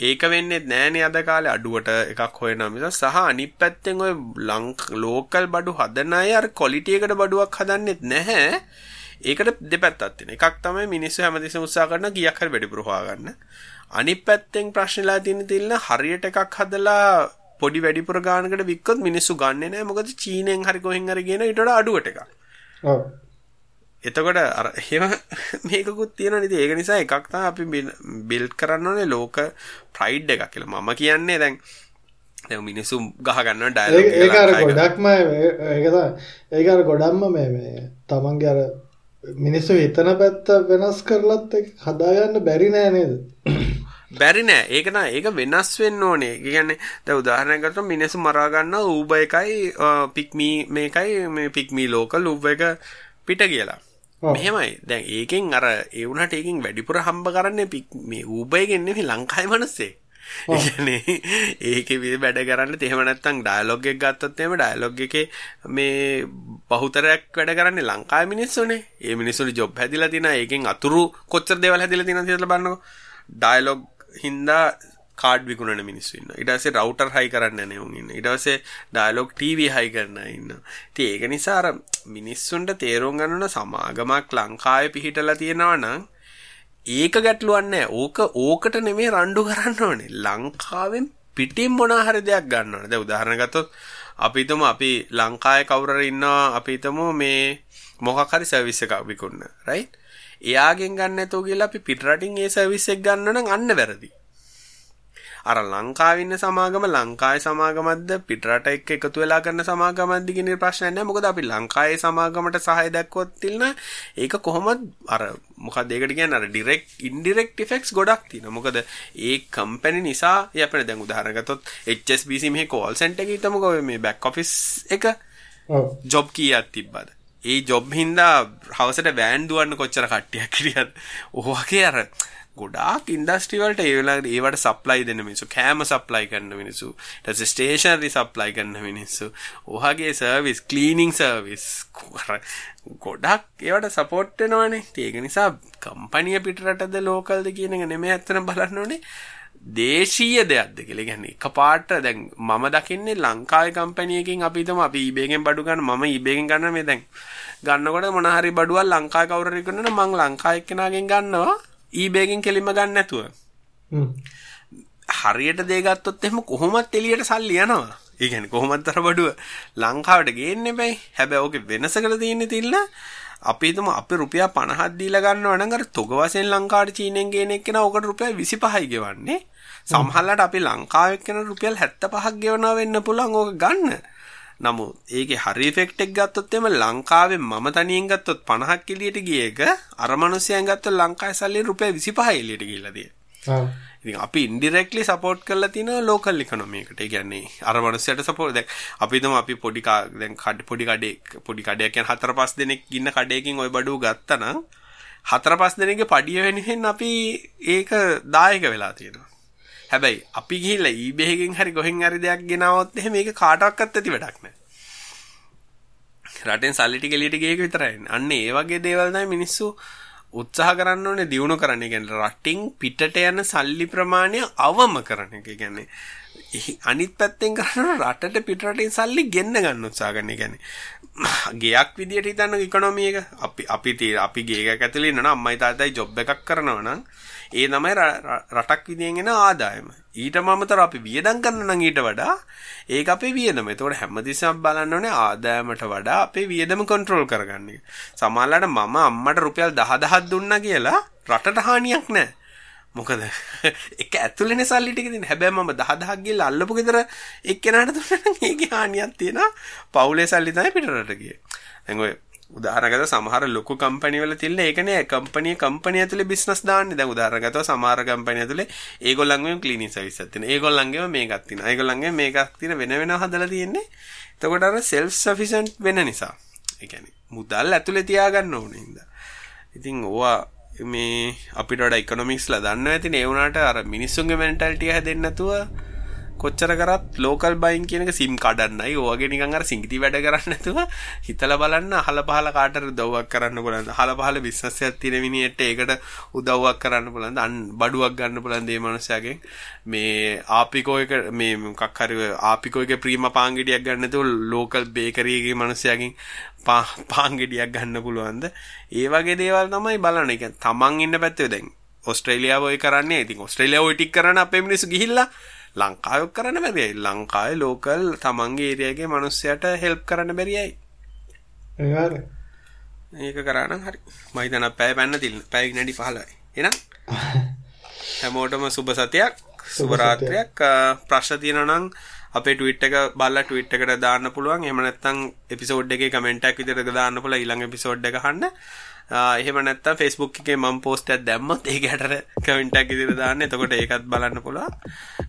[SPEAKER 1] ඒක වෙන්නේ නෑනේ අද කාලේ අඩුවට එකක් හොයන මිස සහ අනිත් පැත්තෙන් ඔය ලෝකල් බඩු හදන අය අර ක්වොලිටි එකට බඩුවක් හදන්නෙත් නැහැ. ඒකට දෙපැත්තක් තියෙන. එකක් තමයි මිනිස්සු හැමතිස්සෙම උත්සාහ කරන කීයක් හරි වැඩිපුර හොයාගන්න. අනිත් පැත්තෙන් ප්‍රශ්නලා තියෙන තිල්ල හරියට එකක් හදලා පොඩි වැඩිපුර ගානකට වික්කොත් මිනිස්සු ගන්නෙ නැහැ. මොකද චීනෙන් හරි කොහෙන් හරි ගෙන ඊට වඩා අඩුවට එකක්.
[SPEAKER 2] ඔව්
[SPEAKER 1] එතකොට අර එහෙම මේකකුත් තියෙනවා නේද ඒක නිසා එකක් තමයි අපි බිල්ඩ් කරන්න ඕනේ ලෝක ප්‍රයිඩ් එකක් කියලා. මම කියන්නේ දැන් දැන් මිනිස්සු ගහ ගන්නවා ඩයලොග්
[SPEAKER 2] ඒ- ඒක අර ගොඩක්ම ඒක තමයි. ඒක අර ගොඩක්ම මේ මේ තමන්ගේ අර මිනිස්සු හිතන පැත්ත වෙනස් කරලත් ඒක හදාගන්න බැරි නෑ නේද?
[SPEAKER 1] බැරි නෑ. ඒක නෑ ඒක වෙනස් වෙන්න ඕනේ. ඒ කියන්නේ දැන් උදාහරණයක් ගත්තොත් මිනිස්සු මරා ගන්නවා ඌබර් එකයි පික්මී මේකයි මේ පික්මී ලෝකල් ඌබර් එක පිට කියලා. මෙහෙමයි දැන් ඒකෙන් අර ඒ වුණාට ඒකෙන් වැඩිපුර හම්බ කරන්නේ මේ ඌබර් එකෙන් නෙමෙයි ලංකාවේ මිනිස්සේ ඒ කියන්නේ ඒකේ වැඩ කරන්න එහෙම නැත්නම් ඩයලොග් එක ගත්තොත් එහෙම ඩයලොග් එකේ මේ බහුතරයක් වැඩ කරන්නේ ලංකාවේ මිනිස්සුනේ. ඒ මිනිස්සුන්ගේ ජොබ් හැදිලා තියෙනවා. ඒකෙන් අතුරු කොච්චර දේවල් හැදිලා තියෙනවද කියලා බලන්නකෝ. ඩයලොග් හින්දා කාඩ් විකුණන මිනිස්සු ඉන්නවා. ඊට පස්සේ රවුටර් හයි කරන්න යන උන් ඉන්නවා. ඊට පස්සේ ඩයලොග් ටීවී හයි කරන අය ඉන්නවා. ඉතින් ඒක නිසා අර මිනිස්සුන්ට තේරුම් ගන්න ඕන සමාගමක් ලංකාවේ පිහිටලා තියෙනවා නම් ඒක ගැටලුවක් නැහැ. ඕක ඕකට නෙමෙයි රණ්ඩු කරන්න ඕනේ. ලංකාවෙන් පිටින් මොන හරි දෙයක් ගන්න ඕනේ. දැන් උදාහරණ ගත්තොත් අපි හිතමු අපි ලංකාවේ කවුරු හරි ඉන්නවා අපි හිතමු මේ මොකක් හරි සර්විස් එකක් විකුණන. රයිට්? එයාගෙන් ගන්න නැතුව කියලා අපි පිටරටින් ඒ සර්විස් එක ගන්න නම් අන්න වැරදි. අර ලංකාවේ ඉන්න සමාගම ලංකාවේ සමාගමක්ද? පිටරට එක්ක එකතු වෙලා කරන සමාගමක්ද කියන ප්‍රශ්නයක් නැහැ මොකද අපි ලංකාවේ සමාගමට සහාය දැක්වුවොත් තිල්න ඒක කොහොමද? අර මොකක්ද ඒකට කියන්නේ? අර ඩිරෙක්ට් ඉන්ඩිරෙක්ට් ඉෆෙක්ට්ස් ගොඩක් තියෙනවා. මොකද ඒ කම්පැනි නිසා අපිට දැන් උදාහරණ ගත්තොත් HSBC මෙහි කෝල් සෙන්ටර් එකේ හිටමුකෝ මේ බෑක් ඔෆිස් එක ජොබ් කීයක් තිබ්බද? ඒ ජොබ් හින්දා හවසට වෑන් දුවන්න කොච්චර කට්ටියක් හිටියද ඔහොගේ අර ගොඩාක් ඉන්ඩස්ට්‍රි වලට ඒ වෙලාවට ඒවට සප්ලයි දෙන්න මිනිස්සු කෑම සප්ලයි කරන මිනිස්සු ඊට පස්සේ ස්ටේෂනරි සප්ලයි කරන මිනිස්සු ඔහගේ සර්විස් ක්ලීනින් සර්විස් ගොඩක් ඒවට සපෝට් වෙනවනේ. ඉතින් ඒක නිසා කම්පැනි පිටරටද ලෝකල්ද කියන එක නෙමෙයි අත්තන බලන්න ඕනේ. දේශීය දෙයක්ද කියලා. කියන්නේ එකපාරට දැන් මම දකින්නේ ලංකාවේ කම්පැනි එකකින් අපි හිතමු අපි eBay එකෙන් බඩු ගන්න මම eBay එකෙන් ගන්න මේ දැන්. ගන්නකොට මොන හරි බඩුවක් ලංකාවේ කවුරු හරි කරනවා නම් මං ලංකාවේ එක්කෙනාගෙන් ගන්නවා. eBay එකෙන් කෙලින්ම ගන්න නැතුව හරියට දේ ගත්තොත් එහෙම කොහොමත් එළියට සල්ලි යනවා. ඒ කියන්නේ කොහොමත් අර බඩුව ලංකාවට ගේන්න බෑ. හැබැයි ඕකේ වෙනසකට තියෙන්නේ තිල්ල අපි හිතමු අපි රුපියල් 50ක් දීලා ගන්නවා නම් අර තොග වශයෙන් ලංකාවට චීනෙන් ගේන එක්කෙනා ඕකට රුපියල් 25යි ගෙවන්නේ. සමහරවිට අපි ලංකාවේ එක්කෙනා රුපියල් 75ක් ගෙවනවා වෙන්න පුළුවන් ඕක ගන්න. නමුත් ඒකේ හරි ඉෆෙක්ට් එක ගත්තොත් එimhe ලංකාවේ මම තනියෙන් ගත්තොත් 50ක් එළියට ගිය එක අර මිනිස්සයන් ගත්තොත් ලංකාවේ සල්ලි රුපියල් 25 එළියට ගිහිල්ලා තියෙනවා. ඉතින් අපි ඉන්ඩිරෙක්ට්ලි සපෝට් කරලා තිනවා ලෝකල් ඉකොනොමි එකට. ඒ කියන්නේ අර මනුස්සයට සපෝට් දැන් අපි හිතමු අපි පොඩි දැන් කඩ පොඩි කඩේ පොඩි කඩයක් කියන්නේ හතර පහ දෙනෙක් ඉන්න කඩේකින් ওই බඩුව ගත්තා නම් හතර පහ දෙනෙක්ගේ පඩිය වෙනුවෙන් අපි ඒක දායක වෙලා තියෙනවා. හැබැයි අපි ගිහිල්ලා eBay එකෙන් හරි කොහෙන් හරි දෙයක් ගෙනාවොත් එහෙම මේක කාටවත් ඇති වැඩක් නැහැ. රටෙන් සල්ලි ටික එළියට ගියේක විතරයි. අන්න ඒ වගේ දේවල් තමයි මිනිස්සු උත්සාහ කරන්න ඕනේ දියුණු කරන්න. ඒ කියන්නේ රටින් පිටට යන සල්ලි ප්‍රමාණය අවම කරන එක. ඒ කියන්නේ අනිත් පැත්තෙන් කරන රටට පිටරටින් සල්ලි ගෙන්න ගන්න උත්සාහ කරන. ඒ කියන්නේ ගෙයක් විදියට හිතන්න ඉකොනොමි එක අපි අපි අපි ගේ එකක් ඇතුලේ ඉන්නවා නම් අම්මයි තාත්තයි ජොබ් එකක් කරනවා නම් ඒ තමයි රටක් විදියෙන් එන ආදායම. ඊට මමතර අපි වියදම් කරන නම් ඊට වඩා ඒක අපේ වියදම. ඒතකොට හැමතිස්සෙම බලන්න ඕනේ ආදායමට වඩා අපේ වියදම කන්ට්‍රෝල් කරගන්න එක. සමහරවිට මම අම්මට රුපියල් 10000ක් දුන්නා කියලා රටට හානියක් නැහැ. මොකද එක ඇතුළේනේ සල්ලි ටික දෙන්නේ. හැබැයි මම 10000ක් ගිහලා අල්ලපු ගෙදර එක්කෙනාට දුන්නා නම් ඒකේ හානියක් තියෙනවා. පවුලේ සල්ලි තමයි පිටරට ගියේ. දැන් ඔය උදාහරණකට සමහර ලොකු කම්පැනි වල තියලා ඒකනේ කම්පැනි කම්පැනි ඇතුලේ බිස්නස් දාන්නේ. දැන් උදාහරණකට සමහර කම්පැනි ඇතුලේ ඒගොල්ලන්ගේම ක්ලීනින් සර්විස් එකක් තියෙනවා. ඒගොල්ලන්ගේම මේකක් තියෙනවා. ඒගොල්ලන්ගේ මේකක් තියෙන වෙන වෙනම හදලා තියෙන්නේ. එතකොට අර සෙල්ෆ් සෆිෂන්ට් වෙන නිසා. ඒ කියන්නේ මුදල් ඇතුලේ තියාගන්න ඕනේ හින්දා. ඉතින් ඕවා මේ අපිට වඩා ඉකොනොමික්ස්ලා දන්නවා ඇතිනේ ඒ වුණාට අර මිනිස්සුන්ගේ මෙන්ටැලිටිය හැදෙන්නේ නැතුව කොච්චර කරත් ලෝකල් බයින් කියන එක සිම් කඩන්නයි ඔයගේ නිකන් අර සිංගිති වැඩ කරන්නේ නැතුව හිතලා බලන්න අහල පහල කාටට උදව්වක් කරන්න පුළුවන්ද? අහල පහල බිස්නස් එකක් තියෙන මිනිහෙට ඒකට උදව්වක් කරන්න පුළුවන්ද? අන් බඩුවක් ගන්න පුළුවන්ද මේ මනුස්සයාගෙන්? මේ ආපිකෝ එක මේ මොකක් හරි ආපිකෝ එකේ ප්‍රීම පාංගෙඩියක් ගන්න නැතුව ලෝකල් බේකරි එකේ මනුස්සයාගෙන් පාංගෙඩියක් ගන්න පුළුවන්ද? ඒ වගේ දේවල් තමයි බලන්න. ඒ තමන් ඉන්න පැත්තේ දැන් ඔස්ට්‍රේලියාව ඔය කරන්නේ. ඉතින් ඔස්ට්‍රේලියාව ඔය ටික කරන අපේ මිනිස්සු ගිහිල්ලා ලංකාවක් කරන්න බැරියයි ලංකාවේ ලෝකල් තමන්ගේ ඒරියාගේ මිනිස්සයාට හෙල්ප් කරන්න බැරියයි
[SPEAKER 2] අනිවාර්යෙන්
[SPEAKER 1] ඒක කරා නම් හරි. මම හිතන පැය පැන්න තිල් පැය විනාඩි 15යි එහෙනම්? හැමෝටම සුබ සතියක් සුබ රාත්‍රියක්. ප්‍රශ්න තියෙනවා නම් අපේ ට්විට් එක බලලා ට්විට් එකට දාන්න පුළුවන්. එහෙම නැත්නම් එපිසෝඩ් එකේ කමෙන්ට් එකක් විදිහට දාන්න පුළුවන්. ඊළඟ එපිසෝඩ් එක අහන්න එහෙම නැත්නම් Facebook එකේ මම පෝස්ට් එකක් දැම්මොත් ඒක යටට කමෙන්ට් එකක් ඉදිරියට දාන්න. එතකොට ඒකත් බලන්න පුළුවන්.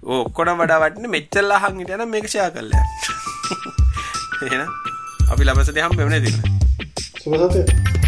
[SPEAKER 1] ඔක්කොම වඩා වටින්නේ මෙච්චර අහන් හිටියනම් මේක ෂෙයා කරලා යන්න. එහෙනම් අපි ළමසදී හම්බෙන්නේ නේද?
[SPEAKER 2] සුබ සතිය.